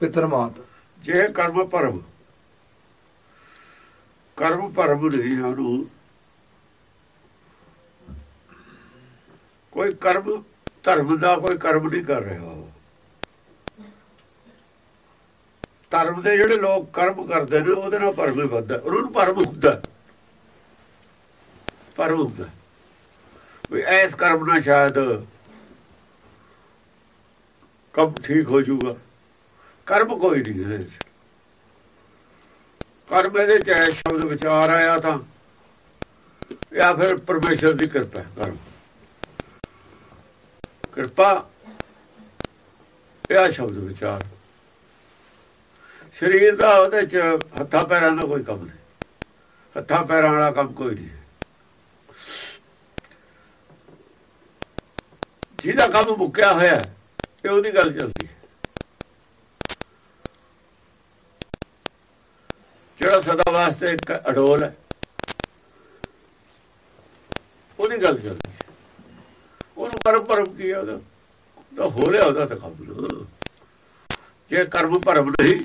ਪਿਤਰਮਾਤ। ਜੇ ਕਰਮ ਭਰਮ ਕਰਮ ਭਰਮ ਨਹੀਂ ਉਹਨੂੰ ਕੋਈ ਕਰਮ, ਧਰਮ ਦਾ ਕੋਈ ਕਰਮ ਨਹੀਂ ਕਰ ਰਿਹਾ ਧਰਮ ਦੇ ਜਿਹੜੇ ਲੋਕ ਕਰਮ ਕਰਦੇ ਨੇ, ਉਹਦੇ ਨਾਲ ਭਰਮ ਹੀ ਵੱਧਦਾ। ਉਹਨਾਂ ਨੂੰ ਭਰਮ ਹੁੰਦਾ। ਭਰਮ ਹੁੰਦਾ। ਵੀ ਐਸ ਕਰਮ ਨਾਲ ਸ਼ਾਇਦ ਕੰਮ ਠੀਕ ਹੋ ਜਾਊਗਾ। ਕਰਮ ਕੋਈ ਨਹੀਂ ਇਹਦੇ ਹੈ ਕਰਮ ਇਹਦੇ ਚ ਸ਼ਬਦ ਵਿਚਾਰ ਆਇਆ ਤਾਂ। ਜਾਂ ਫਿਰ ਪਰਮੇਸ਼ਰ ਦੀ ਕਿਰਪਾ ਕਰਮ। ਕਿਰਪਾ ਇਹ ਸ਼ਬਦ ਵਿਚਾਰ। ਸਰੀਰ ਦਾ ਉਹਦੇ ਚ ਹੱਥਾਂ ਪੈਰਾਂ ਦਾ ਕੋਈ ਕੰਮ ਨਹੀਂ। ਹੱਥਾਂ ਪੈਰਾਂ ਵਾਲਾ ਕੰਮ ਕੋਈ ਨਹੀਂ। ਜਿਹਦਾ ਕੰਮ ਮੁੱਕਿਆ ਹੋਇਆ ਇਹ ਉਹਦੀ ਗੱਲ ਚੱਲਦੀ ਜਿਹੜਾ ਸਦਾ ਵਾਸਤੇ ਇੱਕ ਅਡੋਲ ਹੈ। ਉਹਦੀ ਗੱਲ ਚੱਲਦੀ ਉਹਨੂੰ ਕਰਮ ਭਰਮ ਕੀ ਹੈ ਉਹਦਾ? ਤਾਂ ਹੋ ਰਿਹਾ ਉਹਦਾ ਤਾਂ ਕੰਮ। ਜੇ ਕਰਮ ਭਰਮ ਨਹੀਂ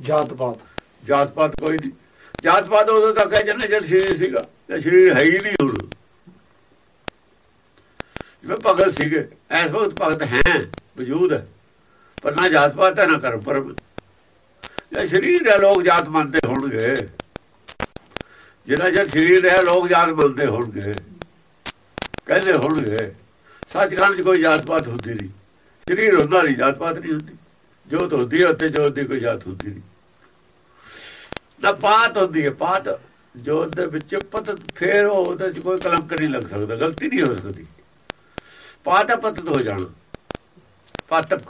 ਜਾਤ ਪਾਤ ਜਾਤ ਪਾਤ ਕੋਈ ਨਹੀਂ। ਜਾਤ ਪਾਤ ਉਦੋਂ ਤੱਕ ਹੈ ਜਦ ਜਦ ਸਰੀਰ ਸੀਗਾ। ਤੇ ਸਰੀਰ ਹੈ ਹੀ ਨਹੀਂ ਹੁਣ। ਜਿਵੇਂ ਭਗਤ ਸੀਗੇ ਐਸ ਭਗਤ ਹੈ ਵਜੂਦ ਹੈ। ਪਰ ਨਾ ਜਾਤ ਪਾਤ ਹੈ ਨਾ ਕਰਮ ਭਰਮ ਜੇ ਸਰੀਰ ਹੈ ਲੋਕ ਜਾਤ ਮੰਨਦੇ ਹੋਣਗੇ। ਜਿਹੜਾ ਜਦ ਸਰੀਰ ਹੈ ਲੋਕ ਜਾਤ ਮੰਨਦੇ ਹੋਣਗੇ, ਕਹਿੰਦੇ ਹੋਣਗੇ, ਸੱਚਖੰਡ 'ਚ ਕੋਈ ਜਾਤ ਪਾਤ ਹੁੰਦੀ ਨਹੀਂ। ਸਰੀਰ ਹੁੰਦਾ ਨਹੀਂ ਜਾਤ ਪਾਤ ਨਹੀਂ ਹੁੰਦੀ। ਜੋਤ ਹੁੰਦੀ ਹੈ ਉੱਤੇ ਜੋਤ ਦੀ ਕੋਈ ਜਾਤ ਹੁੰਦੀ ਨਹੀਂ। ਨਾ ਪਾਤ ਹੁੰਦੀ ਹੈ ਪਾਤ ਜੋਤ ਦੇ ਵਿੱਚ ਪਤ, ਫੇਰ ਉਹਦੇ 'ਚ ਕੋਈ ਕਲੰਕ ਨਹੀਂ ਲੱਗ ਸਕਦਾ, ਗਲਤੀ ਨਹੀਂ ਹੋ ਸਕਦੀ। ਪਾਤ ਪਤਤ ਹੋ ਜਾਣਾ। ਪਾਤਕ।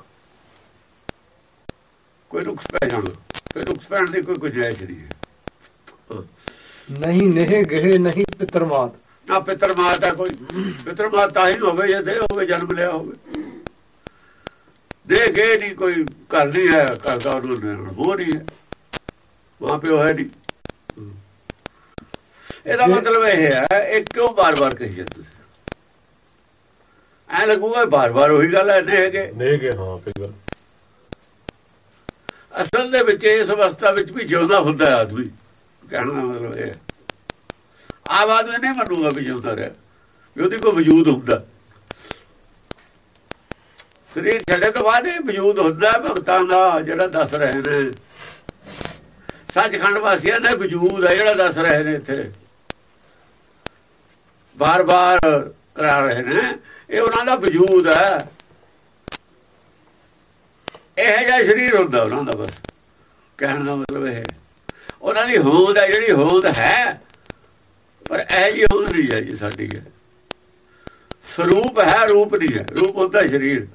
ਕੋਈ ਨੁਕਸ ਪੈ ਜਾਣਾ। ਕੋਈ ਨੁਕਸ ਪੈਣ ਦੀ ਕੋਈ ਗੁੰਜਾਇਸ਼ ਨਹੀਂ ਹੈ। ਨਹੀਂ ਨਹਿ ਗਹਿ ਨਹੀਂ ਪਿਤਰਮਾਤ ਨਾ ਪਿਤਰ ਮਾਤਾ ਕੋਈ ਪਿਤਰ ਮਾਤਾ ਹੀ ਹੋਵੇ ਜੇ ਦੇ ਹੋਵੇ ਜਨਮ ਲਿਆ ਹੋਵੇ। ਦੇ ਗਏ ਨਹੀਂ ਕੋਈ ਘਰ ਨਹੀਂ ਹੈ ਘਰ ਦਾ ਉਹਨੂੰ ਉਹ ਨਹੀਂ ਹੈ ਵਾਂ ਪਿਓ ਹੈ ਨਹੀਂ। ਇਹਦਾ ਮਤਲਬ ਇਹ ਹੈ ਇਹ ਕਿਉਂ ਬਾਰ-ਬਾਰ ਕਹੀ ਜਾਂਦੇ ਐ ਲੱਗੂਗਾ ਬਾਰ-ਬਾਰ ਉਹੀ ਗੱਲ ਹੈ ਨੇ ਹੈਗੇ ਨਹੀਂ ਕਿ ਹਾਂ ਕੋਈ ਗੱਲ। ਅਸਲ ਦੇ ਵਿੱਚ ਇਸ ਅਵਸਥਾ ਵਿੱਚ ਵੀ ਜਿਉਂਦਾ ਹੁੰਦਾ ਹੈ ਆਦਮੀ। ਕਹਿਣਾ ਮਤਲਬ ਇਹ ਆਮ ਆਦਮੀ ਨਹੀਂ ਮੰਨੂਗਾ ਵੀ ਜਿਉਂਦਾ ਰਿਹਾ। ਵੀ ਉਹਦੀ ਕੋਈ ਵਜੂਦ ਹੁੰਦਾ। ਸਰੀਰ ਛੱਡੇ ਤੋਂ ਬਾਅਦ ਇਹ ਵਜੂਦ ਹੁੰਦਾ ਭਗਤਾਂ ਦਾ ਜਿਹੜਾ ਦੱਸ ਰਹੇ ਨੇ। ਸੱਚਖੰਡ ਵਾਸੀਆਂ ਦਾ ਵਜੂਦ ਹੈ ਜਿਹੜਾ ਦੱਸ ਰਹੇ ਨੇ ਇੱਥੇ। ਬਾਰ-ਬਾਰ ਕਰਾ ਰਹੇ ਨੇ। ਇਹ ਉਹਨਾਂ ਦਾ ਵਜੂਦ ਹੈ। ਇਹ ਜਿਹਾ ਸਰੀਰ ਹੁੰਦਾ, ਉਹਨਾਂ ਦਾ ਬਸ। ਕਹਿਣ ਦਾ ਮਤਲਬ ਇਹ ਉਹਨਾਂ ਦੀ ਹੋਂਦ ਹੈ, ਜਿਹੜੀ ਹੋਂਦ ਹੈ, ਪਰ ਇਹ ਜੀ ਹੋਂਦ ਨਹੀਂ ਹੈ ਜੀ ਸਾਡੀ। ਹੈ ਸਰੂਪ ਹੈ, ਰੂਪ ਨਹੀਂ ਹੈ। ਰੂਪ ਹੁੰਦਾ ਸਰੀਰ।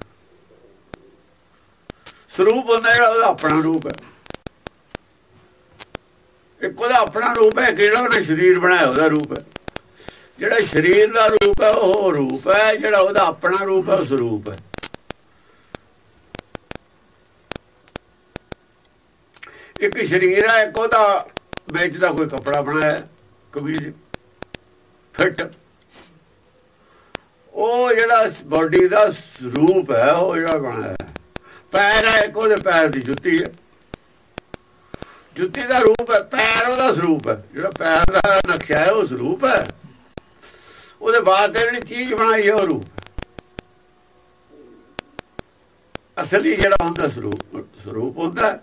ਸਰੂਪ ਹੁੰਦਾ ਜਿਹੜਾ ਉਹਦਾ ਆਪਣਾ ਰੂਪ ਹੈ। ਇੱਕ ਉਹਦਾ ਆਪਣਾ ਰੂਪ ਹੈ, ਕਿਹੜਾ ਉਹਨੇ ਸਰੀਰ ਬਣਾਇਆ ਉਹਦਾ ਰੂਪ ਹੈ। ਜਿਹੜਾ ਸਰੀਰ ਦਾ ਰੂਪ ਹੈ, ਉਹ ਰੂਪ ਹੈ। ਜਿਹੜਾ ਉਹਦਾ ਆਪਣਾ ਰੂਪ ਹੈ, ਉਹ ਸਰੂਪ ਹੈ। ਇੱਕ ਸਰੀਰ ਹੈ ਇੱਕ ਉਹਦਾ ਵਿੱਚ ਦਾ ਕੋਈ ਕਪੜਾ ਬਣਾਇਆ ਕਬੀਰ ਫਿੱਟ ਉਹ ਜਿਹੜਾ ਬਾਡੀ ਦਾ ਰੂਪ ਹੈ, ਉਹ ਜਿਹੜਾ ਬਣਾਇਆ ਪੈਰ ਹੈ, ਇੱਕ ਉਹਦੇ ਪੈਰ ਦੀ ਜੁੱਤੀ ਹੈ। ਜੁੱਤੀ ਦਾ ਰੂਪ ਹੈ, ਪੈਰ ਉਹਦਾ ਸਰੂਪ ਹੈ। ਜਿਹੜਾ ਪੈਰ ਦਾ ਨਕਸ਼ਾ ਹੈ, ਉਹ ਸਰੂਪ ਹੈ। ਉਹਦੇ ਬਾਅਦ ਤੇ ਜਿਹੜੀ ਚੀਜ਼ ਬਣਾਈ ਹੈ, ਉਹ ਰੂਪ ਅਸਲੀ ਜਿਹੜਾ ਹੁੰਦਾ, ਸਰੂਪ ਸਰੂਪ ਹੁੰਦਾ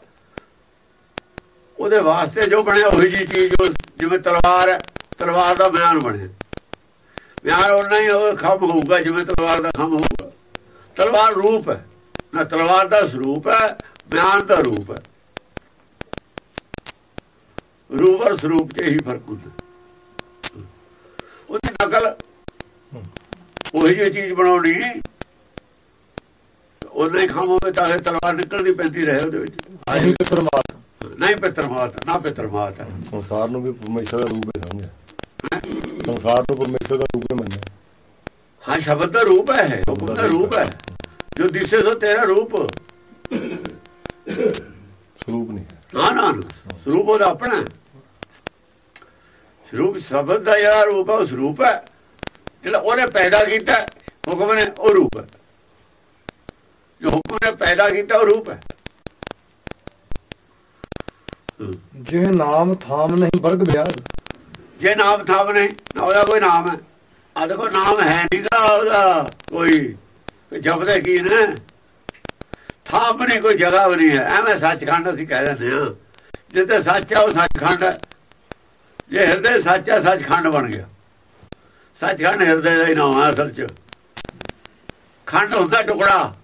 ਉਹਦੇ ਵਾਸਤੇ ਜੋ ਬਣਿਆ ਉਹੀ ਜੀ ਚੀਜ਼ ਜਿਵੇਂ ਤਲਵਾਰ ਹੈ, ਤਲਵਾਰ ਦਾ ਬਿਆਨ ਬਣਿਆ। ਬਿਆਨ ਉਹਨਾਂ ਹੀ ਉਹ ਖੰਭ ਹੋਊਗਾ, ਜਿਵੇਂ ਤਲਵਾਰ ਦਾ ਖੰਭ ਹੋਊਗਾ। ਤਲਵਾਰ ਰੂਪ ਹੈ। ਨਾ ਤਲਵਾਰ ਦਾ ਸਰੂਪ ਹੈ, ਬਿਆਨ ਦਾ ਰੂਪ ਹੈ। ਰੂਪ ਔਰ ਸਰੂਪ 'ਚ ਇਹੀ ਫ਼ਰਕ ਹੁੰਦਾ। ਉਹਦੀ ਨਕਲ ਉਹੀ ਜਿਹੀ ਚੀਜ਼ ਬਣਾਉਣੀ। ਉਹਨੇ ਹੀ ਖੰਭ ਹੋਵੇ ਤਾਂ ਤਲਵਾਰ ਨਿਕਲਦੀ ਪੈਂਦੀ ਰਹੇ ਉਹਦੇ ਵਿੱਚ। ਨਹੀਂ ਪਿਤਰਮਾਤ ਨਹੀਂ ਪਿਤਰਮਾਤ ਨਾ ਪਿਤਰਮਾਤ ਹੈ ਸੰਸਾਰ ਨੂੰ ਵੀ ਪਰਮੇਸ਼ਰ ਦਾ ਰੂਪ ਹੀ ਸਮਝਿਆ ਸੰਸਾਰ ਨੂੰ ਪਰਮੇਸ਼ਰ ਦਾ ਰੂਪ ਹੀ ਮੰਨਿਆ। ਹਾਂ ਸ਼ਬਦ ਦਾ ਰੂਪ ਹੈ ਹੁਕਮ ਦਾ ਰੂਪ ਹੈ। ਜੋ ਦਿਸੇ ਸੋ ਤੇਰਾ ਰੂਪ। ਸਰੂਪ ਨਹੀਂ ਹੈ। ਨਾ ਨਾ ਸਰੂਪ ਉਹਦਾ ਆਪਣਾ। ਸਰੂਪ ਸ਼ਬਦ ਦਾ ਜਿਹੜਾ ਰੂਪ ਹੈ ਸਰੂਪ ਹੈ। ਜਿਹੜਾ ਉਹਨੇ ਪੈਦਾ ਕੀਤਾ ਹੁਕਮ ਨੇ ਉਹ ਰੂਪ ਹੈ। ਜੋ ਹੁਕਮ ਨੇ ਪੈਦਾ ਕੀਤਾ ਉਹ ਰੂਪ ਹੈ। ਜਿਹ ਨਾਮ ਥਾਮ ਨਹੀਂ ਵਰਗ ਵਿਆਦ ਜੇ ਨਾਮ ਥਾਮ ਨਹੀਂ ਉਹਦਾ ਕੋਈ ਨਾਮ ਹੈ। ਆ ਦੇਖੋ, ਨਾਮ ਹੈ ਨਹੀਂਗਾ ਉਹਦਾ ਕੋਈ ਜਪਦੇ ਕੀ ਨੇ? ਥਾਮ ਨਹੀਂ, ਕੋਈ ਜਗ੍ਹਾ ਨਹੀਂ ਹੈ। ਐਵੇਂ ਸੱਚਖੰਡ ਅਸੀਂ ਕਹਿ ਦਿੰਦੇ ਹਾਂ। ਜਿੱਥੇ ਸੱਚ ਆ, ਉਹ ਸੱਚਖੰਡ ਹੈ। ਜੇ ਹਿਰਦੇ ਸੱਚ ਆ, ਸੱਚਖੰਡ ਬਣ ਗਿਆ। ਸੱਚਖੰਡ ਹਿਰਦੇ ਦਾ ਹੀ ਨਾਮ ਹੈ ਅਸਲ 'ਚ। ਖੰਡ ਹੁੰਦਾ ਟੁਕੜਾ।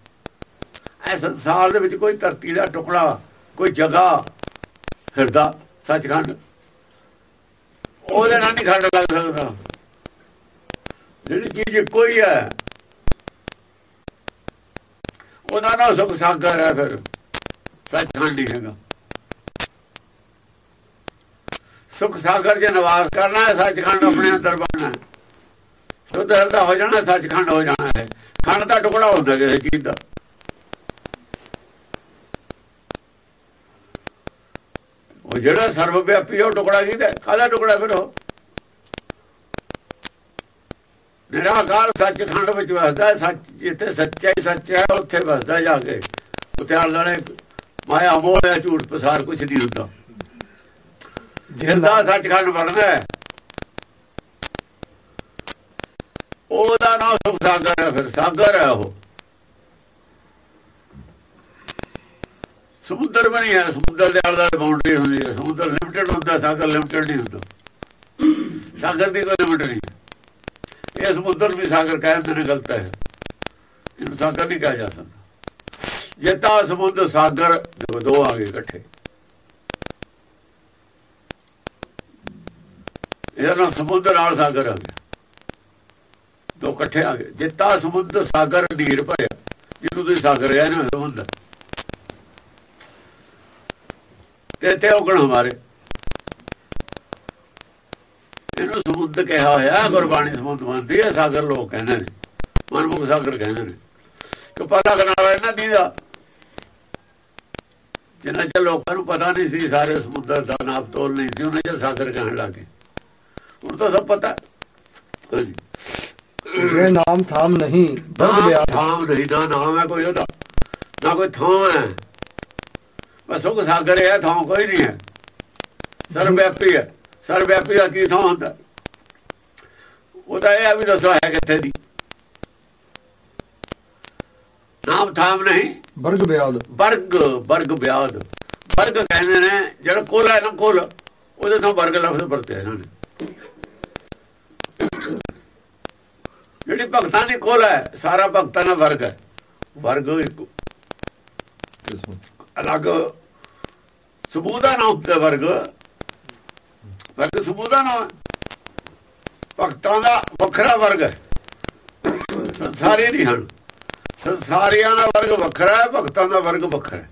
ਐ ਸੰਸਾਰ ਦੇ ਵਿੱਚ ਕੋਈ ਧਰਤੀ ਦਾ ਟੁਕੜਾ, ਕੋਈ ਜਗ੍ਹਾ ਹਿਰਦਾ ਸੱਚਖੰਡ। ਉਹਦੇ ਨਾਲ ਨਹੀਂ ਖੰਡ ਲੱਗ ਸਕਦਾ। ਜਿਹੜੀ ਚੀਜ਼ ਇੱਕੋ ਹੀ ਹੈ ਉਹਨਾਂ ਨਾਲ ਸੁਖ ਸਾਗਰ ਹੈ ਫਿਰ। ਸੱਚਖੰਡ ਨਹੀਂ ਹੈਗਾ। ਸੁਖ ਸਾਗਰ ਜੇ ਨਿਵਾਸ ਕਰਨਾ ਹੈ, ਸੱਚਖੰਡ ਆਪਣੇ ਅੰਦਰ ਬਣਨਾ ਹੈ। ਸੁਧ ਹਿਰਦਾ ਹੋ ਜਾਣਾ, ਸੱਚਖੰਡ ਹੋ ਜਾਣਾ ਹੈ। ਖੰਡ ਦਾ ਟੁਕੜਾ ਹੁੰਦਾ ਕਿਸੇ ਚੀਜ਼ ਦਾ। ਉਹ ਜਿਹੜਾ ਸਰਵ ਵਿਆਪੀ ਉਹ ਟੁਕੜਾ ਕਿਹਦਾ ਕਾਹਦਾ ਟੁਕੜਾ ਫਿਰ ਉਹ? ਨਿਰਾਕਾਰ ਸੱਚਖੰਡ ਵਿੱਚ ਵਸਦਾ, ਸੱਚ ਜਿੱਥੇ ਸੱਚਾ ਹੀ ਸੱਚ ਹੈ, ਉੱਥੇ ਵਸਦਾ ਜਾ ਕੇ। ਉੱਥੇ ਆਲੇ ਮਾਇਆ, ਮੋਹ ਝੂਠ ਪਸਾਰ ਕੁਝ ਨਹੀਂ ਹੁੰਦਾ। ਜਿੰਦਾ ਸੱਚਖੰਡ ਬਣਦਾ ਉਹਦਾ ਨਾਮ ਸੁਖ ਸਾਗਰ ਹੈ, ਫਿਰ ਸਾਗਰ ਹੈ ਉਹ। ਸਮੁੰਦਰ ਬਣੀ ਹੈ ਸਮੁੰਦਰ ਦੇ ਆਲੇ ਬਾਉਂਡਰੀ ਹੁੰਦੀ ਹੈ ਸਮੁੰਦਰ ਲਿਮਟਿਡ ਹੁੰਦਾ, ਸਾਗਰ ਲਿਮਟਿਡ ਨਹੀਂ ਹੁੰਦਾ। ਸਾਗਰ ਦੀ ਕੋਈ ਲਿਮਟ ਨਹੀਂ ਇਹ ਸਮੁੰਦਰ ਵੀ ਸਾਗਰ ਕਹਿੰਦੇ ਨੇ ਗਲਤ ਹੈ। ਇਹਨੂੰ ਸਾਗਰ ਨਹੀਂ ਕਿਹਾ ਜਾ ਸਕਦਾ। ਜੇ ਸਮੁੰਦਰ, ਸਾਗਰ ਦੋ ਆ ਗਏ ਇਕੱਠੇ। ਇਹਦਾ ਨਾਮ ਸਮੁੰਦਰ ਨਾਲ ਸਾਗਰ ਆ ਗਿਆ। ਦੋ ਇਕੱਠੇ ਆ ਗਏ। ਜੇ ਸਮੁੰਦਰ, ਸਾਗਰ ਢੀਰ ਭਰਿਆ, ਜਿਹਨੂੰ ਤੁਸੀਂ ਸਾਗਰ ਹੈ ਨਾ, ਸਮੁੰਦਰ। ਤੇ ਤੇ ਉਗਣ ਹਮਾਰੇ ਇਹਨੂੰ ਸਮੁੰਦਰ ਕਿਹਾ ਹੋਇਆ ਗੁਰਬਾਣੀ ਸਮੁੰਦਰ ਮੰਨਦੀ ਹੈ ਸਾਗਰ ਲੋਕ ਕਹਿੰਦੇ ਨੇ ਮਨਮੁਖ ਸਾਗਰ ਕਹਿੰਦੇ ਨੇ। ਕਿ ਪਤਾ ਕਰਨ ਇਹਨਾਂ ਦੀ ਦਾ ਜਿਨ੍ਹਾਂ ਚ ਲੋਕਾਂ ਨੂੰ ਪਤਾ ਨਹੀਂ ਸੀ ਸਾਰੇ ਸਮੁੰਦਰ ਦਾ ਨਾਪ ਤੋਲ ਨਹੀਂ ਸੀ ਉਹਨਾਂ ਚ ਸਾਗਰ ਕਹਿਣ ਲੱਗੇ ਹੁਣ ਤਾਂ ਸਭ ਪਤਾ। ਹਾਂਜੀ। ਜਿਹ ਨਾਮ ਥਾਮ ਨਹੀਂ ਨਾਮ ਵਿਆਦ ਥਾਮ ਨਹੀਂ ਨਾ ਨਾਮ ਹੈ ਕੋਈ ਉਹਦਾ ਨਾ ਕੋਈ ਥਾਂ ਹੈ। ਬਸ ਉਹ ਸਾਗਰ ਹੈ ਥਾਂ ਕੋਈ ਨਹੀਂ ਹੈ। ਸਰਵ ਵਿਆਪੀ ਹੈ। ਸਰਵ ਵਿਆਪੀ ਦਾ ਕੀ ਥਾਂ ਹੁੰਦਾ? ਉਹਦਾ ਇਹ ਵੀ ਦੱਸੋ ਹੈ ਕਿੱਥੇ ਦੀ? ਨਾਮ ਥਾਮ ਨਹੀਂ। ਵਰਗ ਵਿਆਦ ਵਰਗ ਵਰਗ ਵਿਆਦ ਵਰਗ ਕਹਿੰਦੇ ਨੇ ਜਿਹੜਾ ਕੋਲ ਹੈ ਨਾ ਕੋਲ ਉਹਦੇ ਤੋਂ ਵਰਗ ਲਫ਼ਜ਼ ਵਰਤੇ ਇਹਨਾਂ ਨੇ। ਜਿਹੜੀ ਭਗਤਾਂ ਦੀ ਕੋਲ ਹੈ ਸਾਰਾ ਭਗਤਾਂ ਦਾ ਵਰਗ ਹੈ। ਵਰਗ ਇੱਕ ਅਲੱਗ ਸਮੂਹ ਦਾ ਨਾਮ ਹੁੰਦਾ ਵਰਗ ਵਰਗ ਸਮੂਹ ਦਾ ਨਾਮ ਭਗਤਾਂ ਦਾ ਵੱਖਰਾ ਵਰਗ ਹੈ ਸੰਸਾਰੀ ਨਹੀਂ ਹਨ ਸੰਸਾਰੀਆਂ ਦਾ ਵਰਗ ਵੱਖਰਾ ਹੈ ਭਗਤਾਂ ਦਾ ਵਰਗ ਵੱਖਰਾ ਹੈ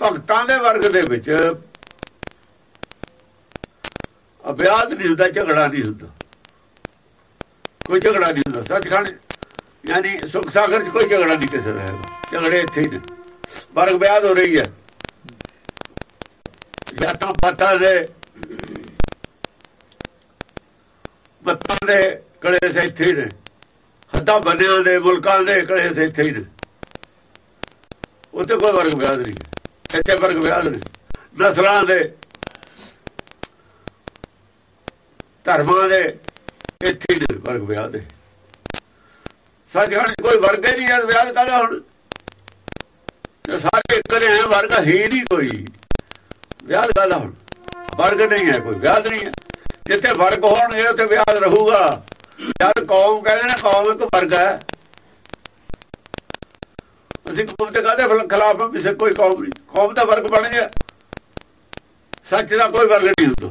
ਭਗਤਾਂ ਦੇ ਵਰਗ ਦੇ ਵਿੱਚ ਅਭਿਆਦ ਨਹੀਂ ਹੁੰਦਾ ਝਗੜਾ ਨਹੀਂ ਹੁੰਦਾ ਕੋਈ ਝਗੜਾ ਨਹੀਂ ਹੁੰਦਾ ਸੱਚਖੰਡ ਯਾਨੀ ਸੁਖ ਸਾਗਰ 'ਚ ਕੋਈ ਝਗੜਾ ਨਹੀਂ ਕਿਸੇ ਦਾ ਝਗੜੇ ਇੱਥੇ ਹੀ ਨੇ ਵਰਗ ਵਿਆਦ ਹੋ ਰਹੀ ਹੈ ਜਾਂ ਤਾਂ ਪਤਾ ਦੇ ਮਤਾਂ ਦੇ ਕਲੇ ਸੇ ਇੱਥੇ ਨੇ। ਹੱਦਾਂ ਬੰਨਿਆਂ ਦੇ, ਮੁਲਕਾਂ ਦੇ ਕਲੇ ਸੇ ਇੱਥੇ ਹੀ ਨੇ। ਉੱਥੇ ਕੋਈ ਵਰਗ ਵਿਆਦ ਨਹੀਂ। ਇੱਥੇ ਵਰਗ ਵਿਆਦ ਨਹੀਂ। ਨਸਲਾਂ ਦੇ, ਧਰਮਾਂ ਦੇ ਇੱਥੇ ਹੀ ਨੇ ਵਰਗ ਵਿਆਹ ਦੇ। ਸੱਚਖੰਡ ਕੋਈ ਵਰਗ ਹੀ ਨਹੀਂ ਹੈ ਵਿਆਦ ਕਾਹਦਾ ਹੁਣ? ਸਾਰੇ ਇੱਕ ਨੇ ਵਰਗ ਹੀ ਨਹੀਂ ਕੋਈ। ਵਿਆਹ ਕਾਹਦਾ ਹੁਣ ਵਰਗ ਨਹੀਂ ਹੈ ਕੋਈ ਵਿਆਦ ਨਹੀਂ ਹੈ। ਜਿੱਥੇ ਵਰਗ ਹੋਣਗੇ ਉੱਥੇ ਵਿਆਦ ਰਹੂਗਾ। ਜਦ ਕੌਮ ਕਹਿੰਦੇ ਨੇ, ਕੌਮ ਇੱਕ ਵਰਗ ਹੈ। ਅਸੀਂ ਕੌਮ ਤੇ ਕਾਹਦੇ ਖਿਲਾਫ ਕਿਸੇ ਕੋਈ ਕੌਮ ਨਹੀਂ। ਕੌਮ ਦਾ ਵਰਗ ਬਣ ਗਿਆ। ਸੱਚ ਦਾ ਕੋਈ ਵਰਗ ਨਹੀਂ ਹੁੰਦਾ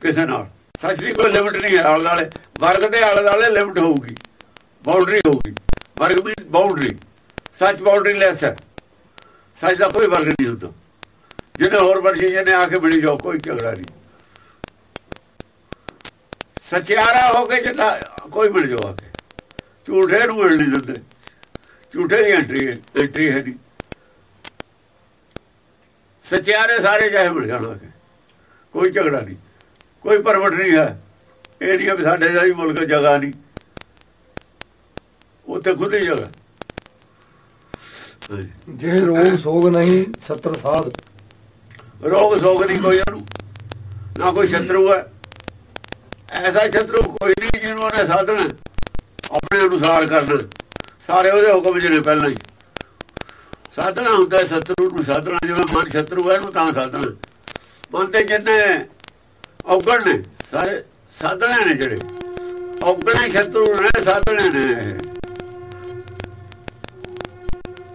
ਕਿਸੇ ਨਾਲ। ਸੱਚ ਦੀ ਕੋਈ ਲਿਮਟ ਨਹੀਂ ਹੈ, ਆਲੇ ਦੁਆਲੇ। ਵਰਗ ਦੇ ਆਲੇ ਦੁਆਲੇ ਲਿਮਟ ਹੋਊਗੀ। ਬਾਉਂਡਰੀ ਹੋਊਗੀ। ਵਰਗ ਵੀ ਬਾਉਂਡਰੀ ਸੱਚ ਬਾਉਂਡਰੀ ਲੈਸ ਹੈ। ਸੱਚ ਦਾ ਕੋਈ ਵਰਗ ਨਹੀਂ ਹੁੰਦਾ। ਜਿਹਨੇ ਹੋਰ ਵਰਗੀ, ਜਿਹਨੇ ਆ ਕੇ ਮਿਲੀ ਜਾਓ, ਕੋਈ ਝਗੜਾ ਨਹੀਂ। ਸਚਿਆਰਾ ਹੋ ਕੇ ਜਿੱਦਾਂ ਕੋਈ ਮਿਲ ਜਾਓ ਆ ਕੇ। ਝੂਠੇ ਨੂੰ ਮਿਲ ਨਹੀਂ ਦਿੰਦੇ। ਝੂਠੇ ਦੀ ਐਂਟਰੀ ਐਂਟਰੀ ਹੈ ਨਹੀਂ। ਸਚਿਆਰੇ ਸਾਰੇ ਜਾਏ ਮਿਲ ਜਾਣ ਆ ਕੇ। ਕੋਈ ਝਗੜਾ ਨਹੀਂ। ਕੋਈ ਪਰਵਟ ਨਹੀਂ ਹੈ। ਇਹ ਨਹੀਂ ਵੀ ਸਾਡੇ ਦਾ ਵੀ ਮੁਲਕ ਜਗ੍ਹਾ ਨਹੀਂ। ਉੱਥੇ ਖੁਦ ਹੀ ਜਗ੍ਹਾ। ਜੇ ਰੋਗ ਸੋਗ ਨਹੀਂ ਸਤਰ ਸਾਧ। ਰੋਗ ਸੋਗ ਨਹੀਂ ਕੋਈ ਉਹਨੂੰ ਨਾ ਕੋਈ ਸ਼ਤਰੂ ਹੈ। ਐਸਾ ਸ਼ਤਰੂ ਕੋਈ ਨਹੀਂ ਜਿਹਨੂੰ ਉਹਨੇ ਸਾਧਣਾ, ਆਪਣੇ ਅਨੁਸਾਰ ਕਰਨਾ। ਸਾਰੇ ਉਹਦੇ ਹੁਕਮ ਜਿਹੜੇ ਪਹਿਲਾਂ ਹੀ। ਸਾਧਣਾ ਹੁੰਦਾ ਸ਼ਤਰੂ ਨੂੰ ਸਾਧਣਾ, ਜਿਵੇਂ ਮਨ ਸ਼ਤਰੂ ਹੈ ਉਹਨੂੰ ਤਾਂ ਸਾਧਣਾ। ਮਨ ਦੇ ਜਿੰਨੇ ਔਗਣ ਨੇ, ਸਾਰੇ ਸਾਧਣੇ ਨੇ ਜਿਹੜੇ। ਔਗਣੇ ਸ਼ਤਰੂ ਨੇ, ਸਾਧਣੇ ਨੇ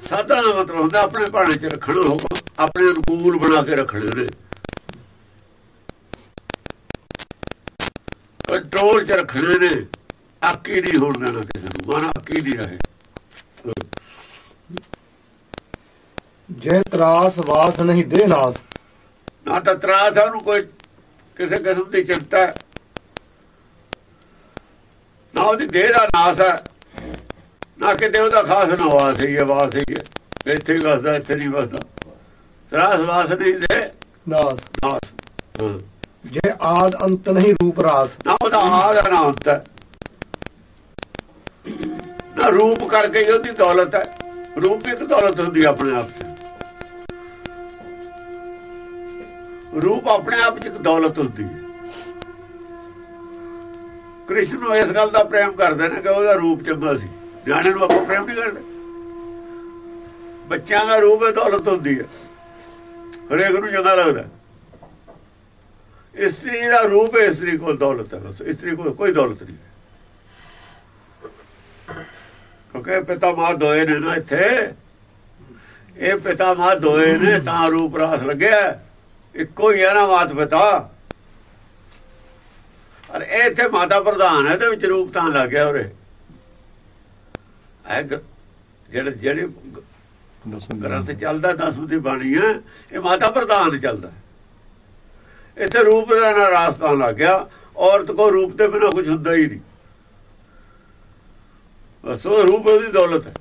ਸਾਧਣਾ ਦਾ ਮਤਲਬ ਹੁੰਦਾ ਆਪਣੇ ਭਾਣੇ 'ਚ ਰੱਖਣਾ ਹੁਕਮ ਆਪਣੇ ਅਨੁਕੂਲ ਬਣਾ ਕੇ ਰੱਖਣੇ ਨੇ। ਕੰਟਰੋਲ 'ਚ ਰੱਖਣੇ ਨੇ। ਆਕੀ ਨਹੀਂ ਹੋਣ ਦੇਣਾ ਕਿਸੇ ਨੂੰ। ਮਨ ਆਕੀ ਨਹੀਂ ਰਹੇ। ਜੇ ਤਰਾਸ ਵਾਸ ਨਹੀਂ ਦੇ ਨਾਸ। ਨਾ ਤਾਂ ਤਰਾਸ ਹੈ ਉਹਨੂੰ ਕੋਈ ਕਿਸੇ ਕਿਸਮ ਦੀ ਚਿੰਤਾ। ਨਾ ਉਹਦੀ ਦੇਹ ਦਾ ਨਾਸ ਹੈ ਨਾ ਕਿਤੇ ਉਹਦਾ ਖਾਸ ਨਾ ਵਾਸ ਹੀ ਹੈ ਵਾਸ ਹੀ ਹੈ। ਇੱਥੇ ਹੀ ਵਸਦਾ ਇੱਥੇ ਨਹੀਂ ਵਸਦਾ। ਤਰਾਸ ਵਾਸ ਨਹੀਂ ਦੇ ਨਾਸ ਨਾਸ। ਹਾਂ। ਜੇ ਆਦ ਅੰਤ ਨਹੀਂ ਰੂਪ ਰਾਸ। ਨਾ ਉਹਦਾ ਆਦ ਨਾ ਹੁੰਦਾ ਨਾ ਰੂਪ ਕਰਕੇ ਹੀ ਉਹਦੀ ਦੌਲਤ ਹੈ। ਰੂਪ ਇੱਕ ਦੌਲਤ ਹੁੰਦੀ ਹੈ ਆਪਣੇ ਆਪ 'ਚ। ਰੂਪ ਆਪਣੇ ਆਪ 'ਚ ਇੱਕ ਦੌਲਤ ਹੁੰਦੀ ਹੈ। ਕ੍ਰਿਸ਼ਨ ਨੂੰ ਇਸ ਗੱਲ ਦਾ ਪ੍ਰੇਮ ਕਰਦੇ ਨੇ ਕਿ ਉਹਦਾ ਰੂਪ ਚੰਗਾ ਸੀ। ਨਿਆਣੇ ਨੂੰ ਆਪਾਂ ਪ੍ਰੇਮ ਨਹੀਂ ਕਰਦੇ। ਬੱਚਿਆਂ ਦਾ ਰੂਪ ਹੈ ਦੌਲਤ ਹੁੰਦੀ ਹੈ। ਹਰੇਕ ਨੂੰ ਚੰਗਾ ਲੱਗਦਾ। ਇਸਤਰੀ ਦਾ ਰੂਪ ਹੈ ਇਸਤਰੀ ਕੋਲ ਦੌਲਤ ਹੈ ਇਸਤਰੀ ਕੋਲ ਕੋਈ ਦੌਲਤ ਨਹੀਂ। ਕਿਉਂਕਿ ਪਿਤਾ ਮਾਂ ਦੋਏ ਨੇ ਨਾ ਇੱਥੇ। ਇਹ ਪਿਤਾ ਮਾਂ ਦੋਏ ਨੇ ਤਾਂ ਰੂਪ ਰਾਸ ਲੱਗਿਆ। ਇੱਕੋ ਹੀ ਹੈ ਨਾ ਮਾਤ ਪਿਤਾ। ਅਰ ਇਹ ਇੱਥੇ ਮਾਤਾ ਪ੍ਰਧਾਨ ਹੈ ਤੇ ਵਿੱਚ ਰੂਪ ਤਾਂ ਲੱਗ ਗਿਆ ਉਰੇ। ਗ- ਜਿਹੜੇ ਜਿਹੜੇ ਗ੍ਰੰਥ ਚੱਲਦਾ ਦਸਮ ਦੀ ਬਾਣੀ ਹੈ ਇਹ ਮਾਤਾ ਪ੍ਰਧਾਨ ਚੱਲਦਾ। ਇੱਥੇ ਰੂਪ ਦਾ ਨਾ ਰਾਸਤਾ ਲੱਗ ਗਿਆ ਔਰਤ ਕੋ ਰੂਪ ਤੇ ਬਿਨਾ ਕੁਝ ਹੁੰਦਾ ਹੀ ਨਹੀਂ। ਬਸ ਉਹ ਰੂਪ ਉਹਦੀ ਦੌਲਤ ਹੈ।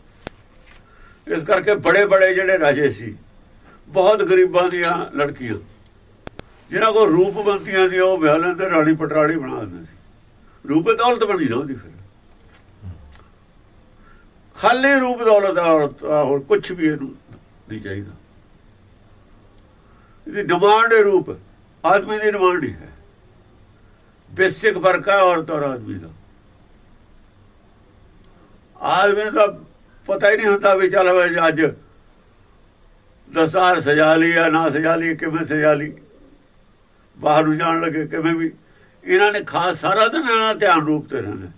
ਇਸ ਕਰਕੇ ਬੜੇ ਬੜੇ ਜਿਹੜੇ ਰਾਜੇ ਸੀ ਬਹੁਤ ਗਰੀਬਾਂ ਦੀਆਂ ਲੜਕੀਆਂ ਜਿਨ੍ਹਾਂ ਕੋ ਰੂਪਵੰਤੀਆਂ ਦੀ ਉਹ ਵਿਆਹ ਲੈਂਦੇ ਰਾਣੀ ਪਟਰਾਣੀ ਬਣਾ ਦਿੰਦੇ ਸੀ। ਰੂਪ ਦੌਲਤ ਬਣੀ ਨਾ ਉਹਦੀ ਫਿਰ। ਖਾਲੀ ਰੂਪ ਦੌਲਤ ਆ ਔਰਤ ਹੋਰ ਕੁਝ ਵੀ ਇਹਨੂੰ ਨਹੀਂ ਚਾਹੀਦਾ। ਇਹਦੀ ਡਿਮਾਂਡ ਹੈ ਰੂਪ। ਆਦਮੀ ਦੀ ਡਿਮਾਂਡ ਹੀ ਹੈ। ਬੇਸਿਕ ਫ਼ਰਕ ਹੈ ਔਰਤ ਔਰ ਆਦਮੀ ਦਾ। ਆਦਮੀ ਦਾ ਪਤਾ ਹੀ ਨਹੀਂ ਹੁੰਦਾ ਵੀ ਚੱਲ ਵੇ ਅੱਜ ਦਸਾਰ ਸਜਾ ਲਈ ਆ ਨਾ ਸਜਾ ਲਈ, ਕਿਵੇਂ ਸਜਾ ਲਈ। ਬਾਹਰ ਨੂੰ ਜਾਣ ਲੱਗੇ ਕਿਵੇਂ ਵੀ। ਇਹਨਾਂ ਨੇ ਖਾਸ ਸਾਰਾ ਦਿਨ ਇਹਨਾਂ ਦਾ ਧਿਆਨ ਰੂਪ ਤੇ ਰਹਿਣਾ।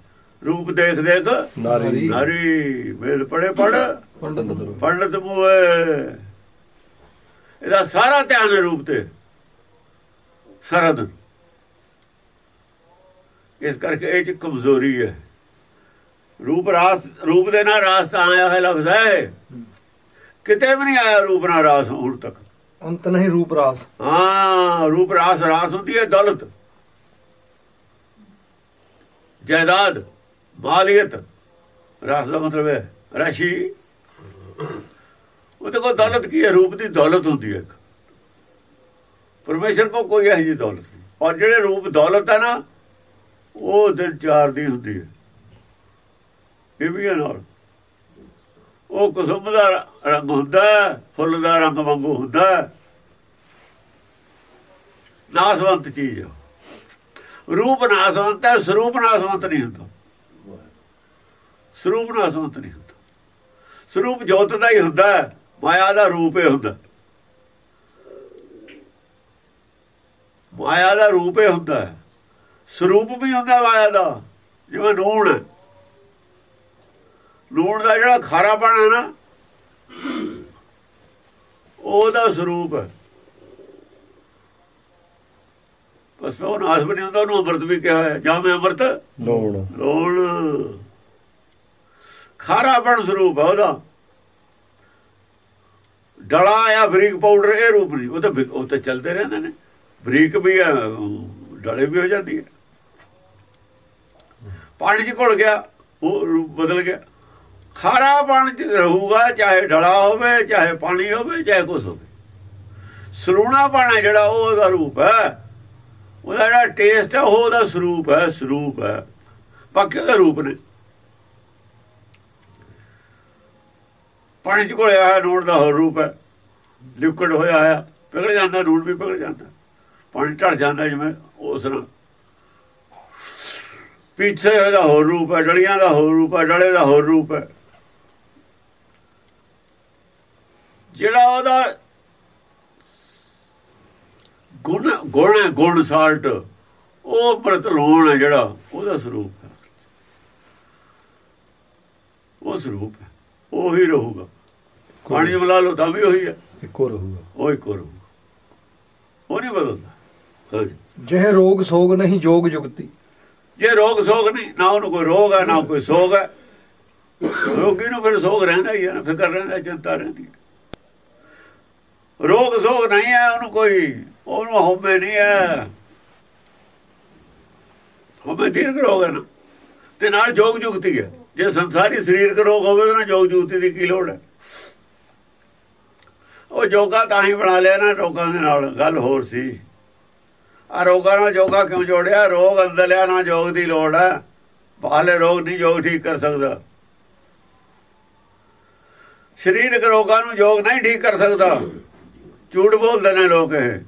ਰੂਪ ਦੇਖ ਦੇਖ ਨਾਰੀ। ਨਾਰੀ ਵੇਦ ਪੜੇ ਪੜ। ਪੰਡਤ ਪੰਡਤ ਮੂਏ ਇਹਦਾ ਸਾਰਾ ਧਿਆਨ ਹੈ ਰੂਪ ਤੇ। ਸਾਰਾ ਦਿਨ ਇਸ ਕਰਕੇ ਇਹ ਚ ਕਮਜ਼ੋਰੀ ਹੈ। ਰੂਪ ਰਾਸ ਰੂਪ ਦੇ ਨਾਲ ਰਾਸ ਤਾਂ ਆਇਆ ਹੈ ਲਫ਼ਜ਼ ਹੈ। ਕਿਤੇ ਵੀ ਨਹੀਂ ਆਇਆ ਰੂਪ ਨਾਲ ਰਾਸ ਹੁਣ ਤੱਕ। ਅੰਤ ਨਹੀਂ ਰੂਪ ਰਾਸ। ਹਾਂ ਰੂਪ ਰਾਸ ਰਾਸ ਹੁੰਦੀ ਹੈ ਦੌਲਤ। ਜਾਇਦਾਦ। ਮਾਲੀਅਤ ਰਸ ਦਾ ਮਤਲਬ ਹੈ ਰਾਸ਼ੀ। ਉਹਦੇ ਕੋਲ ਦੌਲਤ ਕੀ ਹੈ? ਰੂਪ ਦੀ ਦੌਲਤ ਹੁੰਦੀ ਹੈ ਇੱਕ। ਪਰਮੇਸ਼ਰ ਕੋ ਕੋਈ ਇਹੋ ਜਿਹੀ ਦੌਲਤ ਨਹੀਂ। ਔਰ ਜਿਹੜੇ ਰੂਪ ਦੌਲਤ ਹੈ ਨਾ, ਉਹ ਦਿਨ ਚਾਰ ਦੀ ਹੁੰਦੀ ਹੈ। ਇਹ ਵੀ ਹੈ ਨਾਲ। ਉਹ ਕੁਸੁਮ ਦਾ ਰੰਗ ਹੁੰਦਾ ਫੁੱਲ ਦਾ ਰੰਗ ਵਾਂਗੂ ਹੁੰਦਾ ਹੈ। ਨਾਸਵੰਤ ਚੀਜ਼ ਰੂਪ ਨਾਸਵੰਤ ਹੈ, ਸਰੂਪ ਨਾਸਵੰਤ ਨਹੀਂ ਹੁੰਦਾ। ਸਰੂਪ ਨਾਸਵੰਤ ਨਹੀਂ ਹੁੰਦਾ। ਸਰੂਪ ਜੋਤ ਦਾ ਹੀ ਹੁੰਦਾ ਮਾਇਆ ਦਾ ਰੂਪ ਹੀ ਹੁੰਦਾ। ਮਾਇਆ ਦਾ ਰੂਪ ਹੀ ਹੁੰਦਾ ਹੈ। ਸਰੂਪ ਵੀ ਹੁੰਦਾ ਮਾਇਆ ਦਾ ਜਿਵੇਂ ਨੂਣ। ਨੂਣ ਦਾ ਜਿਹੜਾ ਖਾਰਾ ਹੈ ਨਾ ਉਹਦਾ ਸਰੂਪ ਹੈ। ਬਸ ਉਹ ਨਾਸ ਬਣੀ ਹੁੰਦਾ ਉਹਨੂੰ ਅੰਮ੍ਰਿਤ ਵੀ ਕਿਹਾ ਹੈ। ਜਾਂ ਮੈਂ ਅੰਮ੍ਰਿਤ? ਲੋਣ। ਲੋਣ। ਖਾਰਾ ਬਣ ਸਰੂਪ ਹੈ ਉਹਦਾ। ਡਲਾ ਆ ਬਰੀਕ ਪਾਊਡਰ, ਇਹ ਰੂਪ ਨਹੀਂ। ਉਹ ਤਾਂ ਉਹ ਤਾਂ ਚੱਲਦੇ ਰਹਿੰਦੇ ਨੇ। ਬਰੀਕ ਵੀ ਆ ਡਲੇ ਵੀ ਹੋ ਜਾਂਦੀ ਹੈ ਪਾਣੀ 'ਚ ਘੁਲ ਗਿਆ, ਉਹ ਰੂਪ ਬਦਲ ਗਿਆ। ਖਾਰਾ ਪਾਣੀ 'ਚ ਰਹੂਗਾ, ਚਾਹੇ ਡਲਾ ਹੋਵੇ, ਚਾਹੇ ਪਾਣੀ ਹੋਵੇ, ਚਾਹੇ ਕੁਛ ਹੋਵੇ। ਸਰੂਣਾ ਪਾਣਾ ਜਿਹੜਾ, ਉਹ ਉਹਦਾ ਰੂਪ ਹੈ। ਉਹਦਾ ਜਿਹੜਾ ਟੇਸਟ ਹੈ ਉਹ ਉਹਦਾ ਸਰੂਪ ਹੈ ਸਰੂਪ ਹੈ। ਬਾਕੀ ਉਹਦਾ ਰੂਪ ਨੇ। ਪਾਣੀ ਚ ਘੁਲਿਆ ਹੋਇਆ ਨੂਣ ਦਾ ਹੋਰ ਰੂਪ ਹੈ। ਲਿਕਵਿਡ ਹੋਇਆ ਆ ਪਿਘਲ ਜਾਂਦਾ ਨੂਣ ਵੀ ਪਿਘਲ ਜਾਂਦਾ। ਪਾਣੀ ਢਲ ਜਾਂਦਾ ਜਿਵੇਂ ਉਸ ਨਾਲ ਪਿੱਛੇ ਦਾ ਹੋਰ ਰੂਪ ਹੈ, ਡਲੀਆਂ ਦਾ ਹੋਰ ਰੂਪ ਹੈ, ਡਲੇ ਦਾ ਹੋਰ ਰੂਪ ਹੈ। ਜਿਹੜਾ ਉਹਦਾ ਗੁਣ ਗੁਣ ਗੁਣ ਸਾਲਟ, ਉਹ ਪ੍ਰਤਲੋਣ ਹੈ ਜਿਹੜਾ, ਉਹਦਾ ਸਰੂਪ ਹੈ। ਉਹ ਸਰੂਪ ਹੈ। ਉਹ ਰਹੂਗਾ। ਪਾਣੀ ਮਿਲਾ ਲਓ ਤਾਂ ਵੀ ਉਹੀ ਹੈ। ਇੱਕੋ ਰਹੂਗਾ। ਉਹ ਹੀ ਕਰੂਗਾ ਉਹ ਨਹੀਂ ਬਦਲਦਾ। ਜਿਹ ਰੋਗ ਸੋਗ ਨਹੀਂ ਜੋਗ ਜੁਗਤੀ। ਜੇ ਰੋਗ ਸੋਗ ਨਹੀਂ ਨਾ ਉਹਨੂੰ ਕੋਈ ਰੋਗ ਹੈ ਨਾ ਕੋਈ ਸੋਗ ਹੈ। ਰੋਗੀ ਨੂੰ ਫਿਰ ਸੋਗ ਰਹਿੰਦਾ ਹੀ ਹੈ ਨਾ ਫਿਕਰ ਰਹਿੰਦਾ ਚਿੰਤਾ ਰਹਿੰਦੀ। ਰੋਗ ਸੋਗ ਨਹੀਂ ਹੈ ਉਹਨੂੰ ਕੋਈ ਉਹਨੂੰ ਹਉਮੈ ਨਹੀਂ ਹੈ। ਹਉਮੈ ਦੀਰਘ ਰੋਗ ਹੈ ਨਾ। ਤੇ ਨਾਲ ਜੋਗ ਜੁਗਤੀ ਹੈ। ਜੇ ਸੰਸਾਰੀ ਸਰੀਰਕ ਰੋਗ ਹੋਵੇ ਤਾਂ ਜੋਗ ਜੁਗਤੀ ਦੀ ਕੀ ਲੋੜ ਹੈ? ਉਹ ਜੋਗਾ ਤਾਂ ਹੀ ਬਣਾ ਲਿਆ ਨਾ, ਰੋਗਾਂ ਦੇ ਨਾਲ। ਗੱਲ ਹੋਰ ਸੀ। ਆ ਰੋਗਾਂ ਨਾਲ ਜੋਗਾ ਕਿਉਂ ਜੋੜਿਆ? ਰੋਗ ਅੰਦਰਲਿਆ ਨਾਲ ਜੋਗ ਦੀ ਲੋੜ ਹੈ। ਬਾਹਲੇ ਰੋਗ ਨਹੀਂ ਜੋਗ ਠੀਕ ਕਰ ਸਕਦਾ। ਸਰੀਰਕ ਰੋਗਾਂ ਨੂੰ ਜੋਗ ਨਹੀਂ ਠੀਕ ਕਰ ਸਕਦਾ। ਝੂਠ ਬੋਲਦੇ ਨੇ ਲੋਕ ਇਹ।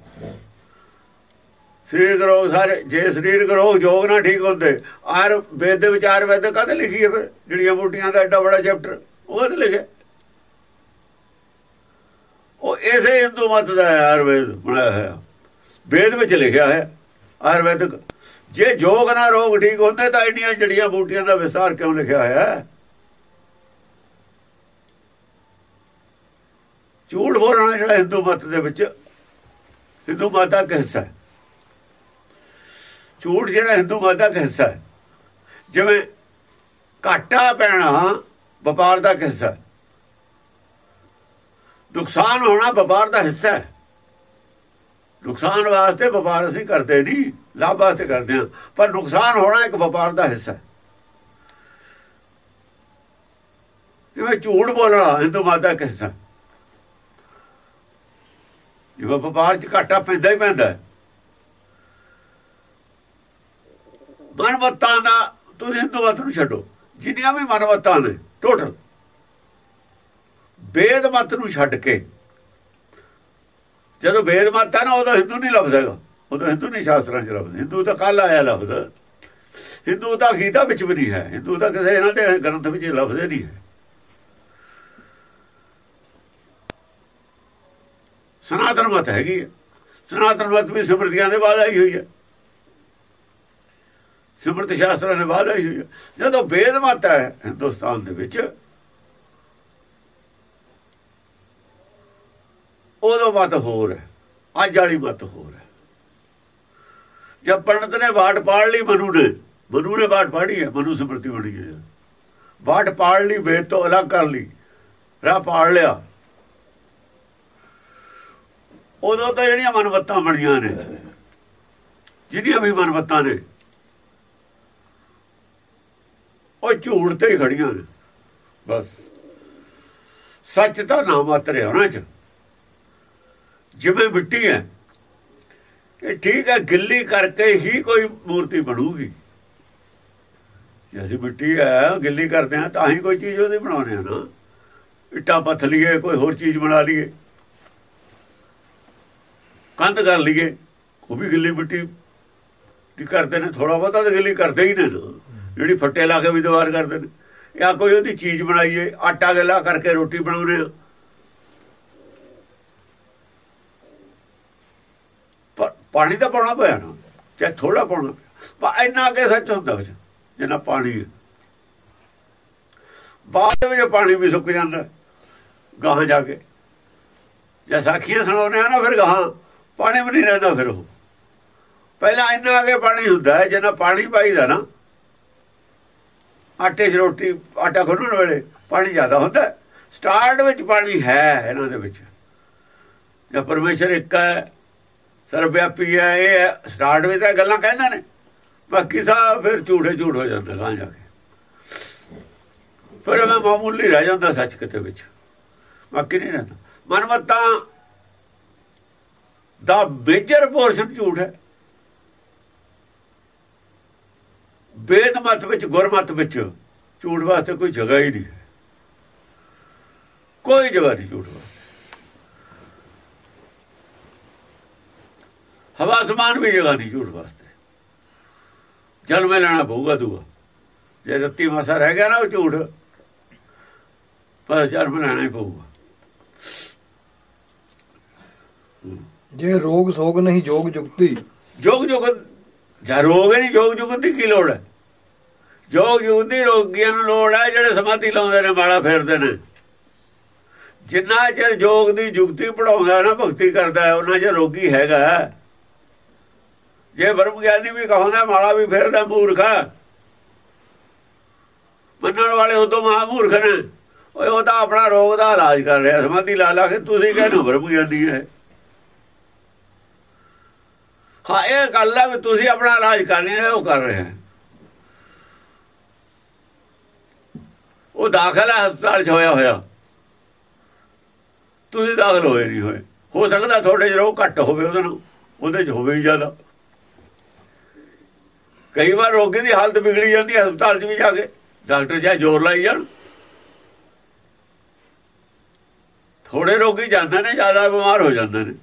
ਸਰੀਰਕ ਰੋਗ ਸਾਰੇ ਜੇ ਸਰੀਰਕ ਰੋਗ ਯੋਗ ਨਾਲ ਠੀਕ ਹੁੰਦੇ। ਆਰ ਵੇਦ ਦੇ ਵਿਚਾਰ, ਵੇਦ ਕਦੇ ਲਿਖੀ ਹੈ ਫਿਰ? ਜਿਹੜੀਆਂ ਬੂਟੀਆਂ ਦਾ ਐਡਾ ਬੜਾ ਚੈਪਟਰ ਉਹ ਤੇ ਲਿਖਿਆ ਉਹ ਇਸੇ ਹਿੰਦੂ ਮਤ ਦਾ ਆਯੁਰਵੇਦ ਬਣਾਇਆ ਹੋਇਆ। ਵੇਦ ਵਿੱਚ ਲਿਖਿਆ ਹੈ, ਆਯੁਰਵੈਦਿਕ। ਜੇ ਯੋਗ ਨਾਲ ਰੋਗ ਠੀਕ ਹੁੰਦੇ, ਤਾਂ ਇੰਨੀਆਂ ਜੜੀਆਂ ਬੂਟੀਆਂ ਦਾ ਵਿਸਥਾਰ ਕਿਉਂ ਲਿਖਿਆ ਹੋਇਆ? ਹੈ ਝੂਠ ਬੋਲਣਾ ਜਿਹੜਾ ਹਿੰਦੂ ਮਤ ਦੇ ਵਿੱਚ। ਹਿੰਦੂ ਮਤ ਦਾ ਇੱਕ ਹਿੱਸਾ ਹੈ। ਝੂਠ ਜਿਹੜਾ ਹਿੰਦੂ ਮਤ ਦਾ ਇੱਕ ਹਿੱਸਾ ਹੈ। ਜਿਵੇਂ ਘਾਟਾ ਪੈਣਾ ਵਪਾਰ ਦਾ ਇੱਕ ਹਿੱਸਾ ਨੁਕਸਾਨ ਹੋਣਾ ਵਪਾਰ ਦਾ ਹਿੱਸਾ ਹੈ। ਨੁਕਸਾਨ ਵਾਸਤੇ ਵਪਾਰ ਅਸੀਂ ਕਰਦੇ ਨਹੀਂ, ਲਾਭ ਵਾਸਤੇ ਕਰਦੇ ਹਾਂ, ਪਰ ਨੁਕਸਾਨ ਹੋਣਾ ਇੱਕ ਵਪਾਰ ਦਾ ਹਿੱਸਾ ਹੈ। ਜਿਵੇਂ ਝੂਠ ਬੋਲਣਾ ਹਿੰਦੂ ਮਤ ਦਾ ਇੱਕ ਹਿੱਸਾ ਜਿਵੇਂ ਵਪਾਰ 'ਚ ਘਾਟਾ ਪੈਂਦਾ ਹੀ ਪੈਂਦਾ ਹੈ। ਮਨਵਤਾਂ ਦਾ ਤੁਸੀਂ ਹਿੰਦੂ ਮਤ ਨੂੰ ਛੱਡੋ। ਜਿੰਨੀਆਂ ਵੀ ਮਨਵਤਾਂ ਨੇ ਟੋਟਲ ਵੇਦ ਮਤ ਨੂੰ ਛੱਡ ਕੇ। ਜਦੋਂ ਵੇਦ ਮਤ ਹੈ ਨਾ ਉਹਦਾ ਹਿੰਦੂ ਨਹੀਂ ਲੱਭਦਾਗਾ ਉਹਦਾ ਹਿੰਦੂ ਨਹੀਂ ਸ਼ਾਸਤਰਾਂ 'ਚ ਲੱਭਦਾ ਹਿੰਦੂ ਤਾਂ ਕੱਲ ਆਇਆ ਲਫ਼ਜ਼। ਹਿੰਦੂ ਤਾਂ ਗੀਤਾ ਵਿੱਚ ਵੀ ਨਹੀਂ ਹੈ। ਹਿੰਦੂ ਤਾਂ ਕਿਸੇ ਇਹਨਾਂ ਦੇ ਗ੍ਰੰਥ ਵਿੱਚ ਲਫ਼ਜ਼ ਨਹੀਂ ਹੈ। ਸਨਾਤਨ ਮਤ ਹੈਗੀ ਹੈ। ਸਨਾਤਨ ਮਤ ਵੀ ਸਮਰਤੀਆਂ ਦੇ ਬਾਅਦ ਆਈ ਹੋਈ ਹੈ। ਸਿਮਰਤ ਸ਼ਾਸਤਰਾਂ ਨੇ ਬਾਅਦ ਆਈ ਹੋਈ ਹੈ ਜਦੋਂ ਵੇਦ ਮਤ ਹੈ ਹਿੰਦੁਸਤਾਨ ਦੇ ਵਿੱਚ, ਉਦੋਂ ਮਤ ਹੋਰ ਹੈ, ਅੱਜ ਵਾਲੀ ਮਤ ਹੋਰ ਹੈ। ਜਦ ਪੰਡਤ ਨੇ ਬਾਟ ਪਾੜ ਲਈ ਮਨੂ ਨੇ ਮਨੂ ਨੇ ਬਾਟ ਪਾੜੀ ਹੈ, ਮਨੂ ਸਿਮਰਤੀ ਬਣੀ ਹੈ। ਬਾਟ ਪਾੜ ਲਈ, ਵੇਦ ਤੋਂ ਅਲੱਗ ਕਰ ਲਈ, ਰਾਹ ਪਾੜ ਲਿਆ। ਉਦੋਂ ਤਾਂ ਜਿਹੜੀਆਂ ਮਨਵੱਤਾਂ ਬਣੀਆਂ ਨੇ ਜਿਹੜੀਆਂ ਵੀ ਮਨਵੱਤਾਂ ਨੇ ਉਹ ਝੂਠ ਤੇ ਹੀ ਖੜੀਆਂ ਨੇ। ਬਸ। ਸੱਚ ਤਾਂ ਨਾ ਮਾਤਰ ਹੋਣਾ ਚ। ਜਿਵੇਂ ਮਿੱਟੀ ਹੈ। ਇਹ ਠੀਕ ਹੈ, ਗਿੱਲੀ ਕਰਕੇ ਹੀ ਕੋਈ ਮੂਰਤੀ ਬਣੂਗੀ। ਜੇ ਅਸੀਂ ਮਿੱਟੀ ਹੈ, ਗਿੱਲੀ ਕਰਦੇ ਹਾਂ, ਤਾਂ ਹੀ ਕੋਈ ਚੀਜ਼ ਉਹਦੀ ਬਣਾਉਣੇ ਆ ਨਾ। ਇੱਟਾਂ ਪੱਥ ਲਈਏ, ਕੋਈ ਹੋਰ ਚੀਜ਼ ਬਣਾ ਲਈਏ। ਕੰਧ ਕਰ ਲਈਏ। ਉਹ ਵੀ ਗਿੱਲੀ ਮਿੱਟੀ ਦੀ ਕਰਦੇ ਨੇ ਥੋੜਾ ਬਹੁਤਾ ਤਾਂ ਗਿੱਲੀ ਕਰਦੇ ਹੀ ਨੇ। ਜਿਹੜੀ ਫੱਟੇ ਲਾ ਕੇ ਵੀ ਦੀਵਾਰ ਕਰਦੇ ਨੇ। ਜਾਂ ਕੋਈ ਉਹਦੀ ਚੀਜ਼ ਬਣਾਈਏ, ਆਟਾ ਗਿੱਲਾ ਕਰਕੇ ਰੋਟੀ ਬਣਾਉਨੇ ਆ। ਪਰ ਪਾਣੀ ਤਾਂ ਪਾਉਣਾ ਪਿਆ ਨਾ, ਚਾਹੇ ਥੋੜਾ ਪਾਉਣਾ ਪਿਆ। ਪਰ ਇੰਨਾ ਅੱਗੇ ਸੱਚ ਹੁੰਦਾ ਵਿੱਚ ਜਿੰਨਾ ਪਾਣੀ ਬਾਅਦ ਵਿੱਚ ਪਾਣੀ ਵੀ ਸੁੱਕ ਜਾਂਦਾ, ਗਾਹਾਂ ਜਾ ਕੇ। ਜੇ ਸਾਖੀਆਂ ਸੁਣਾਉਂਦੇ ਆ ਨਾ, ਫਿਰ ਗਾਹਾਂ, ਪਾਣੀ ਵੀ ਨਹੀਂ ਰਹਿੰਦਾ ਫਿਰ ਉਹ। ਪਹਿਲਾਂ ਇੰਨਾ ਅੱਗੇ ਪਾਣੀ ਹੁੰਦਾ ਹੈ, ਜਿੰਨਾ ਪਾਣੀ ਪਾਈਦਾ ਨਾ ਆਟੇ 'ਚ ਰੋਟੀ, ਆਟਾ ਗੁੰਨਣ ਵੇਲੇ ਪਾਣੀ ਜ਼ਿਆਦਾ ਹੁੰਦਾ। ਸਟਾਰਟ ਵਿੱਚ ਪਾਣੀ ਹੈ ਇਹਨਾਂ ਦੇ ਵਿੱਚ। ਜਾਂ ਪਰਮੇਸ਼ਰ ਇੱਕ ਹੈ ਸਰਵਿਆਪੀ ਹੈ, ਇਹ ਹੈ। ਸਟਾਰਟ ਵਿੱਚ ਤਾਂ ਗੱਲਾਂ ਕਹਿੰਦੇ ਨੇ। ਬਾਕੀ ਸਭ ਫਿਰ ਝੂਠੇ ਝੂਠ ਹੋ ਜਾਂਦਾ ਗਾਂ ਜਾ ਕੇ। ਫਿਰ ਮੈਂ ਮਾਮੂਲੀ ਰਹਿ ਜਾਂਦਾ ਸੱਚ ਕਿਤੇ ਵਿੱਚ। ਬਾਕੀ ਨਹੀਂ ਰਹਿੰਦਾ। ਮਨਮਤਾਂ ਦਾ ਮੇਜਰ ਪੋਰਸ਼ਨ ਝੂਠ ਹੈ। ਵੇਦ ਮਤ ਵਿੱਚ ਗੁਰਮਤ ਵਿੱਚ ਝੂਠ ਵਾਸਤੇ ਕੋਈ ਜਗ੍ਹਾ ਹੀ ਨਹੀਂ ਕੋਈ ਜਗ੍ਹਾ ਨਹੀਂ ਝੂਠ ਵਾਸਤੇ। ਹਵਾ ਸਮਾਨ ਵੀ ਜਗ੍ਹਾ ਨਹੀਂ ਝੂਠ ਵਾਸਤੇ। ਜਲ ਮੈਂ ਲੈਣਾ ਪਊਗਾ ਦੂਆ। ਜੇ ਰੱਤੀ ਮਾਸਾ ਰਹਿ ਗਿਆ ਨਾ ਉਹ ਝੂਠ ਪਰ ਜਨਮ ਲੈਣਾ ਹੀ ਪਊਗਾ। ਜੇ ਰੋਗ ਸੋਗ ਨਹੀਂ ਜੋਗ ਜੁਗਤੀ। ਜੋਗ ਜੁਗਤ ਜਾਂ ਰੋਗ ਨਹੀਂ ਜੋਗ ਜੁਗਤ ਦੀ ਕੀ ਲੋੜ ਹੈ? ਜੋਗ ਜੁਗਤ ਰੋਗੀਆਂ ਨੂੰ ਲੋੜ ਹੈ, ਜਿਹੜੇ ਸਮਾਧੀ ਲਾਉਂਦੇ ਨੇ, ਮਾਲਾ ਫੇਰਦੇ ਨੇ। ਜਿੰਨਾ ਚਿਰ ਜੋਗ ਦੀ ਜੁਗਤੀ ਪੜਾਉਂਦਾ ਨਾ, ਭਗਤੀ ਕਰਦਾ ਹੈ ਉਹਨਾਂ ਚਿਰ ਰੋਗੀ ਹੈਗਾ ਜੇ ਬਰਮ ਗਿਆਨੀ ਵੀ ਕਹੋਂਦਾ ਮਾਲਾ ਵੀ ਫੇਰਦਾ, ਮੂਰਖ। ਮੰਨਣ ਵਾਲੇ ਉਦੋਂ ਮਹਾਮੂਰਖ ਨੇ। ਓਏ, ਉਹ ਤਾਂ ਆਪਣਾ ਰੋਗ ਦਾ ਇਲਾਜ ਕਰ ਰਿਹਾ, ਸਮਾਧੀ ਲਾ ਲਾ ਕੇ ਤੁਸੀਂ ਕਹਿੰਦੇ ਹੋ ਬਰਮ ਗਿਆਨੀ ਹੈ। ਹਾਂ, ਇਹ ਗੱਲ ਹੈ ਵੀ ਤੁਸੀਂ ਆਪਣਾ ਇਲਾਜ ਕਰ ਰਹੇ ਉਹ ਕਰ ਰਹੇ ਹੈ। ਉਹ ਦਾਖਲ ਹੈ ਹਸਪਤਾਲ 'ਚ ਹੋਇਆ ਹੋਇਆ। ਤੁਸੀਂ ਦਾਖਲ ਹੋਏ ਨਹੀਂ ਹੋਏ। ਹੋ ਸਕਦਾ ਤੁਹਾਡੇ ਜਿਹੜਾ ਉਹ ਘੱਟ ਹੋਵੇ ਉਹਦੇ ਨਾਲ, ਉਹਦੇ 'ਚ ਹੋਵੇ ਹੀ ਜ਼ਿਆਦਾ। ਕਈ ਵਾਰ ਰੋਗੀ ਦੀ ਹਾਲਤ ਵਿਗੜੀ ਜਾਂਦੀ ਹੈ ਹਸਪਤਾਲ 'ਚ ਵੀ ਜਾ ਕੇ। ਡਾਕਟਰ ਜਾਂ ਜ਼ੋਰ ਲਾਈ ਜਾਣ। ਥੋੜੇ ਰੋਗੀ ਜਾਂਦੇ ਨੇ, ਜ਼ਿਆਦਾ ਬਿਮਾਰ ਹੋ ਜਾਂਦੇ ਨੇ।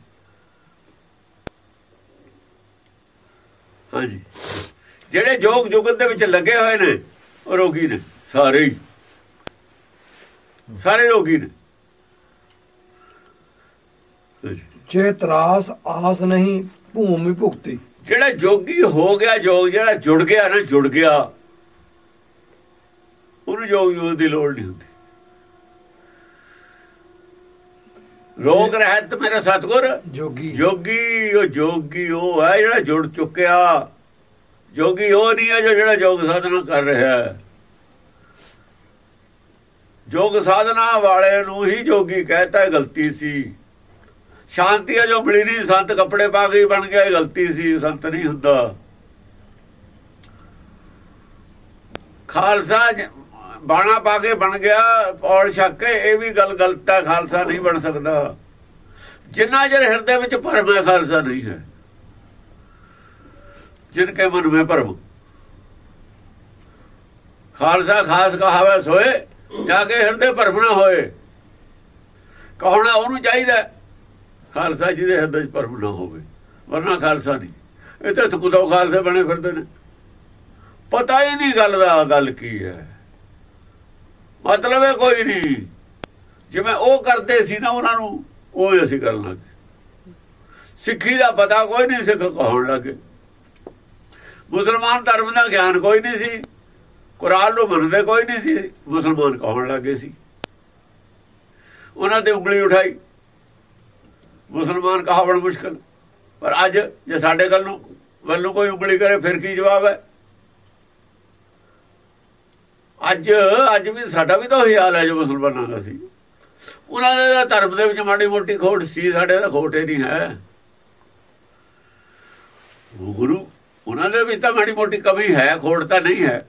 ਹਾਂਜੀ। ਜਿਹੜੇ ਜੋਗ ਜੁਗਤ ਦੇ ਵਿੱਚ ਲੱਗੇ ਹੋਏ ਨੇ, ਉਹ ਰੋਗੀ ਨੇ, ਸਾਰੇ ਹੀ। ਸਾਰੇ ਰੋਗੀ ਨੇ। ਜੇ ਤਰਾਸ ਆਸ ਨਹੀਂ ਭੂਮੀ ਭੁਗਤੀ ਜਿਹੜਾ ਜੋਗੀ ਹੋ ਗਿਆ ਜੋਗ ਜਿਹੜਾ ਜੁੜ ਗਿਆ ਨਾ ਜੁੜ ਗਿਆ। ਉਹਨੂੰ ਜੋਗ ਜੋਗ ਦੀ ਲੋੜ ਨਹੀਂ ਹੁੰਦੀ। ਰੋਗ ਰਹਿਤ ਮੇਰਾ ਸਤਗੁਰ। ਜੋਗੀ। ਜੋਗੀ ਉਹ ਜੋਗੀ ਉਹ ਹੈ ਜਿਹੜਾ ਜੁੜ ਚੁੱਕਿਆ। ਜੋਗੀ ਉਹ ਨਹੀਂ ਹੈ ਜੋ ਜਿਹੜਾ ਜੋਗ ਸਾਧਨਾ ਕਰ ਰਿਹਾ ਹੈ। ਜੋਗ ਸਾਧਨਾ ਵਾਲੇ ਨੂੰ ਹੀ ਜੋਗੀ ਕਹਤਾ ਹੈ ਗਲਤੀ ਸੀ। ਸ਼ਾਂਤੀ ਜੋ ਮਿਲੀ ਨਹੀਂ, ਸੰਤ ਕੱਪੜੇ ਪਾ ਕੇ ਬਣ ਗਿਆ, ਇਹ ਗਲਤੀ ਸੀ, ਸੰਤ ਨਹੀਂ ਹੁੰਦਾ। ਖਾਲਸਾ ਬਾਣਾ ਪਾ ਕੇ ਬਣ ਗਿਆ ਪੌੜ ਛੱਕ ਕੇ ਇਹ ਵੀ ਗੱਲ ਗਲਤ ਹੈ, ਖਾਲਸਾ ਨਹੀਂ ਬਣ ਸਕਦਾ। ਜਿੰਨਾ ਚਿਰ ਹਿਰਦੇ ਵਿੱਚ ਭਰਮ ਹੈ, ਖਾਲਸਾ ਨਹੀਂ ਹੈ। ਜਿਨ ਕੇ ਮਨ ਵਿੱਚ ਭਰਮ। ਖਾਲਸਾ ਖਾਸ ਕਹਾਵੇ ਸੋਏ ਜਾ ਕੇ ਹਿਰਦੇ ਭਰਮ ਨਾ ਹੋਏ ਕਹਣਾ ਉਹਨੂੰ ਚਾਹੀਦਾ? ਹੈ। ਖਾਲਸਾ ਜਿਹਦੇ ਹਿਰਦੇ 'ਚ ਭਰਮ ਨਾ ਹੋਵੇ, ਵਰਨਾ ਖਾਲਸਾ ਨਹੀਂ। ਇਹ ਤਾਂ ਥੁਕਦੋ ਖਾਲਸੇ ਬਣੇ ਫਿਰਦੇ ਨੇ। ਪਤਾ ਹੀ ਨਹੀਂ ਗੱਲ ਦਾ ਗੱਲ ਕੀ ਹੈ। ਮਤਲਬ ਹੈ ਕੋਈ ਨਹੀਂ। ਜਿਵੇਂ ਉਹ ਕਰਦੇ ਸੀ ਨਾ ਉਹਨਾਂ ਨੂੰ, ਉਹ ਅਸੀਂ ਕਰਨ ਲੱਗੇ। ਸਿੱਖੀ ਦਾ ਪਤਾ ਕੋਈ ਨਹੀਂ ਸਿੱਖ ਕਹਾਉਣ ਲੱਗੇ। ਮੁਸਲਮਾਨ ਧਰਮ ਦਾ ਗਿਆਨ ਕੋਈ ਨਹੀਂ ਸੀ। ਕੁਰਾਨ ਨੂੰ ਮੰਨਦੇ ਕੋਈ ਨਹੀਂ ਸੀ। ਮੁਸਲਮਾਨ ਕਹਾਉਣ ਲੱਗੇ ਸੀ? ਉਹਨਾਂ ਤੇ ਉਂਗਲੀ ਉਠਾਈ। ਮੁਸਲਮਾਨ ਕਹਾਵਣ ਮੁਸ਼ਕਲ। ਪਰ ਅੱਜ ਜੇ ਸਾਡੇ ਗੱਲ ਨੂੰ ਵੱਲ ਕੋਈ ਉਂਗਲੀ ਕਰੇ, ਫਿਰ ਕੀ ਜਵਾਬ ਹੈ? ਅੱਜ ਅੱਜ ਵੀ ਸਾਡਾ ਵੀ ਤਾਂ ਉਹੀ ਹਾਲ ਹੈ ਜੋ ਮੁਸਲਮਾਨਾਂ ਦਾ ਸੀ। ਉਹਨਾਂ ਦੇ ਧਰਮ ਦੇ ਵਿੱਚ ਮਾੜੀ ਮੋਟੀ ਖੋਟ ਸੀ, ਸਾਡੇ ਦਾ ਖੋਟੇ ਨਹੀਂ ਹੈ। ਗੁਰੂ, ਉਹਨਾਂ ਦੇ ਵਿੱਚ ਤਾਂ ਮਾੜੀ ਮੋਟੀ ਕਮੀ ਹੈ, ਖੋਟ ਤਾਂ ਨਹੀਂ ਹੈ।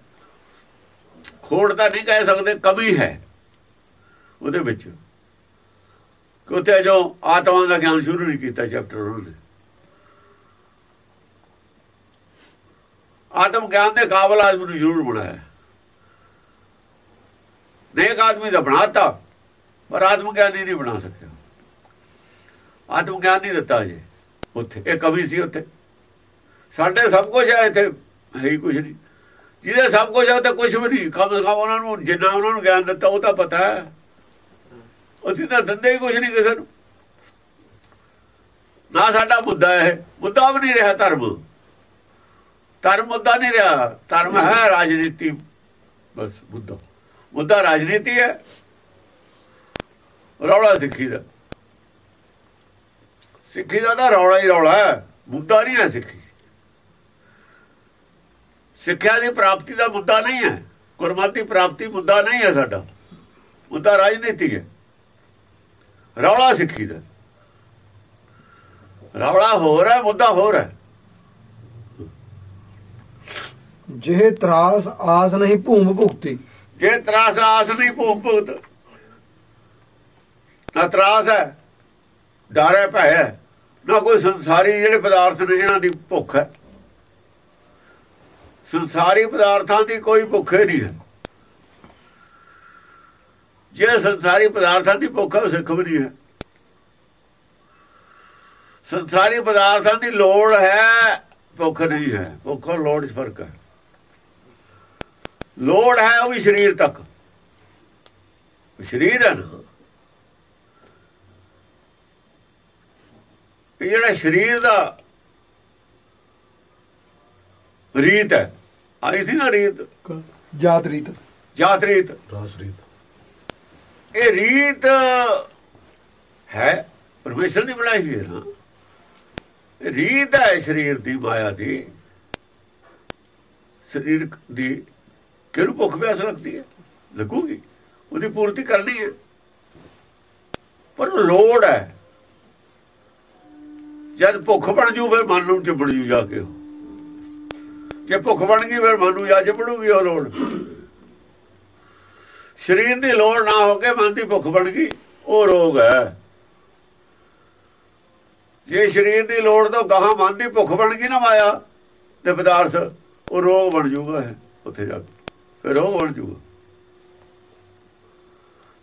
ਖੋੜ ਤਾਂ ਨਹੀਂ ਕਹਿ ਸਕਦੇ ਕਮੀ ਹੈ। ਉਹਦੇ ਵਿੱਚ ਕਿ ਉੱਥੇ ਜੋ ਆਤਮਾ ਦਾ ਗਿਆਨ ਸ਼ੁਰੂ ਨਹੀਂ ਕੀਤਾ ਚੈਪਟਰ ਉਹਨਾਂ ਨੇ ਆਤਮ ਗਿਆਨ ਦੇ ਕਾਬਲ ਆਦਮੀ ਨੂੰ ਜ਼ਰੂਰ ਬਣਾਇਆ। ਨੇਕ ਆਦਮੀ ਦਾ ਬਣਾਤਾ, ਪਰ ਆਤਮ ਗਿਆਨੀ ਨਹੀਂ ਬਣਾ ਸਕਿਆ। ਆਤਮ ਗਿਆਨ ਨਹੀਂ ਦਿੱਤਾ ਜੇ ਉੱਥੇ। ਇਹ ਕਵੀ ਸੀ ਉੱਥੇ। ਸਾਡੇ ਸਭ ਕੁਝ ਹੈ ਇੱਥੇ, ਹੈ ਹੀ ਕੁਝ ਨਹੀਂ। ਜਿਹਦੇ ਸਭ ਕੁਝ ਹੈ ਤਾਂ ਕੁਝ ਵੀ ਨਹੀਂ। ਕਮ ਸੇ ਕਮ ਉਹਨਾਂ ਨੂੰ, ਜਿੰਨਾ ਉਹਨਾਂ ਨੂੰ ਗਿਆਨ ਦਿੱਤਾ, ਉਹ ਤਾਂ ਪਤਾ ਹੈ। ਅਸੀਂ ਤਾਂ ਦਿੰਦੇ ਹੀ ਕੁਝ ਨਹੀਂ ਕਿਸੇ ਨੂੰ। ਨਾ ਸਾਡਾ ਮੁੱਦਾ ਹੈ ਮੁੱਦਾ ਵੀ ਨਹੀਂ ਰਿਹਾ ਧਰਮ। ਧਰਮ ਮੁੱਦਾ ਨਹੀਂ ਰਿਹਾ। ਧਰਮ ਹੈ ਰਾਜਨੀਤੀ। ਬਸ ਮੁੱਦਾ। ਮੁੱਦਾ ਰਾਜਨੀਤੀ ਹੈ। ਰੌਲਾ ਸਿੱਖੀ ਦਾ। ਸਿੱਖੀ ਦਾ ਤਾਂ ਰੌਲਾ ਹੀ ਰੌਲਾ ਹੈ। ਮੁੱਦਾ ਨਹੀਂ ਹੈ ਸਿੱਖੀ। ਸਿੱਖਿਆ ਦੀ ਪ੍ਰਾਪਤੀ ਦਾ ਮੁੱਦਾ ਨਹੀਂ ਹੈ। ਗੁਰਮਤਿ ਪ੍ਰਾਪਤੀ ਮੁੱਦਾ ਨਹੀਂ ਹੈ ਸਾਡਾ। ਮੁੱਦਾ ਰਾਜਨੀਤੀ ਹੈ। ਰੌਲਾ ਸਿੱਖੀ ਦਾ। ਰੌਲਾ ਹੋਰ ਹੈ ਮੁੱਦਾ ਹੋਰ ਹੈ। ਜੇ ਤਰਾਸ ਆਸ ਨਹੀਂ ਭੂਮ ਭੁਗਤੀ। ਜੇ ਤਰਾਸ ਆਸ ਨਹੀਂ ਭੂਖ ਭੁਗਤ ਨਾ ਤਰਾਸ ਹੈ ਡਰ ਹੈ ਭੈ ਹੈ। ਨਾ ਕੋਈ ਸੰਸਾਰੀ ਜਿਹੜੇ ਪਦਾਰਥ ਨੇ ਇਹਨਾਂ ਦੀ ਭੁੱਖ ਹੈ। ਸੰਸਾਰੀ ਪਦਾਰਥਾਂ ਦੀ ਕੋਈ ਭੁੱਖ ਹੀ ਨਹੀਂ ਹੈ। ਜੇ ਸੰਸਾਰੀ ਪਦਾਰਥਾਂ ਦੀ ਭੁੱਖ ਹੈ ਸਿੱਖ ਵੀ ਨਹੀਂ ਹੈ। ਸੰਸਾਰੀ ਪਦਾਰਥਾਂ ਦੀ ਲੋੜ ਹੈ, ਭੁੱਖ ਨਹੀਂ ਹੈ। ਭੁੱਖ ਔਰ ਲੋੜ 'ਚ ਫ਼ਰਕ ਹੈ। ਲੋੜ ਹੈ ਉਹ ਵੀ ਸਰੀਰ ਤੱਕ। ਸਰੀਰ ਹੈ ਨਾ। ਇਹ ਜਿਹੜਾ ਸਰੀਰ ਦਾ ਰੀਤ ਹੈ ਆਈ ਸੀ ਨਾ ਰੀਤ? ਜਾਤ ਰੀਤ। ਜਾਤ ਰੀਤ। ਰਾਸ ਰੀਤ। ਇਹ ਰੀਤ ਹੈ ਪਰਮੇਸ਼ਰ ਦੀ ਬਣਾਈ ਹੋਈ ਹੈ ਨਾ। ਰੀਤ ਹੈ ਸਰੀਰ ਦੀ ਮਾਇਆ ਦੀ। ਸਰੀਰ ਦੀ ਕਿਹਨੂੰ ਭੁੱਖ ਪਿਆਸ ਲੱਗਦੀ ਹੈ? ਲੱਗੂਗੀ। ਉਹਦੀ ਪੂਰਤੀ ਕਰਨੀ ਹੈ। ਪਰ ਉਹ ਲੋੜ ਹੈ। ਜਦ ਭੁੱਖ ਬਣ ਜੂ ਫਿਰ ਮਨ ਨੂੰ ਚਿਬੜ ਜੂ ਜਾ ਕੇ। ਜੇ ਭੁੱਖ ਬਣ ਗਈ, ਫਿਰ ਮਨ ਨੂੰ ਜਾ ਬਣੂਗੀ ਉਹ ਲੋੜ। ਸਰੀਰ ਦੀ ਲੋੜ ਨਾ ਹੋ ਕੇ ਮਨ ਦੀ ਭੁੱਖ ਬਣ ਗਈ, ਉਹ ਰੋਗ ਹੈ। ਜੇ ਸਰੀਰ ਦੀ ਲੋੜ ਤੋਂ ਗਾਹਾਂ ਮਨ ਦੀ ਭੁੱਖ ਬਣ ਗਈ ਨਾ ਮਾਇਆ ਤੇ ਪਦਾਰਥ, ਉਹ ਰੋਗ ਬਣ ਜਾਊਗਾ ਉੱਥੇ ਜਾ ਕੇ। ਫਿਰ ਰੋਗ ਬਣ ਜਾਊਗਾ।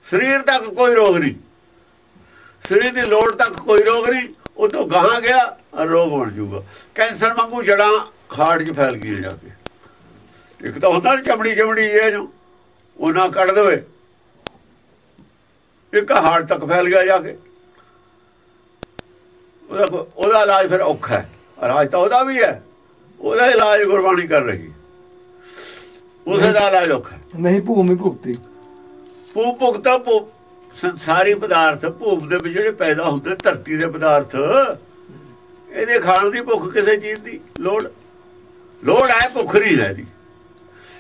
ਸਰੀਰ ਤੱਕ ਕੋਈ ਰੋਗ ਨਹੀਂ। ਸਰੀਰ ਦੀ ਲੋੜ ਤੱਕ ਕੋਈ ਰੋਗ ਨਹੀਂ, ਉਹ ਤੋਂ ਗਾਹਾਂ ਗਿਆ, ਰੋਗ ਬਣ ਜਾਊਗਾ। ਕੈਂਸਰ ਵਾਂਗੂ ਜੜਾਂ ਖਾੜ 'ਚ ਫੈਲ ਗਈਆਂ ਜਾ ਕੇ। ਇੱਕ ਤਾਂ ਹੁੰਦਾ ਚਮੜੀ ਚਮੜੀ ਇਹ ਜੋ ਉਹ ਨਾ ਕੱਢ ਦੇਵੇ। ਇੱਕ ਹਾੜ ਤੱਕ ਫੈਲ ਗਿਆ ਜਾ ਕੇ। ਉਹਦਾ ਉਹਦਾ ਇਲਾਜ ਫਿਰ ਔਖਾ ਹੈ। ਇਲਾਜ ਤਾਂ ਉਹਦਾ ਵੀ ਹੈ। ਉਹਦਾ ਇਲਾਜ ਗੁਰਬਾਣੀ ਕਰ ਰਹੀ ਉਸੇ ਦਾ ਇਲਾਜ ਔਖਾ ਨਹੀਂ ਭੂਮੀ ਭੁਗਤੀ। ਭੂ ਭੁਗਤਾ ਭੂ ਸੰਸਾਰੀ ਪਦਾਰਥ ਭੂਮ ਦੇ ਵਿੱਚ ਜਿਹੜੇ ਪੈਦਾ ਹੁੰਦੇ ਧਰਤੀ ਦੇ ਪਦਾਰਥ ਇਹਦੇ ਖਾਣ ਦੀ ਭੁੱਖ ਕਿਸੇ ਚੀਜ਼ ਦੀ ਲੋੜ ਲੋੜ ਹੈ ਭੁੱਖ ਨਹੀਂ ਹੈ ਦੀ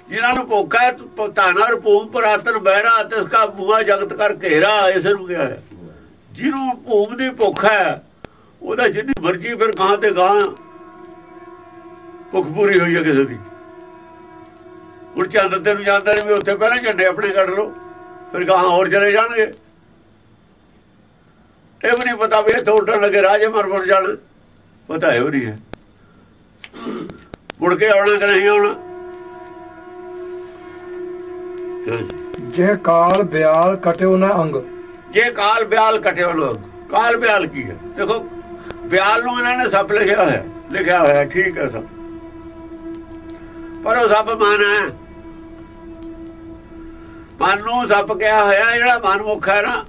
ਜਿਨ੍ਹਾਂ ਨੂੰ ਭੁੱਖ ਹੈ ਤਾਨਾ ਰੂਪ ਪਰਾਤਨ ਬਹਿਰਾ ਤਿਸ ਕਾ ਬੂਆ ਜਗਤ ਕਰ ਘੇਰਾ, ਇਸ ਨੂੰ ਕਿਹਾ ਹੈ। ਜਿਹਨੂੰ ਭੂਮ ਦੀ ਭੁੱਖ ਹੈ, ਉਹਦਾ ਜਿੰਨੀ ਮਰਜ਼ੀ ਫਿਰ ਗਾਂ ਤੇ ਗਾਂ ਭੁੱਖ ਪੂਰੀ ਹੋਈ ਹੈ ਕਿਸੇ ਦੀ। ਹੁਣ ਚੰਦ ਤੇ ਨੂੰ ਜਾਂਦਾ ਨਹੀਂ, ਵੀ ਉੱਥੇ ਪਹਿਲਾਂ ਝੰਡੇ ਆਪਣੇ ਕੱਢ ਲੋ ਫਿਰ ਗਾਂ ਹੋਰ ਚਲੇ ਜਾਣਗੇ। ਇਹ ਵੀ ਨਹੀਂ ਪਤਾ ਵੀ ਇੱਥੇ ਉੱਡਣ ਲੱਗੇ ਰਾਜੇ ਮਰ ਮਰ ਜਾਣ ਪਤਾ ਹੈ ਉਹ ਨਹੀਂ ਹੈ। ਮੁੜ ਕੇ ਆਉਣਾ ਕਿ ਨਹੀਂ ਆਉਣਾ? ਜੇ ਕਾਲ ਬਿਆਲ ਕਟਿਓ ਨਾ ਅੰਗ। ਜੇ ਕਾਲ ਬਿਆਲ ਕਟਿਓ ਲੋਕ ਕਾਲ ਬਿਆਲ ਕੀ ਹੈ? ਦੇਖੋ ਬਿਆਲ ਨੂੰ ਇਹਨਾਂ ਨੇ ਸੱਪ ਲਿਖਿਆ ਹੋਇਆ। ਲਿਖਿਆ ਹੋਇਆ ਠੀਕ ਹੈ ਸਭ ਪਰ ਉਹ ਸੱਪ ਮਨ ਹੈ। ਮਨ ਨੂੰ ਸੱਪ ਕਿਹਾ ਹੋਇਆ ਜਿਹੜਾ ਮਨਮੁਖ ਹੈ ਨਾ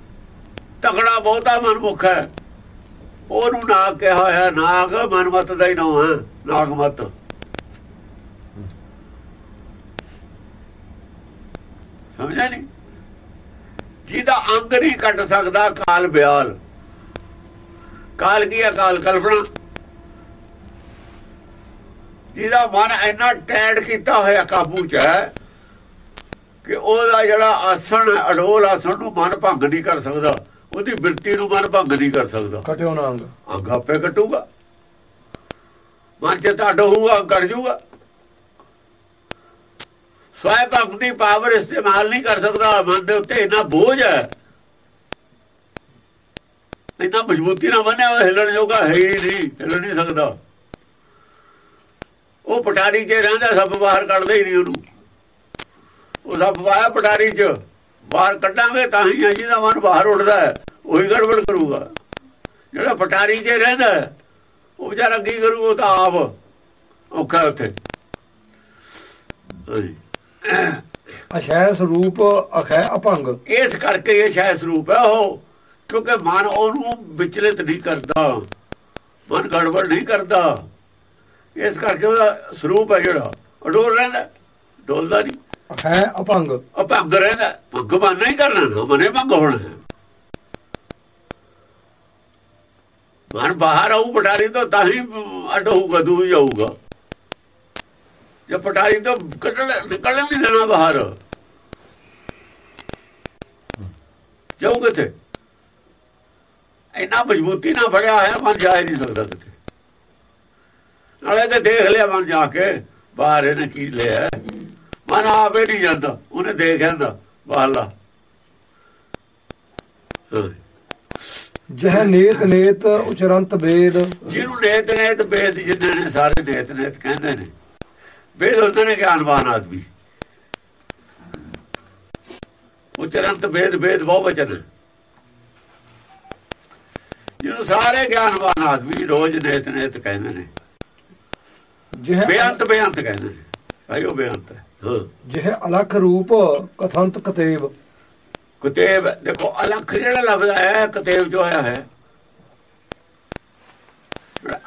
ਤਕੜਾ ਬਹੁਤਾ ਮਨਮੁਖ ਹੈ। ਉਹਨੂੰ ਨਾਗ ਕਿਹਾ ਹੋਇਆ ਨਾਗ ਮਨਮਤ ਦਾ ਹੀ ਨਾਮ ਹੈ ਨਾਗਮਤ। ਸਮਝਿਆ ਨਹੀਂ। ਜਿਹਦਾ ਅੰਗ ਨਹੀਂ ਕੱਟ ਸਕਦਾ ਕਾਲ ਬਿਆਲ। ਕਾਲ ਕੀ ਹੈ? ਕਾਲ ਕਲਪਨਾ। ਜਿਹਦਾ ਮਨ ਇੰਨਾ ਟੈਡ ਕੀਤਾ ਹੋਇਆ ਕਾਬੂ ਚ ਹੈ ਕਿ ਉਹਦਾ ਜਿਹੜਾ ਆਸਣ ਅਡੋਲ ਆਸਣ ਨੂੰ ਮਨ ਭੰਗ ਨਹੀਂ ਕਰ ਸਕਦਾ। ਉਹਦੀ ਬਿਰਤੀ ਨੂੰ ਮਨ ਭੰਗ ਨਹੀਂ ਕਰ ਸਕਦਾ। ਕਟਿਓ ਨਾ ਅੰਗ। ਅੰਗ ਆਪੇ ਕਟੂਗਾ। ਮਨ ਜੇ ਤੁਹਾਡਾ ਹੋਊਗਾ ਕਰ ਜੂਗਾ। ਸਵੈ ਭੰਗ ਦੀ ਪਾਵਰ ਇਸਤੇਮਾਲ ਨਹੀਂ ਕਰ ਸਕਦਾ, ਮਨ ਦੇ ਉੱਤੇ ਇੰਨਾ ਬੋਝ ਹੈ। ਇੰਨਾ ਮਜ਼ਬੂਤੀ ਨਾਲ ਬਣਿਆ ਹੋਇਆ ਹਿੱਲਣ ਜੋਗਾ ਹੈ ਹੀ ਨਹੀਂ, ਹਿੱਲ ਨਹੀਂ ਸਕਦਾ। ਉਹ ਪਟਾਰੀ 'ਚ ਰਹਿੰਦਾ ਸਭ ਬਾਹਰ ਕੱਢਦੇ ਹੀ ਨਹੀਂ ਉਹਨੂੰ। ਉਹ ਸਭ ਪਾਇਆ ਪਟਾਰੀ 'ਚ, ਬਾਹਰ ਕੱਢਾਂਗੇ ਤਾਂ ਹੀ ਹੈ ਜਿਹਦਾ ਮਨ ਬਾਹਰ ਉੱਡਦਾ ਹੈ, ਉਹੀ ਗੜਬੜ ਕਰੂਗਾ। ਜਿਹੜਾ ਪਟਾਰੀ 'ਚ ਰਹਿੰਦਾ ਉਹ ਵਿਚਾਰਾ ਕੀ ਕਰੂ, ਉਹ ਤਾਂ ਆਪ ਔਖਾ ਉੱਥੇ। ਹਾਂਜੀ। ਅਸ਼ੈ ਸਰੂਪ ਅਖੈ ਅਪੰਗ ਇਸ ਕਰਕੇ ਇਹ ਸ਼ਾਇਦ ਸਰੂਪ ਹੈ ਉਹ ਕਿਉਂਕਿ ਮਨ ਉਹਨੂੰ ਵਿਚਲਿਤ ਨਹੀਂ ਕਰਦਾ। ਮਨ ਗੜਬੜ ਨਹੀਂ ਕਰਦਾ। ਇਸ ਕਰਕੇ ਉਹਦਾ ਸਰੂਪ ਹੈ ਜਿਹੜਾ ਅਡੋਲ ਰਹਿੰਦਾ ਡੋਲਦਾ ਨਹੀਂ। ਅਖੈ ਅਪੰਗ ਅਪੰਗ ਰਹਿੰਦਾ ਭੰਗ ਮਨ ਨਹੀਂ ਕਰਨਾ ਮਨੇ ਭੰਗ ਹੋਣਾ। ਮਨ ਬਾਹਰ ਆਊ ਪਟਾਰੀ ਤੋਂ ਤਾਂ ਹੀ ਅੱਡ ਹੋਊਗਾ ਦੂਰ ਜਾਊਗਾ ਜੇ ਪਟਾਰੀ ਤੋਂ ਕੱਢਣ ਨਿਕਲਣ ਨਹੀਂ ਦੇਣਾ ਬਾਹਰ। ਜਾਊ ਕਿਤੇ ਇੰਨਾ ਮਜ਼ਬੂਤੀ ਨਾਲ ਫੜਿਆ ਹੋਇਆ ਮਨ ਜਾ ਨਹੀਂ ਸਕਦਾ ਕਿਤੇ ਨਾਲੇ ਤੇ ਦੇਖ ਲਿਆ ਮਨ ਜਾ ਕੇ ਬਾਹਰ ਇਹਨੇ ਕੀ ਲਿਆ। ਮਨ ਆਪੇ ਨਹੀਂ ਜਾਂਦਾ ਉਹਨੇ ਦੇਖ ਜਾਂਦਾ ਬਾਹਰਲਾ ਹਾਂ। ਜਹ ਨੇਤ ਨੇਤ ਉਚਰੰਤ ਵੇਦ ਜਿਹਨੂੰ ਨੇਤ ਨੇਤ ਬੇਦ ਜਿੰਨੇ ਨੇ ਸਾਰੇ ਨੇਤ ਨੇਤ ਕਹਿੰਦੇ ਨੇ। ਬੇਦ ਨੇ ਗਿਆਨਵਾਨ ਆਦਮੀ। ਉਹ ਚਰੰਤ ਭੇਦ ਭੇਦ ਬਹੁ ਵਚਨ। ਜਿਹਨੂੰ ਸਾਰੇ ਗਿਆਨਵਾਨ ਆਦਮੀ ਰੋਜ਼ ਨੇਤ ਨੇਤ ਕਹਿੰਦੇ ਨੇ। ਜਿਹ ਬੇਅੰਤ ਬੇਅੰਤ ਕਹਿੰਦੇ ਨੇ। ਆਇਓ ਬੇਅੰਤ। ਜਿਹ ਅਲਖ ਰੂਪ ਕਥੰਤ ਕਤੇਬ ਕੁਤੇਬ ਦੇਖੋ ਅਲਖ ਜਿਹੜਾ ਲਫ਼ਜ਼ ਹੈ ਕੁਤੇਬ ਜੋ ਆਇਆ ਹੈ।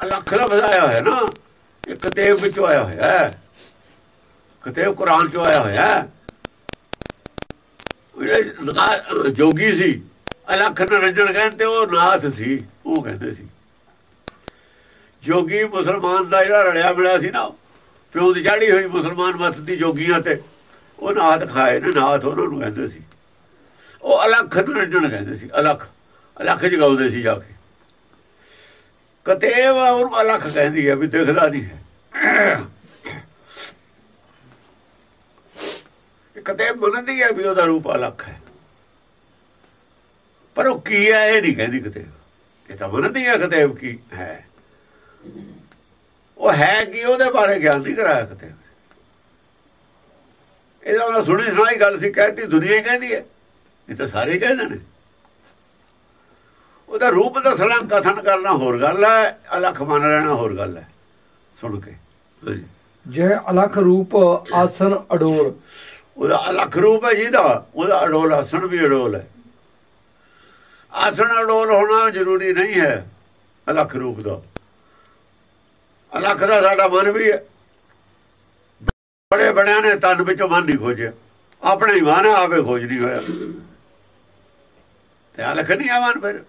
ਅਲਖ ਲਫ਼ਜ਼ ਆਇਆ ਹੈ ਨਾ ਇਹ ਕੁਤੇਬ ਵਿੱਚੋਂ ਆਇਆ ਹੋਇਆ ਹੈ। ਕੁਤੇਬ ਕੁਰਾਨ ਚੋਂ ਆਇਆ ਹੋਇਆ। ਜਿਹੜੇ ਜੋਗੀ ਸੀ। ਅਲਖ ਨਰੰਜਨ ਕਹਿੰਦੇ ਉਹ ਨਾਥ ਸੀ। ਉਹ ਕਹਿੰਦੇ ਸੀ। ਜੋਗੀ ਮੁਸਲਮਾਨ ਦਾ ਜਿਹੜਾ ਰਲਿਆ ਮਿਲਿਆ ਸੀ ਨਾ ਪਿਓ ਦੀ ਜਾੜੀ ਹੋਈ ਮੁਸਲਮਾਨ ਮਤ ਦੀ ਜੋਗੀਆਂ ਤੇ, ਉਹ ਨਾਥ ਖਾਏ ਨੇ, ਨਾਥ ਉਹਨਾਂ ਨੂੰ ਕਹਿੰਦੇ ਸੀ। ਉਹ ਅਲਖ ਨਿਰੰਜਨ ਕਹਿੰਦੇ ਸੀ, ਅਲਖ। ਅਲਖ ਜਗਾਉਂਦੇ ਸੀ ਜਾ ਕੇ। ਕਤੇਵ ਉਹਨੂੰ ਅਲਖ ਕਹਿੰਦੀ ਹੈ ਵੀ ਦਿਖਦਾ ਨਹੀਂ ਹੈ। ਇਹ ਮੰਨਦੀ ਹੈ ਵੀ ਉਹਦਾ ਰੂਪ ਅਲੱਖ ਹੈ। ਪਰ ਉਹ ਕੀ ਹੈ ਇਹ ਨਹੀਂ ਕਹਿੰਦੀ ਕਤੇਵ ਇਹ ਤਾਂ ਮੰਨਦੀ ਹੈ ਕਤੇਵ ਕੀ ਹੈ। ਉਹ ਹੈ ਕਿ ਉਹਦੇ ਬਾਰੇ ਗਿਆਨ ਨਹੀਂ ਕਰਾਇਆ ਕਤੇਵ ਇਹਦਾ ਉਹਨਾਂ ਸੁਣੀ ਸੁਣਾਈ ਗੱਲ ਸੀ ਕਹਿੰਦੀ ਦੁਨੀਆ ਹੀ ਕਹਿੰਦੀ ਹੈ। ਇਹ ਤਾਂ ਸਾਰੇ ਕਹਿੰਦੇ ਨੇ। ਉਹਦਾ ਰੂਪ ਦੱਸਣਾ, ਕਥਨ ਕਰਨਾ ਹੋਰ ਗੱਲ ਹੈ, ਅਲਖ ਮੰਨ ਲੈਣਾ ਹੋਰ ਗੱਲ ਹੈ। ਸੁਣ ਕੇ। ਜੇ ਜਿਹ ਅਲਖ ਰੂਪ ਆਸਨ ਅਡੋਰ ਉਹਦਾ ਅਲੱਖ ਰੂਪ ਹੈ ਜਿਹਦਾ ਉਹਦਾ ਅਡੋਲ ਆਸਣ ਵੀ ਅਡੋਲ ਹੈ। ਆਸਣ ਅਡੋਲ ਹੋਣਾ ਜ਼ਰੂਰੀ ਨਹੀਂ ਹੈ ਅਲੱਖ ਰੂਪ ਦਾ। ਅਲੱਖ ਦਾ ਸਾਡਾ ਮਨ ਵੀ ਹੈ। ਬੜੇ ਬੜਿਆਂ ਨੇ ਤਨ ਵਿੱਚੋਂ ਮਨ ਨਹੀਂ ਖੋਜਿਆ। ਆਪਣਾ ਹੀ ਮਨ ਹੈ, ਆਪੇ ਖੋਜ ਨਹੀਂ ਹੋਇਆ। ਤੇ ਅਲੱਖ ਨਹੀਂ ਆ ਮਨ ਫਿਰ।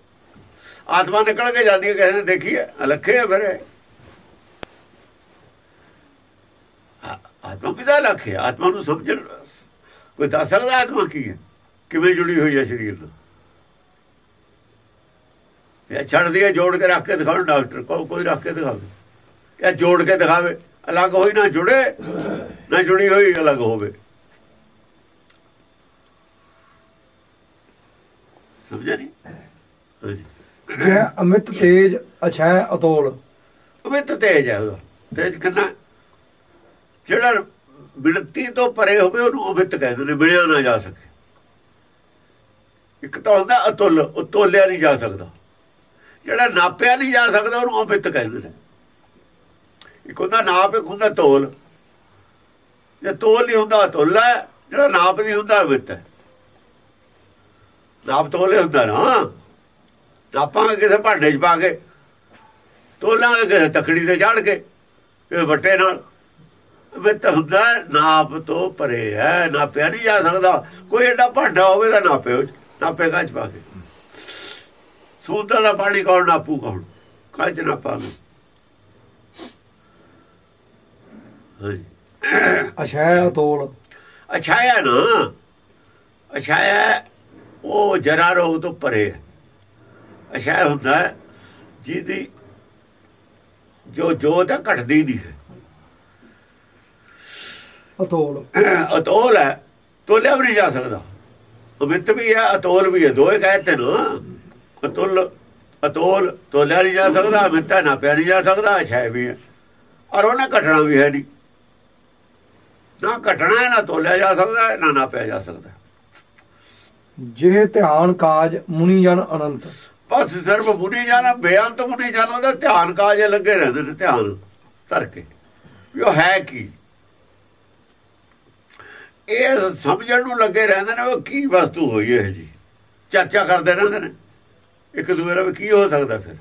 ਆਤਮਾ ਨਿਕਲ ਕੇ ਜਾਂਦੀ ਹੈ ਕਿਸੇ ਨੇ ਦੇਖੀ ਹੈ ਅਲੱਖੇ ਹੈ ਫਿਰ ਆਤਮਾ ਵੀ ਤਾਂ ਅਲਖ ਹੈ? ਆਤਮਾ ਨੂੰ ਸਮਝਣ ਕੋਈ ਦੱਸ ਸਕਦਾ ਆਤਮਾ ਕੀ ਹੈ? ਕਿਵੇਂ ਜੁੜੀ ਹੋਈ ਹੈ ਸਰੀਰ ਨਾਲ ਇਹ ਛੱਡਦੀ ਹੈ ਜੋੜ ਕੇ ਰੱਖ ਕੇ ਦਿਖਾਉਣ ਡਾਕਟਰ ਕੋ ਕੋਈ ਰੱਖ ਕੇ ਦਿਖਾਵੇ। ਇਹ ਜੋੜ ਕੇ ਦਿਖਾਵੇ ਅਲੱਗ ਹੋਈ ਨਾ ਜੁੜੇ ਨਾ ਜੁੜੀ ਹੋਈ ਅਲੱਗ ਹੋਵੇ। ਸਮਝਿਆ ਨਹੀਂ ਜਿਹ ਅਮਿਤ ਤੇਜ ਅਛੈ ਅਤੋਲ। ਅਮਿਤ ਤੇਜ ਹੈ ਉਹਦਾ। ਤੇਜ ਕਿੰਨਾ? ਜਿਹੜਾ ਬਿੜਤੀ ਤੋਂ ਪਰੇ ਹੋਵੇ, ਉਹਨੂੰ ਅਮਿਤ ਕਹਿੰਦੇ ਨੇ, ਮਿਲਿਆ ਨਾ ਜਾ ਸਕੇ। ਇੱਕ ਤਾਂ ਹੁੰਦਾ ਅਤੁੱਲ, ਉਹ ਤੋਲਿਆ ਨਹੀਂ ਜਾ ਸਕਦਾ। ਜਿਹੜਾ ਨਾਪਿਆ ਨਹੀਂ ਜਾ ਸਕਦਾ, ਉਹਨੂੰ ਅਮਿਤ ਕਹਿੰਦੇ ਨੇ। ਇੱਕ ਹੁੰਦਾ ਨਾਪ, ਇੱਕ ਹੁੰਦਾ ਤੋਲ। ਜੇ ਤੋਲ ਨਹੀਂ ਹੁੰਦਾ, ਅਤੁੱਲ ਹੈ। ਜਿਹੜਾ ਨਾਪ ਨਹੀਂ ਹੁੰਦਾ ਅਮਿਤ ਹੈ। ਨਾਪ ਤੋਲੇ ਹੁੰਦਾ ਨਾ। ਨਾਪਾਂਗੇ ਕਿਸੇ ਭਾਂਡੇ 'ਚ ਪਾ ਕੇ, ਤੋਲਾਂਗੇ ਕਿਸੇ ਤਕੜੀ ਤੇ ਚੜ ਕੇ, ਕਿਸੇ ਵੱਟੇ ਨਾਲ। ਵੀ ਤਾਂ ਹੁੰਦਾ ਨਾਪ ਤੋਂ ਪਰੇ ਹੈ ਨਾਪਿਆ ਨਹੀਂ ਜਾ ਸਕਦਾ। ਕੋਈ ਐਡਾ ਭਾਂਡਾ ਹੋਵੇ ਤਾਂ ਨਾਪੇ ਉਹ 'ਚ, ਨਾਪੇ ਕੱਚ ਪਾ ਕੇ? ਸਮੁੰਦਰ ਦਾ ਪਾਣੀ ਕੌਣ ਨਾਪੂ ਕੌਣ? ਕੱਚ ਨਾਪਾਂਗੇ? ਹਾਂਜੀ। ਅਛੈ ਅਤੋਲ ਅਛਾਇਆ ਨਾ। ਅਛਾਇਆ ਉਹ ਜਰਾ ਰੋਗ ਤੋਂ ਪਰੇ ਹੈ। ਅਛਾਇਆ ਹੁੰਦਾ ਜਿਹਦੀ ਜੋ ਜੋਤ ਘਟਦੀ ਨਹੀਂ ਹੈ। ਅਤੋਲ। ਅਤੋਲ ਹੈ। ਤੋਲਿਆ ਵੀ ਨਹੀਂ ਜਾ ਸਕਦਾ। ਅਮਿਤ ਵੀ ਹੈ ਅਤੋਲ ਵੀ ਹੈ। ਦੋਏ ਕਹਿੰਦੇ ਨਾ। ਅਤੁੱਲ ਅਤੋਲ ਤੋਲਿਆ ਨਹੀਂ ਜਾ ਸਕਦਾ ਅਮਿਤ ਨਾ ਪਿਆ ਨਹੀਂ ਜਾ ਸਕਦਾ ਅਛਾਇਆ ਵੀ ਹੈ। ਔਰ ਉਹਨੇ ਘਟਣਾ ਵੀ ਹੈ ਨਹੀਂ। ਨਾ ਘਟਣਾ ਹੈ ਨਾ ਤੋਲਿਆ ਜਾ ਸਕਦਾ ਹੈ, ਨਾ ਨਾਪਿਆ ਜਾ ਸਕਦਾ ਜਿਹ ਧਿਆਨ ਕਾਜ ਮੁਨੀ ਜਨ ਅਨੰਤ। ਬਸ ਸਿਰਫ ਮੁਨੀ ਜਾਣਾ ਬੇਅੰਤ ਮੁਨੀ ਜਾਣਾ ਉਹਦਾ ਧਿਆਨ ਕਾਜੇ ਲੱਗੇ ਰਹਿੰਦੇ ਨੇ ਧਿਆਨ ਧਰ ਕੇ। ਵੀ ਉਹ ਹੈ ਕੀ? ਇਹ ਸਮਝਣ ਨੂੰ ਲੱਗੇ ਰਹਿੰਦੇ ਨੇ, ਉਹ ਕੀ ਵਸਤੂ ਹੋਈ ਇਹ ਜੀ? ਚਰਚਾ ਕਰਦੇ ਰਹਿੰਦੇ ਨੇ। ਇੱਕ ਦੂਜੇ ਨਾਲ ਵੀ ਕੀ ਹੋ ਸਕਦਾ ਫਿਰ?